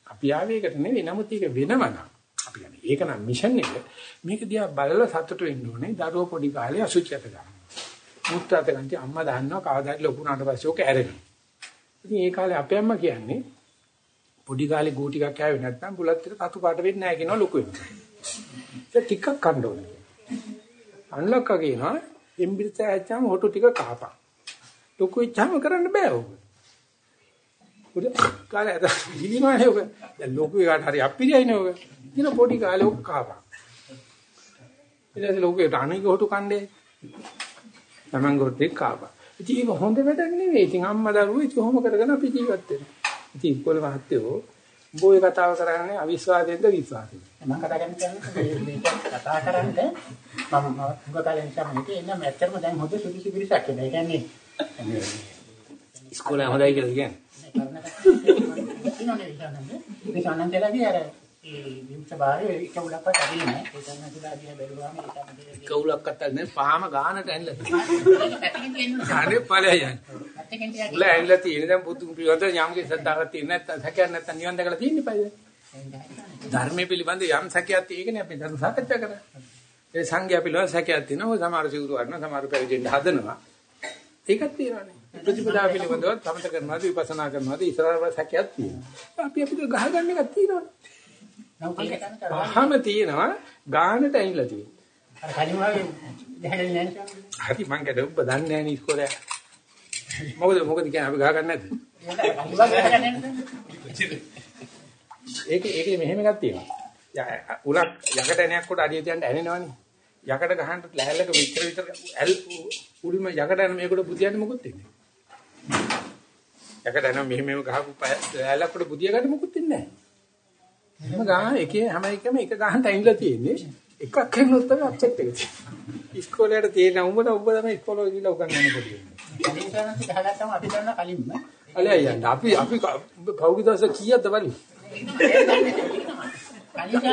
අපි ආවේකට නෙමෙයි නමුත් ඒක වෙනවනම් අපි කියන්නේ ඒක නම් මිෂන් එක. මේක දිහා බලලා සතුටු වෙන්න ඕනේ. දරුවෝ පොඩි කාලේ අසුචිත ගන්න. මුත්‍රාත ගන්ති අම්මා දහන්නවා කවදාද ලොකු වුණාට පස්සේ ඕක ඇරෙනවා. ඉතින් ඒ කාලේ අපේ අම්මා කියන්නේ පොඩි කාලේ ගූ ටිකක් කෑවේ නැත්නම් බුලත් ටික තතු පාට වෙන්නේ නැහැ කියනවා ලොකු වෙනවා. ඒක ටිකක් කන්න ඕනේ. අන්ලක්කා කියනවා එම්බිරිත ඇච්චාම හොටු ටික කහපන්. ලොකු ඉච්ඡාම කරන්න බෑ ඕක. උඩ කාලේ අද ඉලිමානේ ඕක. දැන් ලොකු එකට හරි අප්පිරියයිනේ ඕක. ඉතින් පොඩි කාලේ කහපන්. ඊට පස්සේ ලොකු අනික හොටු කණ්ඩේ. Taman ගොඩේ කහපන්. ඉතින් ඒක හොඳ වැඩක් නෙවෙයි. ඉතින් අම්මා දරුවෝ ඉතින් කොහොම කරගෙන අපි ජීවත් වෙනවා. ඉතින් ඉස්කෝලේ මහත්තයෝ බොයි කතාව කරන්නේ අවිශ්වාසයෙන්ද විශ්වාසයෙන්ද? මම කතා කරන්නේ මේක කතා කරන්නේ මම උග කාලේ නිසා මම හිතේ එන්න ඇත්තටම දැන් හොඳ සුදුසු පිරිසක් කියලා. ඒ කියන්නේ ඉස්කෝලේ හොඳයි කියලා කියන්නේ. ඉන්නෝනේ ඉන්නන්නේ. මේ සානන්දලාගේ අර ඒ විමුක්ත භාවයේ එක උලක්වත් ඇදී නැහැ. ඒ තමයි කියලා දිහා බැලුවාම ඒක තමයි. එක උලක් අත්තක් නේ පාම ගානට ඇල්ලලා. ඇත්තකින් කියන්නේ අනේ ඵලයයි යන්නේ. ඇත්තකින් කියන්නේ උල ඇල්ලලා තියෙන දැන් බුදුන් පිළිබඳ යම්කේ ශ්‍රද්ධාවක් තියෙන නැත්නම් සැකයක් නැත්නම් නිවන් දැකලා තියෙන්නේ පයිද? ධර්මයේ පිළිබඳ යම් සැකයක් තියෙකනේ අපි ධර්ම සාකච්ඡා කරා. ඒ සංඝයා පිළිබඳ සැකයක් තියෙනවා. ඔය සමහර සිවුරු වඩන සමහර පැවිදෙන්න හදනවා. ඒකක් තියෙනවානේ. ප්‍රතිපදා පිළිබඳව සමත කරනවාද විපස්සනා කරනවාද ඉස්සරහට සැකයක් තියෙනවා. අපි අපිට ගහගන්න එකක් තියෙනවා. අහම තියෙනවා ගානට ඇවිල්ලා තියෙනවා. හරි මං කඩ ඔබ දන්නේ නැහැ නේ ඉස්කෝලේ. මොකද මොකද කියන්නේ අපි ගහ ගන්න නැද්ද? ඒක ඒකේ මෙහෙම එකක් තියෙනවා. උලක් යකට එනයක් කොට අඩිය තියන්න ඇනෙනවනේ. යකට ගහන්න ලෑල්ලක විතර විතර ඇල් උඩින්ම යකට යන මේකට බුදියන්නේ මොකුත් වෙන්නේ නැහැ. යකට යන මෙහෙම මෙහෙම ගහපු ලෑල්ලක් කොට බුදිය ගන්න මොකුත් වෙන්නේ නැහැ. එහෙම ගාන එකේ හැම එකම එක ගහන්න ඇවිල්ලා තියෙන්නේ. එකක් කරනොත් තමයි අප්සෙට් එක තියෙන්නේ. ඉස්කෝලේට තියෙන උඹට උඹ තමයි ඉස්කෝලේ ගිහලා උගන්වන්න පොඩි. කලින් කරන්නේ ගහගත්තම අපි කරන කලින්ම අලේ යන්න අපි අපි කවුරු දවස කීයක්ද බලමු.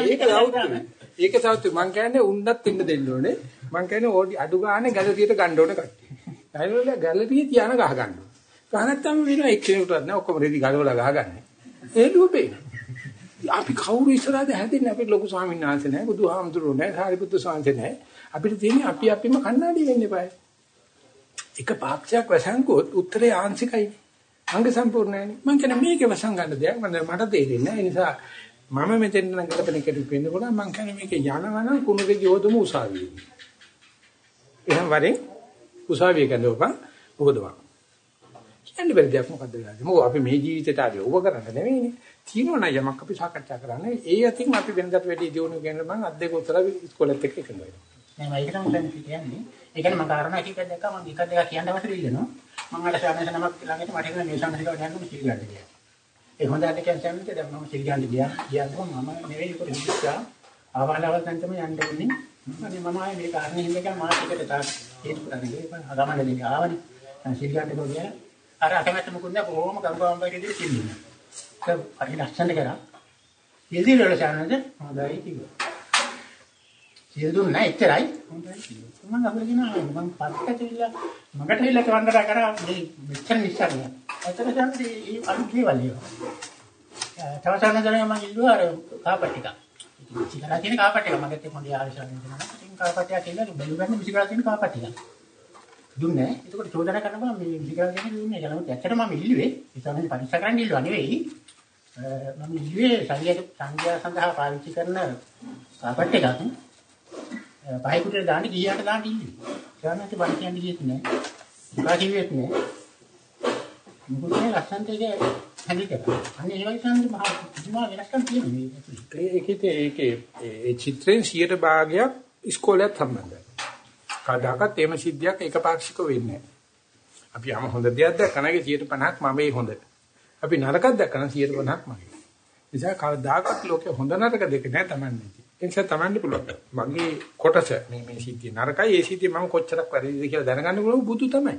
ඒක සෞත්‍ය. ඒක සෞත්‍ය මං කියන්නේ උන්නත් ඉන්න දෙන්න ඕනේ. මං කියන්නේ ඕඩි අඩු ගානේ ගැලරියට ගන්න ඕනේ කට්ටිය. ඇයිවල ගැලරිය තියාන ගහ ගන්න. ගහ නැත්තම් වෙන එක්කෙනෙකුටවත් නෑ. ඔක්කොම රෙදි ගලවලා ගහගන්නේ. ඒ දුවපේ. අපි කවුරු ඉස්සරහද හැදෙන්නේ? අපිට ලොකු ස්වාමීන් වහන්සේ නැහැ බුදුහාමුදුරුවෝ නැහැ සාරිපුත්තු ස්වාමීන් නැහැ අපිට තියෙන්නේ අපි අපිම කණ්ණාඩි වෙන්න eBay එක පාක්ෂයක් වසංගොත් උත්තරේ ආංශිකයි. අංග සම්පූර්ණ නැහැ මම කියන්නේ මේකේ වසං ගන්න දෙයක් මට තේරෙන්නේ නැහැ ඒ නිසා මම මෙතෙන් නම් ගලපෙන කෙනෙක් වෙන්න පුළුවන්. මම කියන්නේ මේකේ යනවනම් කුණුගේ ගියොදම උසාවියේ. එහෙනම් වරෙන් උසාවිය ගන්නවපන් මොකදවා කියන්නේ බැරි දෙයක් මොකද්ද වෙලාද මොකද අපි මේ ජීවිතේට ආවේ ඕව කරන්න නෙවෙයිනේ. තියෙනවා යමක් අපි සාකච්ඡා කරන්නේ. ඒ අතින් අපි වෙනදට වැඩි දියුණු කියන මම අත් දෙක උතර ඉස්කෝලේත් එක්ක එකඟ වෙනවා. නෑ මම ඒක තමයි දැන් කියන්නේ. ඒ කියන්නේ මම කාරණා එකක් දැක්කම මම එකක් දෙකක් කියන්න අවශ්‍ය ඉල්ලනවා. මම අර ශානස නමක් ළඟට මට හිතෙනවා මේ ශානසික වඩනකම සිල් ගන්න කියලා. ඒ හොඳ අද කියන්නේ සම්මිත දැන් මම සිල් ගන්න ගියා. ගියාම මම නෙවෙයි කොට ඉස්සා ආවලවල් දැන් තමයි යන්න ඕනේ අනේ මම ආයේ මේ කාරණේ හින්දා මාත් එකට තාත් හේතු කරන්නේ. ඒක අගමන දෙන්නේ. ආවනේ. සිල් ගන්න ගියා. අර අකමැත්ත මොකුත් නෑ කොහොම ගම්ගම් වගේ සිල් දුන්නා හරි ලස්සනට කරා. සිල් දින වල සානද හොඳයි කිව්වා. සිල් දුන්නා එච්චරයි. හොඳයි කිව්වා. මම අපිට කියනවා මම පස්සට ඉල්ල මගට ඉල්ල කවන්දර කරා මේ මෙච්චර නිස්සාරය. අතන සම්දි ඒ අලුත් දේවල් ඒවා. තවසන දරන මම ඉල්ලුවා අර කාපට්ටික. විසිකලා තියෙන කාපට්ටික මගෙත් පොඩි ආශාවක් දෙනවා. ඉතින් කාපට්ටිය කියලා බැලු ගන්න විසිකලා තියෙන කාපට්ටික. දුන්නේ. එතකොට චෝදනා කරනවා මේ විසිකලා තියෙන දුන්නේ. ඒකලම ඇත්තටම මම ඉල්ලුවේ. ඒ තමයි පරික්ෂා කරන්න ඉල්ලුවා නෙවෙයි. මම ඉල්ලුවේ සංඝයා සංඝයා සඳහා පාවිච්චි කරන කාපට් එකක් පහයි කුටේ දාන්න ගියාට දාන්න ඉල්ලුවේ. ගානට බණ කියන්නේ කියෙත් නෑ. ඒවා කිව්වෙත් නෑ. මොකද මේ ලස්සන්ට ඒක හැදි කරා. අනේ ඒ වගේ සංඝ මහා කිසිම වෙනස්කම් තියෙන්නේ. ඒකේ ඒකේ ඒ චිත්‍රයෙන් 100 භාගයක් ඉස්කෝලේත් සම්බන්ධයි. කවදාකවත් එහෙම සිද්ධියක් එකපාක්ෂික වෙන්නේ නැහැ. අපි යම හොඳ දෙයක් දැක්කනගේ 150ක් මම මේ හොඳ. අපි නරකක් දැක්කම 150ක් මගේ. නිසා කවදාකවත් ලෝකේ හොඳ නරක දෙක නෑ Tamanne. ඒ නිසා Tamanne පුළුවන්. මගේ කොටස මේ මේ සිද්ධිය නරකයි ඒ සිද්ධිය මම කොච්චරක් වැරදිද කියලා දැනගන්න පුළුවන් බුදු තමයි.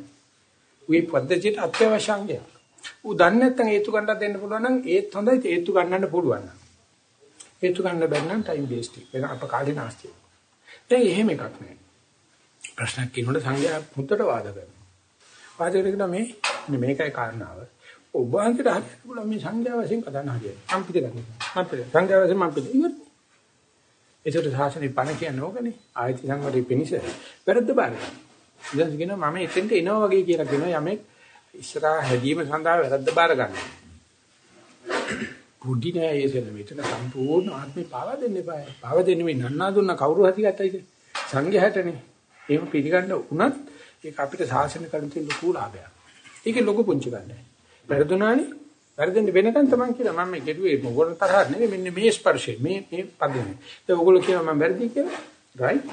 උයි පද්ධතියට අත්‍යවශ්‍ය අංගයක්. ඌ දන්නේ නැත්නම් ඒතු ගන්නට දෙන්න පුළුවන් නම් ඒත් හොඳයි ඒතු ගන්නන්න පුළුවන් නම්. ඒතු ගන්න බැරි නම් ටයිම් වේස්ට් එක. ඒක අප කාලේ නාස්තිය. දැන් එහෙම එකක් නෑ. ප්‍රශ්නක් කියනකොට සංඝයා මුත්තට වාද කරනවා. වාද කරගෙන මේ මේකයි කාරණාව. ඔබ වහන්සේට හරියට පුළුවන් මේ සංඥා වශයෙන් කතාන හරියට. මම පිළිගන්නවා. මම පිළිගන්නවා. සංඥා වශයෙන් මම පිළිගන්නවා. ඒකට සාසනේ පණ කියන්නේ ඕකනේ. ආයති සංවරේ පිනිස වැරද්ද බාරයි. ඉතින් කියනවා මම එතෙන්ට එනවා වගේ කියලා කියනවා යමෙක් ඉස්සරහා හැදීම සඳහා වැරද්ද බාර ගන්නවා. පුඩි නෑ ඒසෙන මෙතන සම්පූර්ණ ආත්මේ පාවා දෙන්න එපා. පාවා දෙන්නේ මේ නන්නා දුන්න කවුරු හරි ගත්තයිද? සංඝයාටනේ. එහෙම පිළිගන්න උනත් ඒක අපිට සාසන කරන තියෙන ලොකු ලාභයක්. ඒකේ ලොකු පුංචි ගන්නෑ. වැරදුනානේ වැරදෙන්න වෙනකන් තමයි කියලා මම මේ කෙරුවේ මොකටද තරහ නෙවෙයි මෙන්න මේ ස්පර්ශය මේ මේ පදේ. ඒක ඔයගොල්ලෝ කියනවා මම වැරදි කියලා. right?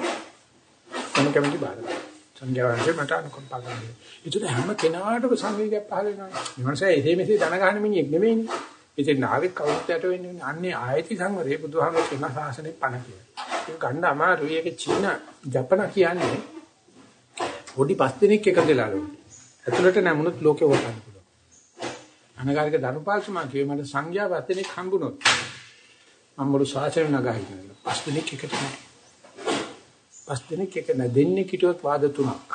මම කැමති බාරයි. සංඥාවන්ගේ මට අනුකම්පා කරනවා. ඒකට හැම කෙනාටම සංවේගයක් පහල වෙනවා. මනසයි එසේ මෙසේ දන ගන්න මිනිහෙක් නෙමෙයිනේ. ඉතින් නාවෙක් කවුරුත් යට වෙන්නේ අන්නේ ආයති සංවරේ බුදුහාමර කියන ශාසනේ පණ කියලා. ඒක ගන්න අමාරුයි. ඒක චීන ජපන කියන්නේ පොඩි පස් දිනක් එක දෙලාලු. ඇතුළට නැමුණොත් ලෝකේ වටන්න පුළුවන්. අනගාරික ධර්මපාලතුමා කිව්වේ මට සංඥා පස් දිනක් හම්බුනොත් මම මුළු ශාසනය නගා හිටිනවා. පස් දිනක් එකට නෑ. පස් දිනක් එක නැ දෙන්නේ කිටුවත් වාද තුනක්.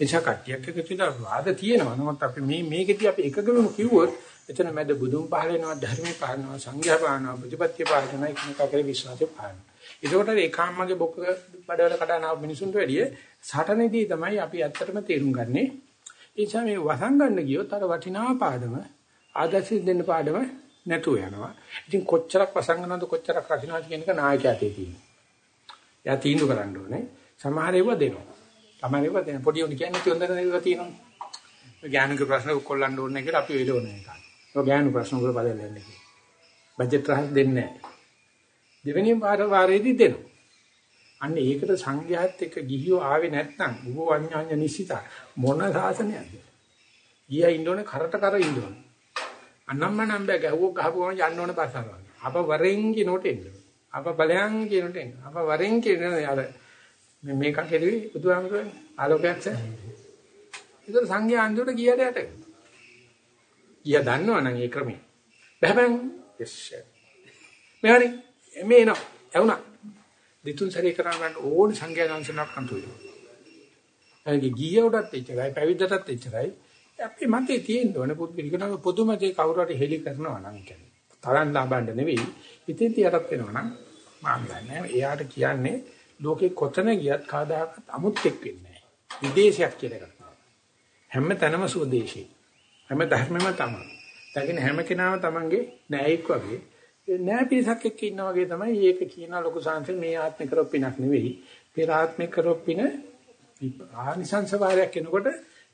එනිසා කට්ටියක් එකතු වෙලා වාද තියෙනවා. නමුත් අපි මේ මේකදී අපි එකගම කිව්වොත් එතන මැද බුදුන් පහල වෙනවා ධර්මයේ පහල වෙනවා සංඝයා පහල වෙනවා ප්‍රතිපත්තිය පහල වෙනවා එකනිකා කරේ විශ්වාසය පහල වෙනවා. ඒකට ඒකාම්මගේ බොක්ක බඩවල කඩන මිනිසුන්ට වැඩිය සටනේදී තමයි අපි ඇත්තටම තේරුම් ගන්නෙ. ඒ නිසා මේ වසන් ගන්න ගියොත් අර වටිනා පාඩම ආදර්ශ දෙන්න පාඩම නැතුව යනවා. ඉතින් කොච්චරක් වසන් ගන්නවද කොච්චරක් රකින්නවද කියන එක නායකයාට තියෙනවා. එයා තීන්දුව කරන්න ඕනේ. සමහර ඒවා දෙනවා. සමහර ඒවා දෙන පොඩි උන් කියන්නේ තුන්දෙන ඒවා තියෙනවා. ඥානික ප්‍රශ්න කොල්ලන්න ඕනේ කියලා අපි වෙලෝනේ එකක්. ඔය ගෑනු ප්‍රශ්න වල බලන්න යන්නේ. බජට් රහස් දෙන්නේ නැහැ. දෙවෙනි පාර වාරේදී දෙනවා. අන්න ඒකට සංඝයාත් එක්ක ගිහියෝ ආවේ නැත්නම් උව වඤ්ඤාඤ්ඤ නිසිත මොන සාසනයක්ද? ගියා ඉන්න ඕනේ කරට කර ඉන්න ඕනේ. අනම්ම නම් බෑ ගැහුවොත් ගහපුවම යන්න ඕනේ පස්සාරවන්න. අප වරෙන් කියනකොට එන්න. අප බලයන් කියනකොට එන්න. අප වරෙන් කියන අර මේක කෙරුවේ බුදුහාමුදුරනේ ආලෝකයක් සෑ. ඒක සංඝයා අන්තිමට ගියට යට. ඊය දන්නවනම් ඒ ක්‍රමේ. බහැබන් yes මෙහරි මේ එනවා ඇවුනා. දෙතුන් සැරේ කරා ගන්න ඕන සංඛ්‍යා දංශනක් අන්තුයි. එනගේ ගියවටත් එච්චරයි පැවිද්දටත් එච්චරයි. අපි මතේ තියෙන්න ඕනේ පුදුලිකන පොදුමතේ කවුරු හරි හෙලි කරනවා නම් කියන්නේ. තරන් ලාබන්න නෙවෙයි. ඉතින් තියටත් වෙනවා නම් මම දන්නේ එයාට කියන්නේ ලෝකේ කොතන ගියත් කාදාකත් අමුත් එක් වෙන්නේ නැහැ. විදේශයක් කියලා එකක්. හැම තැනම සුවදේශී. හැම ධර්මෙම තමයි. දකින්න හැම කෙනාම තමන්ගේ නෑයෙක් වගේ නෑ පිරිසක් එක්ක ඉන්නා වගේ තමයි මේක කියන ලොකු සංසල් මේ ආත්ම කරොප්පිනක් නෙවෙයි. පෙර ආත්ම කරොප්පින ආනිසංස වාරයක් එනකොට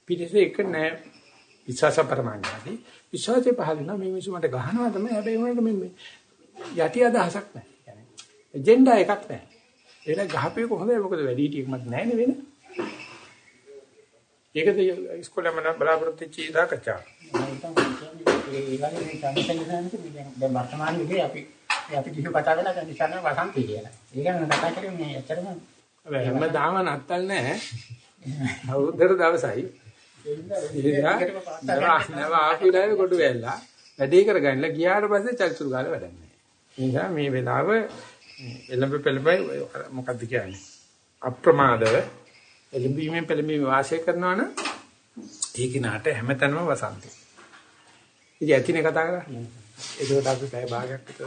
පිරිස එක නෑ විශ්වාස පරමාංගාදී විශ්වාසයේ පහලින මේ මිනිස්සු මට ගහනවා තමයි හැබැයි උනට මේ යටි අදහසක් නැහැ. يعني එජෙන්ඩා එකක් නැහැ. ඒක ගහපේ කොහොමද මොකද වැඩි හිටියෙක් මත් නැහැ නේ වෙන්නේ. ඒකද ඉස්කෝලේ මම බලාපොරොත්තු වෙච්ච සංසංගතනක දැන් වර්තමාන යුගයේ අපි අපි කිසි කතා කරලා දැන් ඉස්සරහ වසන්තය කියලා. ඒක නම් කතා කරන්නේ මේ ඇත්තටම හැමදාම නත්තල් නැහැ. අවුරුද්දට දවසයි. නව ආපිලාවේ කොට වෙලා වැඩේ කරගන්නලා ගියාට පස්සේ චල්සුරු ගාලා වැඩක් නැහැ. ඒ නිසා මේ වෙලාව එළඹ පෙළඹයි මොකද්ද කියන්නේ? අප්‍රමාදව එළඹීමෙන් පෙළඹීම වාසය කරනවා නම් ඒක නාට හැමතැනම වසන්තය. ඉතින් ඇතිනේ කතා කරන්නේ. ඒකෝට අපි පැය භාගයක් විතර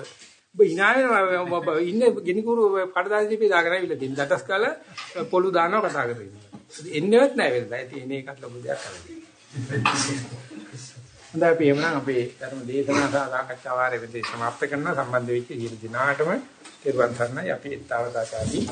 ඔබ වෙනවා ඔබ ඉන්නේ ගිනිකුරු කඩදාසි දීපේ දාගෙන ආවිල්ලා තියෙන. දඩස් කාලා පොළු දානවා කතා කරගෙන ඉන්නවා. එන්නේවත් නැහැ වෙලදා. ඉතින් එනේ එකත් ලොකු දෙයක් කරන්නේ. හොඳයි අපි එමුනම් අපේ ධර්ම දේශනා සහ සාකච්ඡා වාරයේ වෙදී සමාප්ත කරන සම්බන්ධ වෙච්ච ඊට දිනාටම තිරුවන් සරණයි අපි ඊතාවතාචාදී